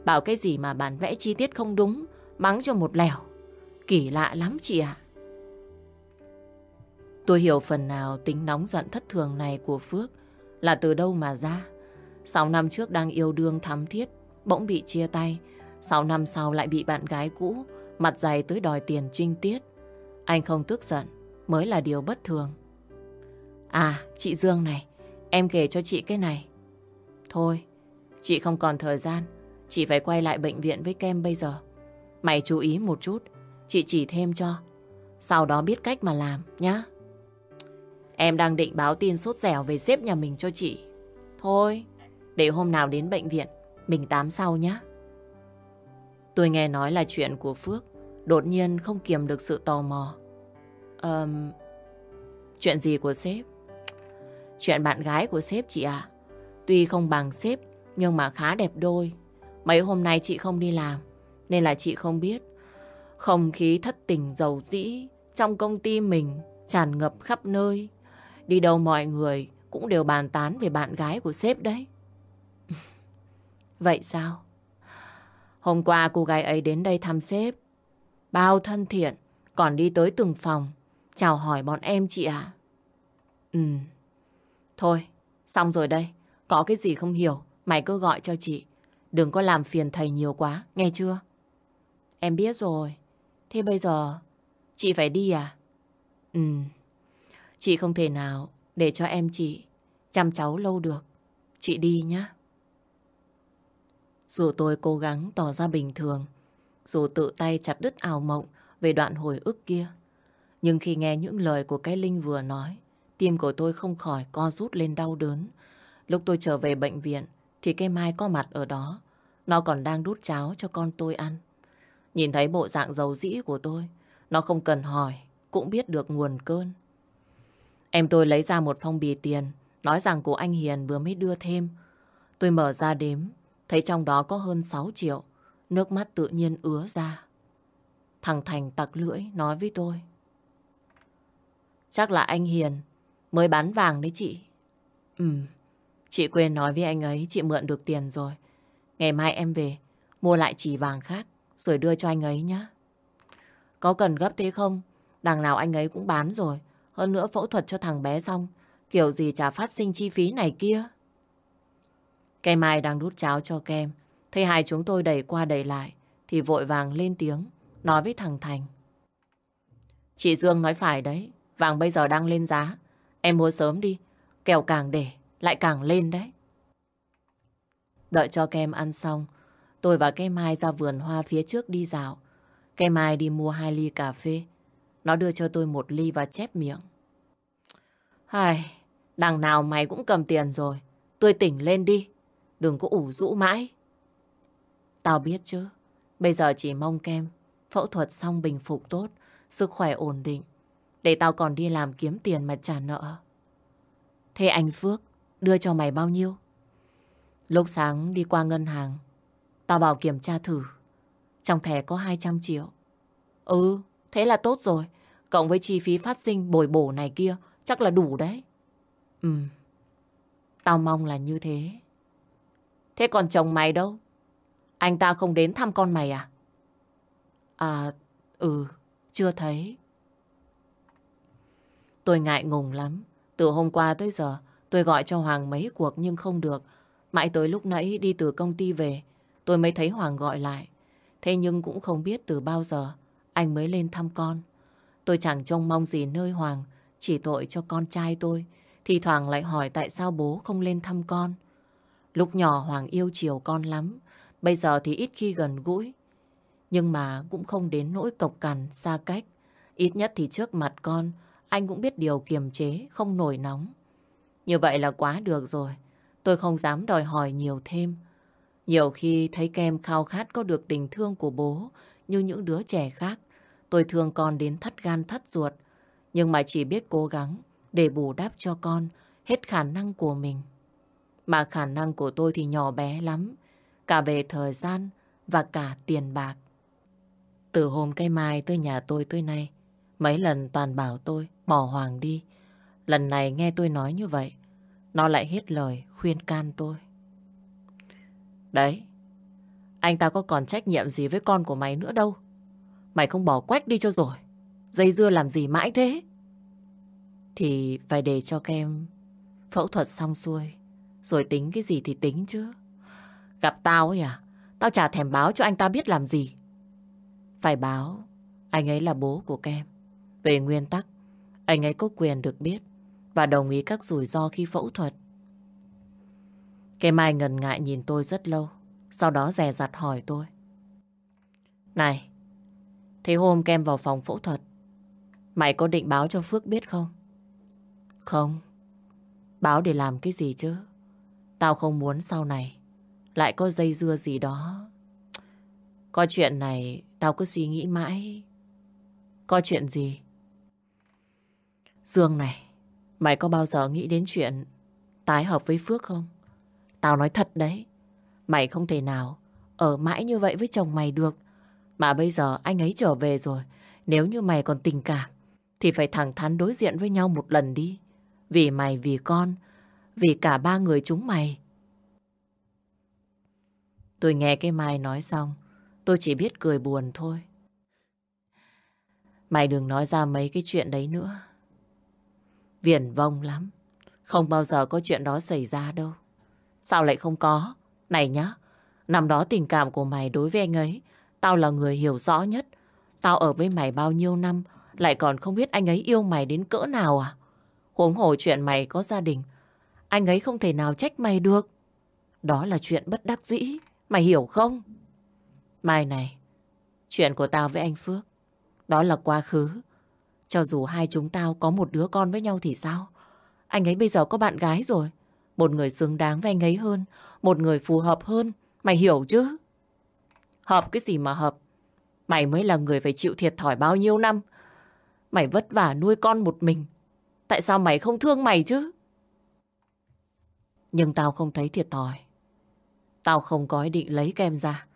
bảo cái gì mà bản vẽ chi tiết không đúng, mắng cho một lèo. Kỳ lạ lắm chị ạ. Tôi hiểu phần nào tính nóng giận thất thường này của Phước là từ đâu mà ra. Sáu năm trước đang yêu đương thắm thiết, bỗng bị chia tay. Sáu năm sau lại bị bạn gái cũ, mặt dày tới đòi tiền trinh tiết. Anh không tức giận mới là điều bất thường. À, chị Dương này, em kể cho chị cái này. Thôi, chị không còn thời gian, chị phải quay lại bệnh viện với Kem bây giờ. Mày chú ý một chút, chị chỉ thêm cho. Sau đó biết cách mà làm, nhá. Em đang định báo tin sốt dẻo về sếp nhà mình cho chị. Thôi, để hôm nào đến bệnh viện, mình tám sau nhá Tôi nghe nói là chuyện của Phước, đột nhiên không kiềm được sự tò mò. Um, chuyện gì của sếp? Chuyện bạn gái của sếp chị à? Tuy không bằng sếp, nhưng mà khá đẹp đôi. Mấy hôm nay chị không đi làm, nên là chị không biết. Không khí thất tình giàu dĩ trong công ty mình tràn ngập khắp nơi. Đi đâu mọi người cũng đều bàn tán về bạn gái của sếp đấy. Vậy sao? Hôm qua cô gái ấy đến đây thăm sếp. Bao thân thiện, còn đi tới từng phòng, chào hỏi bọn em chị ạ. Ừ. Thôi, xong rồi đây. Có cái gì không hiểu, mày cứ gọi cho chị. Đừng có làm phiền thầy nhiều quá, nghe chưa? Em biết rồi. Thế bây giờ, chị phải đi à? Ừ. Chị không thể nào để cho em chị chăm cháu lâu được. Chị đi nhá. Dù tôi cố gắng tỏ ra bình thường, dù tự tay chặt đứt ảo mộng về đoạn hồi ức kia, nhưng khi nghe những lời của cái Linh vừa nói, tim của tôi không khỏi co rút lên đau đớn. Lúc tôi trở về bệnh viện, thì cây Mai có mặt ở đó. Nó còn đang đút cháo cho con tôi ăn. Nhìn thấy bộ dạng giàu dĩ của tôi, nó không cần hỏi, cũng biết được nguồn cơn. Em tôi lấy ra một phong bì tiền, nói rằng của anh Hiền vừa mới đưa thêm. Tôi mở ra đếm, thấy trong đó có hơn 6 triệu. Nước mắt tự nhiên ứa ra. Thằng Thành tặc lưỡi nói với tôi. Chắc là anh Hiền Mới bán vàng đấy chị. Ừ, chị quên nói với anh ấy chị mượn được tiền rồi. Ngày mai em về, mua lại chỉ vàng khác, rồi đưa cho anh ấy nhé. Có cần gấp thế không? Đằng nào anh ấy cũng bán rồi. Hơn nữa phẫu thuật cho thằng bé xong, kiểu gì chả phát sinh chi phí này kia. Cây Mai đang đút cháo cho kem. Thấy hai chúng tôi đẩy qua đẩy lại, thì vội vàng lên tiếng, nói với thằng Thành. Chị Dương nói phải đấy, vàng bây giờ đang lên giá. Em mua sớm đi, kẹo càng để, lại càng lên đấy. Đợi cho kem ăn xong, tôi và cây Mai ra vườn hoa phía trước đi dạo. Cây Mai đi mua hai ly cà phê. Nó đưa cho tôi một ly và chép miệng. hài, đằng nào mày cũng cầm tiền rồi. Tôi tỉnh lên đi. Đừng có ủ rũ mãi. Tao biết chứ. Bây giờ chỉ mong kem. Phẫu thuật xong bình phục tốt. Sức khỏe ổn định. Để tao còn đi làm kiếm tiền mà trả nợ. Thế anh Phước đưa cho mày bao nhiêu? Lúc sáng đi qua ngân hàng. Tao bảo kiểm tra thử. Trong thẻ có 200 triệu. Ừ, thế là tốt rồi. Cộng với chi phí phát sinh bồi bổ này kia, chắc là đủ đấy. Ừ, tao mong là như thế. Thế còn chồng mày đâu? Anh ta không đến thăm con mày à? À, ừ, chưa thấy. Tôi ngại ngùng lắm. Từ hôm qua tới giờ, tôi gọi cho Hoàng mấy cuộc nhưng không được. Mãi tới lúc nãy đi từ công ty về, tôi mới thấy Hoàng gọi lại. Thế nhưng cũng không biết từ bao giờ anh mới lên thăm con. Tôi chẳng trông mong gì nơi Hoàng, chỉ tội cho con trai tôi. Thì thoảng lại hỏi tại sao bố không lên thăm con. Lúc nhỏ Hoàng yêu chiều con lắm, bây giờ thì ít khi gần gũi. Nhưng mà cũng không đến nỗi cộc cằn, xa cách. Ít nhất thì trước mặt con, anh cũng biết điều kiềm chế, không nổi nóng. Như vậy là quá được rồi. Tôi không dám đòi hỏi nhiều thêm. Nhiều khi thấy kem khao khát có được tình thương của bố như những đứa trẻ khác. Tôi thương con đến thắt gan thắt ruột. Nhưng mà chỉ biết cố gắng để bù đắp cho con hết khả năng của mình. Mà khả năng của tôi thì nhỏ bé lắm. Cả về thời gian và cả tiền bạc. Từ hôm cây mai tới nhà tôi tới nay, mấy lần toàn bảo tôi bỏ Hoàng đi. Lần này nghe tôi nói như vậy, nó lại hết lời khuyên can tôi. Đấy, anh ta có còn trách nhiệm gì với con của mày nữa đâu. Mày không bỏ quách đi cho rồi. Dây dưa làm gì mãi thế? Thì phải để cho kem phẫu thuật xong xuôi. Rồi tính cái gì thì tính chứ. Gặp tao ấy à? Tao chả thèm báo cho anh ta biết làm gì. Phải báo. Anh ấy là bố của kem. Về nguyên tắc, anh ấy có quyền được biết và đồng ý các rủi ro khi phẫu thuật. Cái Mai ngần ngại nhìn tôi rất lâu, sau đó dè dặt hỏi tôi. Này, thế hôm kem vào phòng phẫu thuật, mày có định báo cho Phước biết không? Không, báo để làm cái gì chứ? Tao không muốn sau này lại có dây dưa gì đó. Có chuyện này tao cứ suy nghĩ mãi. Có chuyện gì? Dương này, mày có bao giờ nghĩ đến chuyện tái hợp với Phước không? Tao nói thật đấy, mày không thể nào ở mãi như vậy với chồng mày được. Mà bây giờ anh ấy trở về rồi, nếu như mày còn tình cảm, thì phải thẳng thắn đối diện với nhau một lần đi. Vì mày, vì con, vì cả ba người chúng mày. Tôi nghe cái Mai nói xong, tôi chỉ biết cười buồn thôi. Mày đừng nói ra mấy cái chuyện đấy nữa. Viển vông lắm. Không bao giờ có chuyện đó xảy ra đâu. Sao lại không có? Này nhá, năm đó tình cảm của mày đối với anh ấy, tao là người hiểu rõ nhất. Tao ở với mày bao nhiêu năm, lại còn không biết anh ấy yêu mày đến cỡ nào à? Huống hồ chuyện mày có gia đình, anh ấy không thể nào trách mày được. Đó là chuyện bất đắc dĩ, mày hiểu không? Mai này, chuyện của tao với anh Phước, đó là quá khứ. Cho dù hai chúng tao có một đứa con với nhau thì sao? Anh ấy bây giờ có bạn gái rồi. Một người xứng đáng với anh ấy hơn. Một người phù hợp hơn. Mày hiểu chứ? Hợp cái gì mà hợp? Mày mới là người phải chịu thiệt thòi bao nhiêu năm. Mày vất vả nuôi con một mình. Tại sao mày không thương mày chứ? Nhưng tao không thấy thiệt thòi. Tao không có ý định lấy kem ra.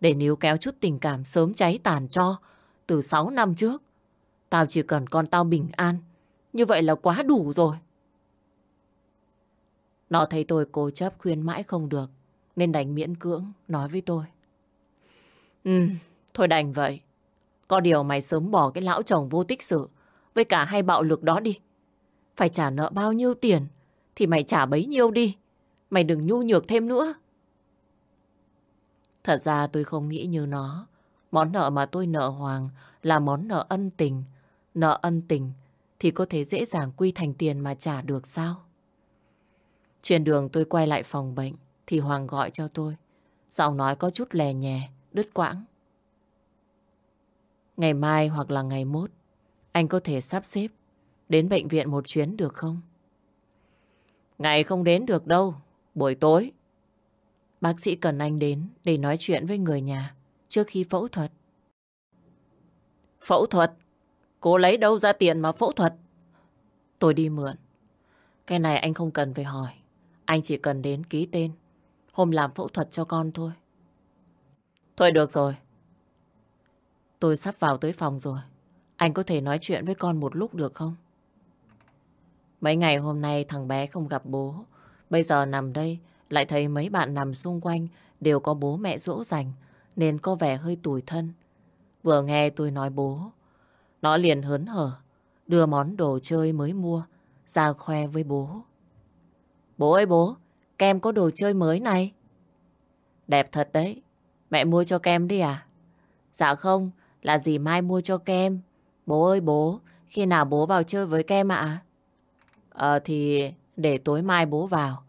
Để níu kéo chút tình cảm sớm cháy tàn cho từ 6 năm trước. Tao chỉ cần con tao bình an. Như vậy là quá đủ rồi. Nó thấy tôi cố chấp khuyên mãi không được, nên đành miễn cưỡng nói với tôi. Ừ, thôi đành vậy. Có điều mày sớm bỏ cái lão chồng vô tích sự với cả hai bạo lực đó đi. Phải trả nợ bao nhiêu tiền thì mày trả bấy nhiêu đi. Mày đừng nhu nhược thêm nữa. Thật ra tôi không nghĩ như nó. Món nợ mà tôi nợ Hoàng là món nợ ân tình. Nợ ân tình thì có thể dễ dàng quy thành tiền mà trả được sao? Trên đường tôi quay lại phòng bệnh thì Hoàng gọi cho tôi. Giọng nói có chút lè nhè, đứt quãng. Ngày mai hoặc là ngày mốt, anh có thể sắp xếp đến bệnh viện một chuyến được không? Ngày không đến được đâu, buổi tối. Bác sĩ cần anh đến để nói chuyện với người nhà trước khi phẫu thuật. Phẫu thuật? Cô lấy đâu ra tiền mà phẫu thuật? Tôi đi mượn. Cái này anh không cần phải hỏi. Anh chỉ cần đến ký tên. Hôm làm phẫu thuật cho con thôi. Thôi được rồi. Tôi sắp vào tới phòng rồi. Anh có thể nói chuyện với con một lúc được không? Mấy ngày hôm nay thằng bé không gặp bố. Bây giờ nằm đây, lại thấy mấy bạn nằm xung quanh đều có bố mẹ dỗ dành, nên có vẻ hơi tủi thân. Vừa nghe tôi nói bố, nó liền hớn hở, đưa món đồ chơi mới mua ra khoe với bố. Bố ơi bố, kem có đồ chơi mới này. Đẹp thật đấy, mẹ mua cho kem đi à? Dạ không, là dì Mai mua cho kem. Bố ơi bố, khi nào bố vào chơi với kem ạ? Ờ thì để tối mai bố vào.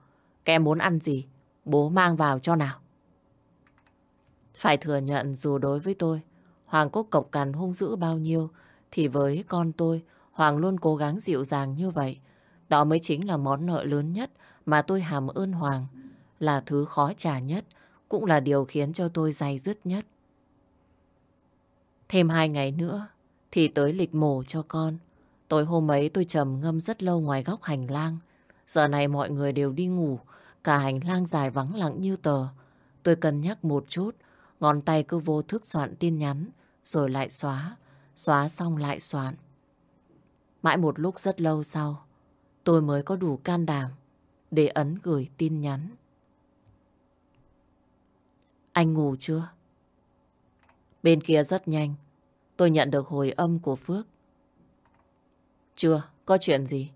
Kem muốn ăn gì, bố mang vào cho nào. Phải thừa nhận dù đối với tôi, Hoàng có cộc cằn hung dữ bao nhiêu, thì với con tôi, Hoàng luôn cố gắng dịu dàng như vậy. Đó mới chính là món nợ lớn nhất mà tôi hàm ơn Hoàng, là thứ khó trả nhất, cũng là điều khiến cho tôi dày dứt nhất. Thêm hai ngày nữa thì tới lịch mổ cho con. Tối hôm ấy tôi trầm ngâm rất lâu ngoài góc hành lang. Giờ này mọi người đều đi ngủ, cả hành lang dài vắng lặng như tờ. Tôi cân nhắc một chút, ngón tay cứ vô thức soạn tin nhắn, rồi lại xóa, xóa xong lại soạn. Mãi một lúc rất lâu sau, tôi mới có đủ can đảm để ấn gửi tin nhắn. Anh ngủ chưa? Bên kia rất nhanh, tôi nhận được hồi âm của Phước. Chưa, có chuyện gì?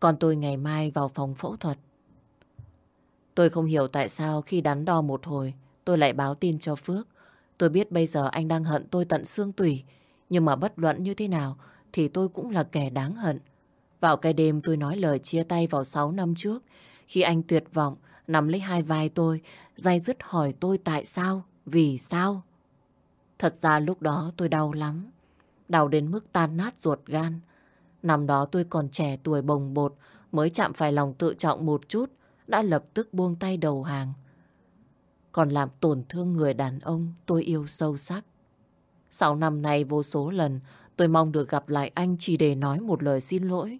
Còn tôi ngày mai vào phòng phẫu thuật. Tôi không hiểu tại sao khi đắn đo một hồi, tôi lại báo tin cho Phước. Tôi biết bây giờ anh đang hận tôi tận xương tủy, nhưng mà bất luận như thế nào thì tôi cũng là kẻ đáng hận. Vào cái đêm tôi nói lời chia tay vào 6 năm trước, khi anh tuyệt vọng, nắm lấy hai vai tôi, dai dứt hỏi tôi tại sao, vì sao. Thật ra lúc đó tôi đau lắm, đau đến mức tan nát ruột gan. Năm đó tôi còn trẻ tuổi bồng bột, mới chạm phải lòng tự trọng một chút, đã lập tức buông tay đầu hàng. Còn làm tổn thương người đàn ông tôi yêu sâu sắc. Sau năm nay vô số lần, tôi mong được gặp lại anh chỉ để nói một lời xin lỗi.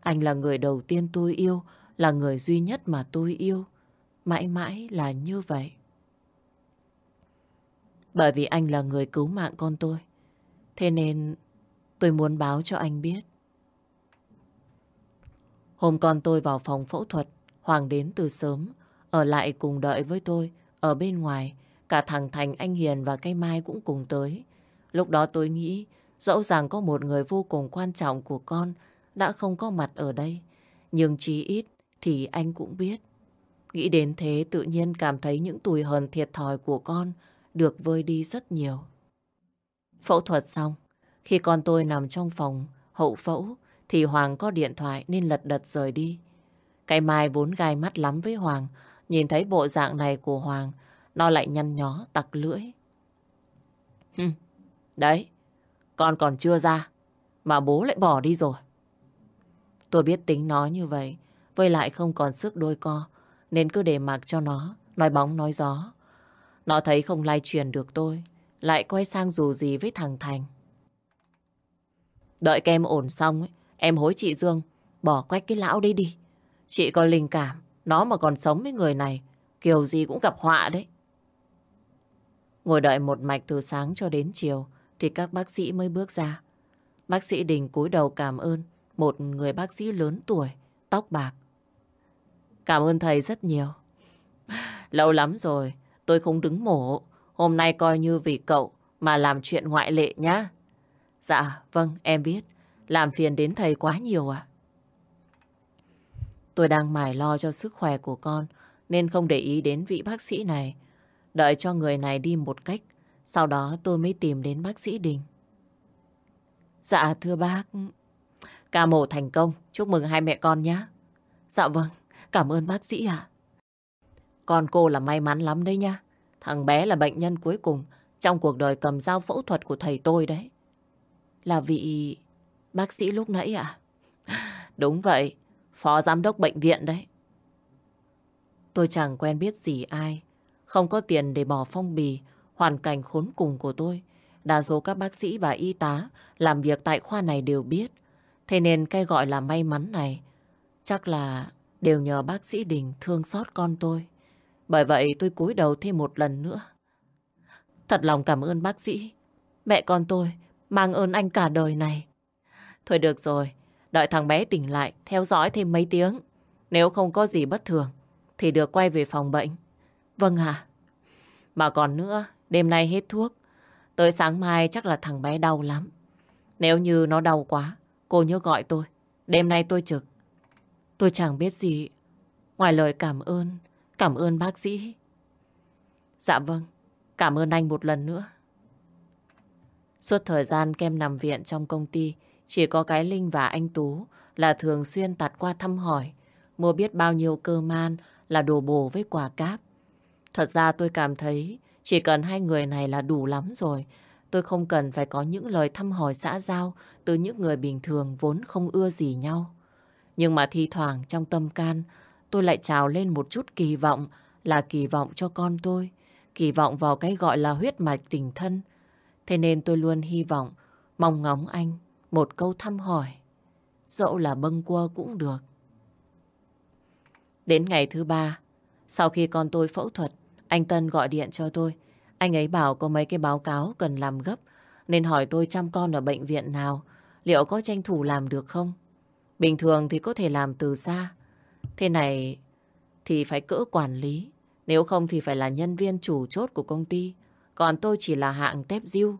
Anh là người đầu tiên tôi yêu, là người duy nhất mà tôi yêu. Mãi mãi là như vậy. Bởi vì anh là người cứu mạng con tôi. Thế nên tôi muốn báo cho anh biết. Hôm con tôi vào phòng phẫu thuật, Hoàng đến từ sớm, ở lại cùng đợi với tôi, ở bên ngoài. Cả thằng Thành, anh Hiền và cây Mai cũng cùng tới. Lúc đó tôi nghĩ, dẫu rằng có một người vô cùng quan trọng của con đã không có mặt ở đây. Nhưng chí ít thì anh cũng biết. Nghĩ đến thế tự nhiên cảm thấy những tủi hờn thiệt thòi của con được vơi đi rất nhiều. Phẫu thuật xong, khi con tôi nằm trong phòng hậu phẫu thì Hoàng có điện thoại nên lật đật rời đi. Cái Mai vốn gai mắt lắm với Hoàng, nhìn thấy bộ dạng này của Hoàng, nó lại nhăn nhó tặc lưỡi. Hừm, đấy, con còn chưa ra, mà bố lại bỏ đi rồi. Tôi biết tính nó như vậy, với lại không còn sức đôi co, nên cứ để mặc cho nó, nói bóng nói gió. Nó thấy không lay truyền được tôi, lại quay sang dù gì với thằng Thành. Đợi kem ổn xong, ấy, em hối chị Dương, bỏ quách cái lão đấy đi. Chị có linh cảm, nó mà còn sống với người này, kiểu gì cũng gặp họa đấy. Ngồi đợi một mạch từ sáng cho đến chiều, thì các bác sĩ mới bước ra. Bác sĩ Đình cúi đầu cảm ơn một người bác sĩ lớn tuổi, tóc bạc. Cảm ơn thầy rất nhiều. Lâu lắm rồi, tôi không đứng mổ. Hôm nay coi như vì cậu mà làm chuyện ngoại lệ nhá. Dạ, vâng, em biết. Làm phiền đến thầy quá nhiều à? Tôi đang mải lo cho sức khỏe của con nên không để ý đến vị bác sĩ này. Đợi cho người này đi một cách, sau đó tôi mới tìm đến bác sĩ Đình. Dạ thưa bác, ca mổ thành công, chúc mừng hai mẹ con nhé. Dạ vâng, cảm ơn bác sĩ ạ. Con cô là may mắn lắm đấy nha. Thằng bé là bệnh nhân cuối cùng trong cuộc đời cầm dao phẫu thuật của thầy tôi đấy. Là vị bác sĩ lúc nãy ạ? Đúng vậy, phó giám đốc bệnh viện đấy. Tôi chẳng quen biết gì ai, không có tiền để bỏ phong bì, hoàn cảnh khốn cùng của tôi. Đa số các bác sĩ và y tá làm việc tại khoa này đều biết. Thế nên cái gọi là may mắn này chắc là đều nhờ bác sĩ Đình thương xót con tôi. Bởi vậy tôi cúi đầu thêm một lần nữa. Thật lòng cảm ơn bác sĩ. Mẹ con tôi mang ơn anh cả đời này. Thôi được rồi, đợi thằng bé tỉnh lại, theo dõi thêm mấy tiếng. Nếu không có gì bất thường, thì được quay về phòng bệnh. Vâng ạ. Mà còn nữa, đêm nay hết thuốc. Tới sáng mai chắc là thằng bé đau lắm. Nếu như nó đau quá, cô nhớ gọi tôi. Đêm nay tôi trực. Tôi chẳng biết gì ngoài lời cảm ơn. Cảm ơn bác sĩ. Dạ vâng, cảm ơn anh một lần nữa. Suốt thời gian kem nằm viện trong công ty, chỉ có cái Linh và anh Tú là thường xuyên tạt qua thăm hỏi, mua biết bao nhiêu cơ man là đồ bổ với quà cáp. Thật ra tôi cảm thấy chỉ cần hai người này là đủ lắm rồi. Tôi không cần phải có những lời thăm hỏi xã giao từ những người bình thường vốn không ưa gì nhau. Nhưng mà thi thoảng trong tâm can, tôi lại trào lên một chút kỳ vọng là kỳ vọng cho con tôi, kỳ vọng vào cái gọi là huyết mạch tình thân. Thế nên tôi luôn hy vọng, mong ngóng anh một câu thăm hỏi. Dẫu là bâng quơ cũng được. Đến ngày thứ ba, sau khi con tôi phẫu thuật, anh Tân gọi điện cho tôi. Anh ấy bảo có mấy cái báo cáo cần làm gấp, nên hỏi tôi chăm con ở bệnh viện nào, liệu có tranh thủ làm được không? Bình thường thì có thể làm từ xa. Thế này thì phải cỡ quản lý, nếu không thì phải là nhân viên chủ chốt của công ty. Còn tôi chỉ là hạng tép diêu.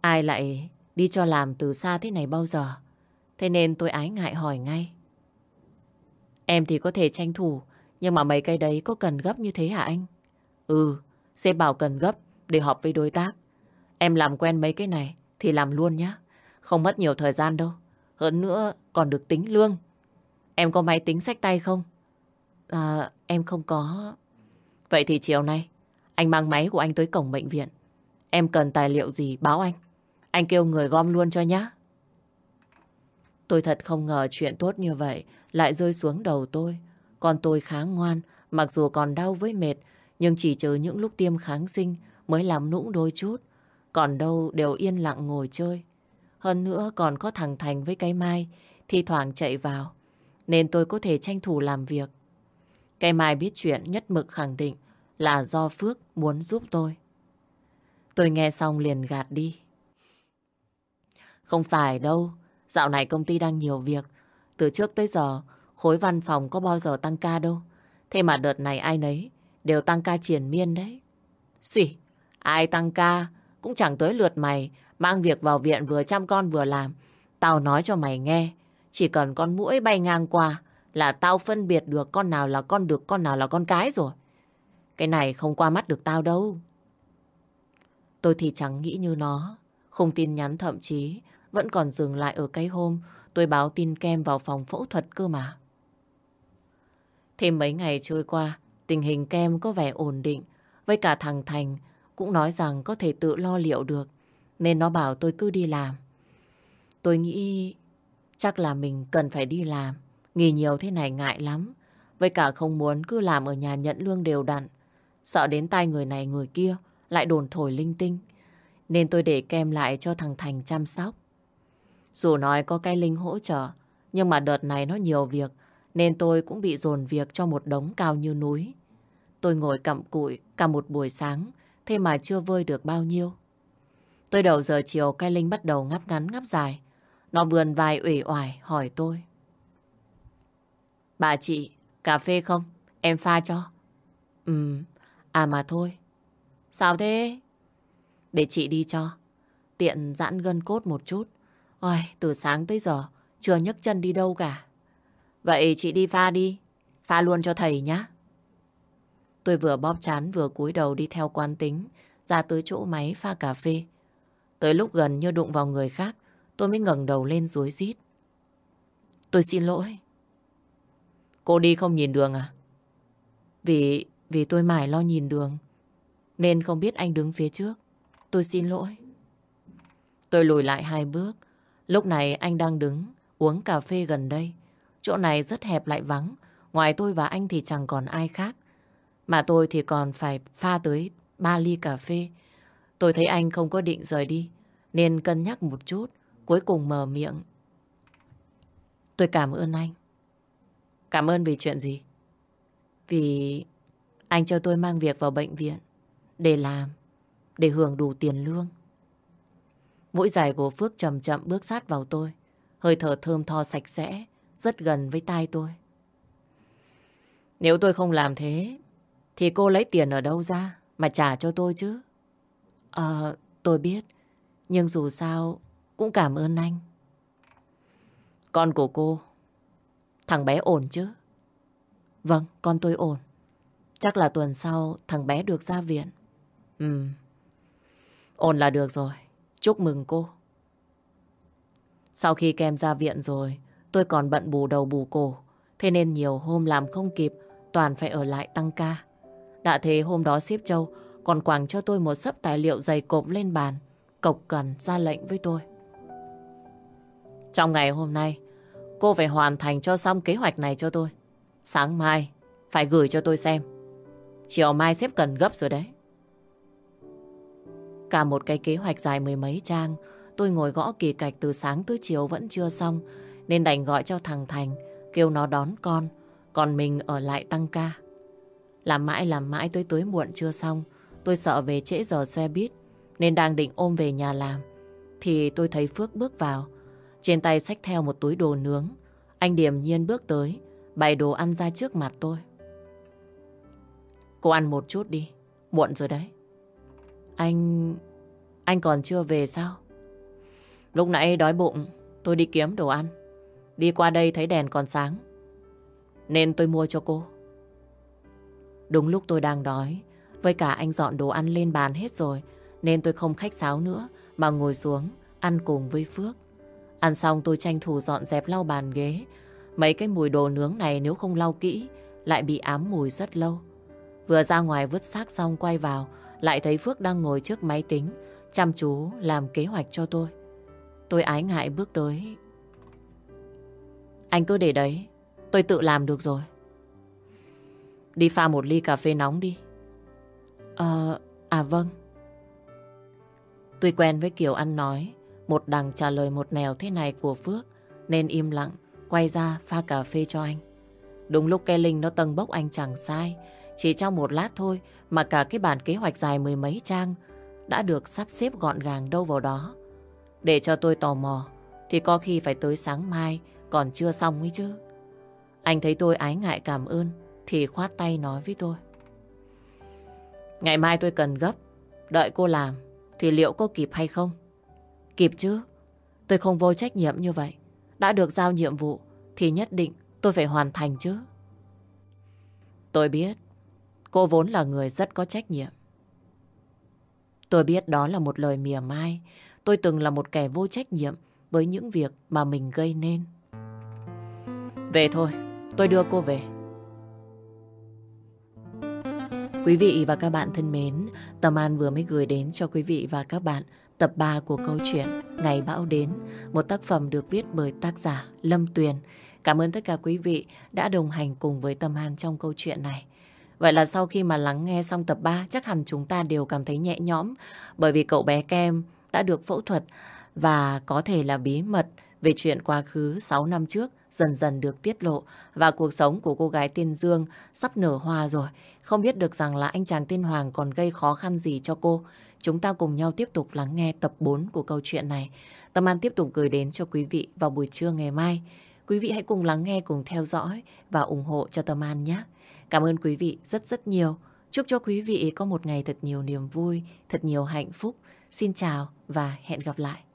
Ai lại đi cho làm từ xa thế này bao giờ? Thế nên tôi ái ngại hỏi ngay. Em thì có thể tranh thủ, nhưng mà mấy cái đấy có cần gấp như thế hả anh? Ừ, sếp bảo cần gấp để họp với đối tác. Em làm quen mấy cái này thì làm luôn nhé. Không mất nhiều thời gian đâu. Hơn nữa còn được tính lương. Em có máy tính sách tay không? À, em không có. Vậy thì chiều nay anh mang máy của anh tới cổng bệnh viện. Em cần tài liệu gì báo anh. Anh kêu người gom luôn cho nhé. Tôi thật không ngờ chuyện tốt như vậy lại rơi xuống đầu tôi. Còn tôi khá ngoan, mặc dù còn đau với mệt, nhưng chỉ trừ những lúc tiêm kháng sinh mới làm nũng đôi chút. Còn đâu đều yên lặng ngồi chơi. Hơn nữa còn có thằng Thành với cái Mai, thi thoảng chạy vào. Nên tôi có thể tranh thủ làm việc. Cái Mai biết chuyện nhất mực khẳng định là do Phước muốn giúp tôi. Tôi nghe xong liền gạt đi. Không phải đâu, dạo này công ty đang nhiều việc. Từ trước tới giờ, khối văn phòng có bao giờ tăng ca đâu. Thế mà đợt này ai nấy đều tăng ca triển miên đấy. Xỉ, ai tăng ca cũng chẳng tới lượt mày, mang việc vào viện vừa chăm con vừa làm. Tao nói cho mày nghe, chỉ cần con mũi bay ngang qua là tao phân biệt được con nào là con được, con nào là con cái rồi. Cái này không qua mắt được tao đâu. Tôi thì chẳng nghĩ như nó. Không tin nhắn thậm chí vẫn còn dừng lại ở cái hôm tôi báo tin kem vào phòng phẫu thuật cơ mà. Thêm mấy ngày trôi qua, tình hình kem có vẻ ổn định. Với cả thằng Thành cũng nói rằng có thể tự lo liệu được. Nên nó bảo tôi cứ đi làm. Tôi nghĩ chắc là mình cần phải đi làm. Nghỉ nhiều thế này ngại lắm. Với cả không muốn cứ làm ở nhà nhận lương đều đặn. Sợ đến tay người này người kia lại đồn thổi linh tinh. Nên tôi để kem lại cho thằng Thành chăm sóc. Dù nói có cái Linh hỗ trợ, nhưng mà đợt này nó nhiều việc, nên tôi cũng bị dồn việc cho một đống cao như núi. Tôi ngồi cặm cụi cả một buổi sáng, thế mà chưa vơi được bao nhiêu. Tôi đầu giờ chiều cái Linh bắt đầu ngắp ngắn ngắp dài. Nó vườn vai ủy oải hỏi tôi. Bà chị, Cà phê không? Em pha cho. Ừ, à mà thôi. Sao thế? Để chị đi cho. Tiện giãn gân cốt một chút. Ôi, từ sáng tới giờ, chưa nhấc chân đi đâu cả. Vậy chị đi pha đi. Pha luôn cho thầy nhá. Tôi vừa bóp chán vừa cúi đầu đi theo quán tính, ra tới chỗ máy pha cà phê. Tới lúc gần như đụng vào người khác, tôi mới ngẩng đầu lên rối rít. Tôi xin lỗi. Cô đi không nhìn đường à? Vì vì tôi mải lo nhìn đường, nên không biết anh đứng phía trước. Tôi xin lỗi. Tôi lùi lại hai bước. Lúc này anh đang đứng uống cà phê gần đây. Chỗ này rất hẹp lại vắng. Ngoài tôi và anh thì chẳng còn ai khác. Mà tôi thì còn phải pha tới ba ly cà phê. Tôi thấy anh không có định rời đi. Nên cân nhắc một chút. Cuối cùng mở miệng. Tôi cảm ơn anh. Cảm ơn vì chuyện gì? Vì anh cho tôi mang việc vào bệnh viện. Để làm. Để hưởng đủ tiền lương. Mũi dài của Phước chậm chậm bước sát vào tôi. Hơi thở thơm tho sạch sẽ, rất gần với tai tôi. Nếu tôi không làm thế, thì cô lấy tiền ở đâu ra mà trả cho tôi chứ? Ờ, tôi biết. Nhưng dù sao, cũng cảm ơn anh. Con của cô, thằng bé ổn chứ? Vâng, con tôi ổn. Chắc là tuần sau thằng bé được ra viện. Ừ, ổn là được rồi. Chúc mừng cô. Sau khi kem ra viện rồi, tôi còn bận bù đầu bù cổ. Thế nên nhiều hôm làm không kịp, toàn phải ở lại tăng ca. Dạ Đã thế hôm đó xếp châu còn quảng cho tôi một sấp tài liệu dày cộp lên bàn, cộc cần ra lệnh với tôi. Trong ngày hôm nay, cô phải hoàn thành cho xong kế hoạch này cho tôi. Sáng mai, phải gửi cho tôi xem. Chiều mai xếp cần gấp rồi đấy. Cả một cái kế hoạch dài mười mấy trang, tôi ngồi gõ kỳ cạch từ sáng tới chiều vẫn chưa xong, nên đành gọi cho thằng Thành, kêu nó đón con, còn mình ở lại tăng ca. Làm mãi làm mãi tới tối muộn chưa xong, tôi sợ về trễ giờ xe buýt, nên đang định ôm về nhà làm. Thì tôi thấy Phước bước vào, trên tay xách theo một túi đồ nướng. Anh điềm nhiên bước tới, bày đồ ăn ra trước mặt tôi. Cô ăn một chút đi, muộn rồi đấy. Anh... anh còn chưa về sao? Lúc nãy đói bụng, tôi đi kiếm đồ ăn. Đi qua đây thấy đèn còn sáng. Nên tôi mua cho cô. Đúng lúc tôi đang đói, với cả anh dọn đồ ăn lên bàn hết rồi, nên tôi không khách sáo nữa, mà ngồi xuống, ăn cùng với Phước. Ăn xong tôi tranh thủ dọn dẹp lau bàn ghế. Mấy cái mùi đồ nướng này nếu không lau kỹ, lại bị ám mùi rất lâu. Vừa ra ngoài vứt xác xong quay vào, lại thấy Phước đang ngồi trước máy tính, chăm chú làm kế hoạch cho tôi. Tôi ái ngại bước tới. Anh cứ để đấy, tôi tự làm được rồi. Đi pha một ly cà phê nóng đi. Ờ, à vâng. Tôi quen với kiểu ăn nói, một đằng trả lời một nẻo thế này của Phước, nên im lặng, quay ra pha cà phê cho anh. Đúng lúc ke linh nó tầng bốc anh chẳng sai, chỉ trong một lát thôi mà cả cái bản kế hoạch dài mười mấy trang đã được sắp xếp gọn gàng đâu vào đó. Để cho tôi tò mò thì có khi phải tới sáng mai còn chưa xong ấy chứ. Anh thấy tôi ái ngại cảm ơn thì khoát tay nói với tôi. Ngày mai tôi cần gấp, đợi cô làm thì liệu cô kịp hay không? Kịp chứ, tôi không vô trách nhiệm như vậy. Đã được giao nhiệm vụ thì nhất định tôi phải hoàn thành chứ. Tôi biết Cô vốn là người rất có trách nhiệm. Tôi biết đó là một lời mỉa mai. Tôi từng là một kẻ vô trách nhiệm với những việc mà mình gây nên. Về thôi, tôi đưa cô về. Quý vị và các bạn thân mến, Tâm An vừa mới gửi đến cho quý vị và các bạn tập 3 của câu chuyện Ngày Bão Đến, một tác phẩm được viết bởi tác giả Lâm Tuyền. Cảm ơn tất cả quý vị đã đồng hành cùng với Tâm An trong câu chuyện này. Vậy là sau khi mà lắng nghe xong tập 3, chắc hẳn chúng ta đều cảm thấy nhẹ nhõm bởi vì cậu bé Kem đã được phẫu thuật và có thể là bí mật về chuyện quá khứ 6 năm trước dần dần được tiết lộ và cuộc sống của cô gái tên Dương sắp nở hoa rồi. Không biết được rằng là anh chàng tên Hoàng còn gây khó khăn gì cho cô. Chúng ta cùng nhau tiếp tục lắng nghe tập 4 của câu chuyện này. Tâm An tiếp tục gửi đến cho quý vị vào buổi trưa ngày mai. Quý vị hãy cùng lắng nghe, cùng theo dõi và ủng hộ cho Tâm An nhé. Cảm ơn quý vị rất rất nhiều. Chúc cho quý vị có một ngày thật nhiều niềm vui, thật nhiều hạnh phúc. Xin chào và hẹn gặp lại.